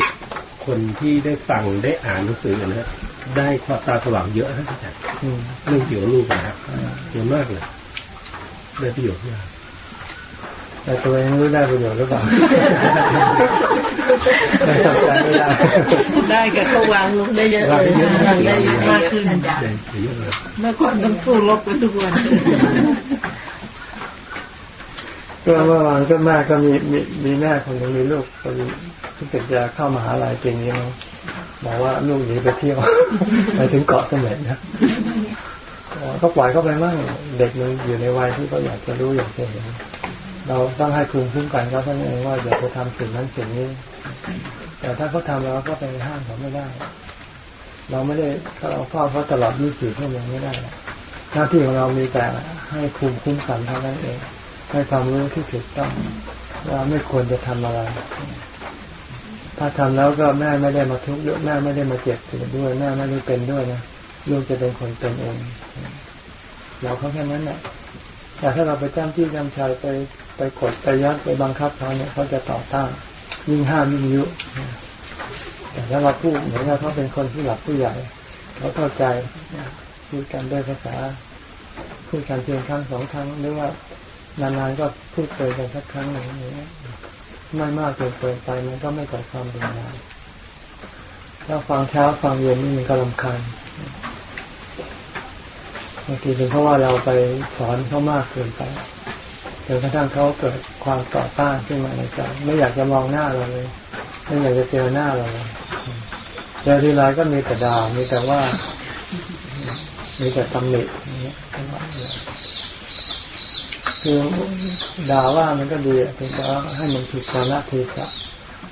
คนที่ได้ฟังได้อ่านหนังสือนะฮะได้ความตาสว่างเยอะนะอาจารย์อืมเรื่องเกี่ยวกับลูกนะครับเยอะมากเลย ได้ประโยชน์มากแต่ตัวเองไม่รู้ได้ประโยชน์หรือเปล่าไม่เข้าใจไม่ได้ได้กับก็วางลงได้เยอะเลยวางได้มากขึ้นได้เยอะเลยเมื่อก่อนต้องสู้รบกันทุกวันก็เมื่อวานก็แม่ก็มีมีมีแม่คนหนึ่งมีลูกคนที่เกิดจะเข้ามหาลัยปีนี้มั้งบอกว่าลูกหนีไปเที่ยวไปถึงเกาะเสม็ดนะ ก็ปล่อยเข้าไปมั่งเด็กมันอยู่ในวัยที่เขาอยากจะรู้อยากจะเห็น เราต้องให้ภูมิคุ้มกันเขาเท่านเองว่าอย่าไปทำสิ่งนั้นสิ่งนี้ แต่ถ้าเขาทำเราก็ไปห้ามเขาไม่ได้ เราไม่ได้เราเฝ้าเขาตลอด24ชั่วโมงไม่ได้หน้าที่ของเรามีแต่ให้ภูมิคุ้มกันเท่านั้นเอง ให้ความรู้ที่ถูกต้องว่าไม่ควรจะทำอะไร ถ้าทำแล้วก็แม่ไม่ได้มาทุกข์ด้วยแม่ไม่ได้มาเจ็บปวดด้วยแม่ไม่ได้เป็นด้วยนะ ลูกจะเป็นคนเป็นเองเราเขาแค่นั้นแหละแต่ถ้าเราไปจ้ำที่จ้ำชายไปไปกดไปยัดไปบังคับเขาเนี่ยเขาจะต่อต้านยิ่งห้ามยิ่งยุแต่ถ้าเราพูดเหมือนกับเขาเป็นคนที่หลักผู้ใหญ่เขาเข้าใจพูดกันด้วยภาษา พูดกันเพียงครั้งสองครั้งหรือว่านานๆก็พูดเจอกันสักครั้งหนึ่งอย่างเงี้ยไม่มากเกินเกินไปมันก็ไม่เกิดความรุนแรงถ้าฟังเช้าฟังเย็นนี่มันก็ลำคาญ บางทีเป็นเพราะว่าเราไปสอนเขามากเกินไปจนกระทั่งเขาเกิดความต่อต้านขึ้นมาในใจไม่อยากจะมองหน้าเราเลย ไม่อยากจะเจอหน้าเราเลยเจอทีไรก็มีแต่ด่ามีแต่ว่า มีแต่ตำหนิเงี้ยคือด่าว่ามันก็ดีเพียงแต่ว่าให้มันถูกกาลเทศะ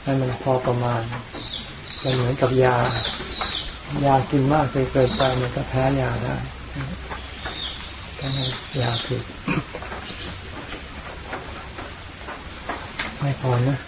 ให้มันพอประมาณมันเหมือนกับยา ยากินมากเกินไปมันก็แพ้ยาได้ ต้องให้ยาวถึกไม่พอนะ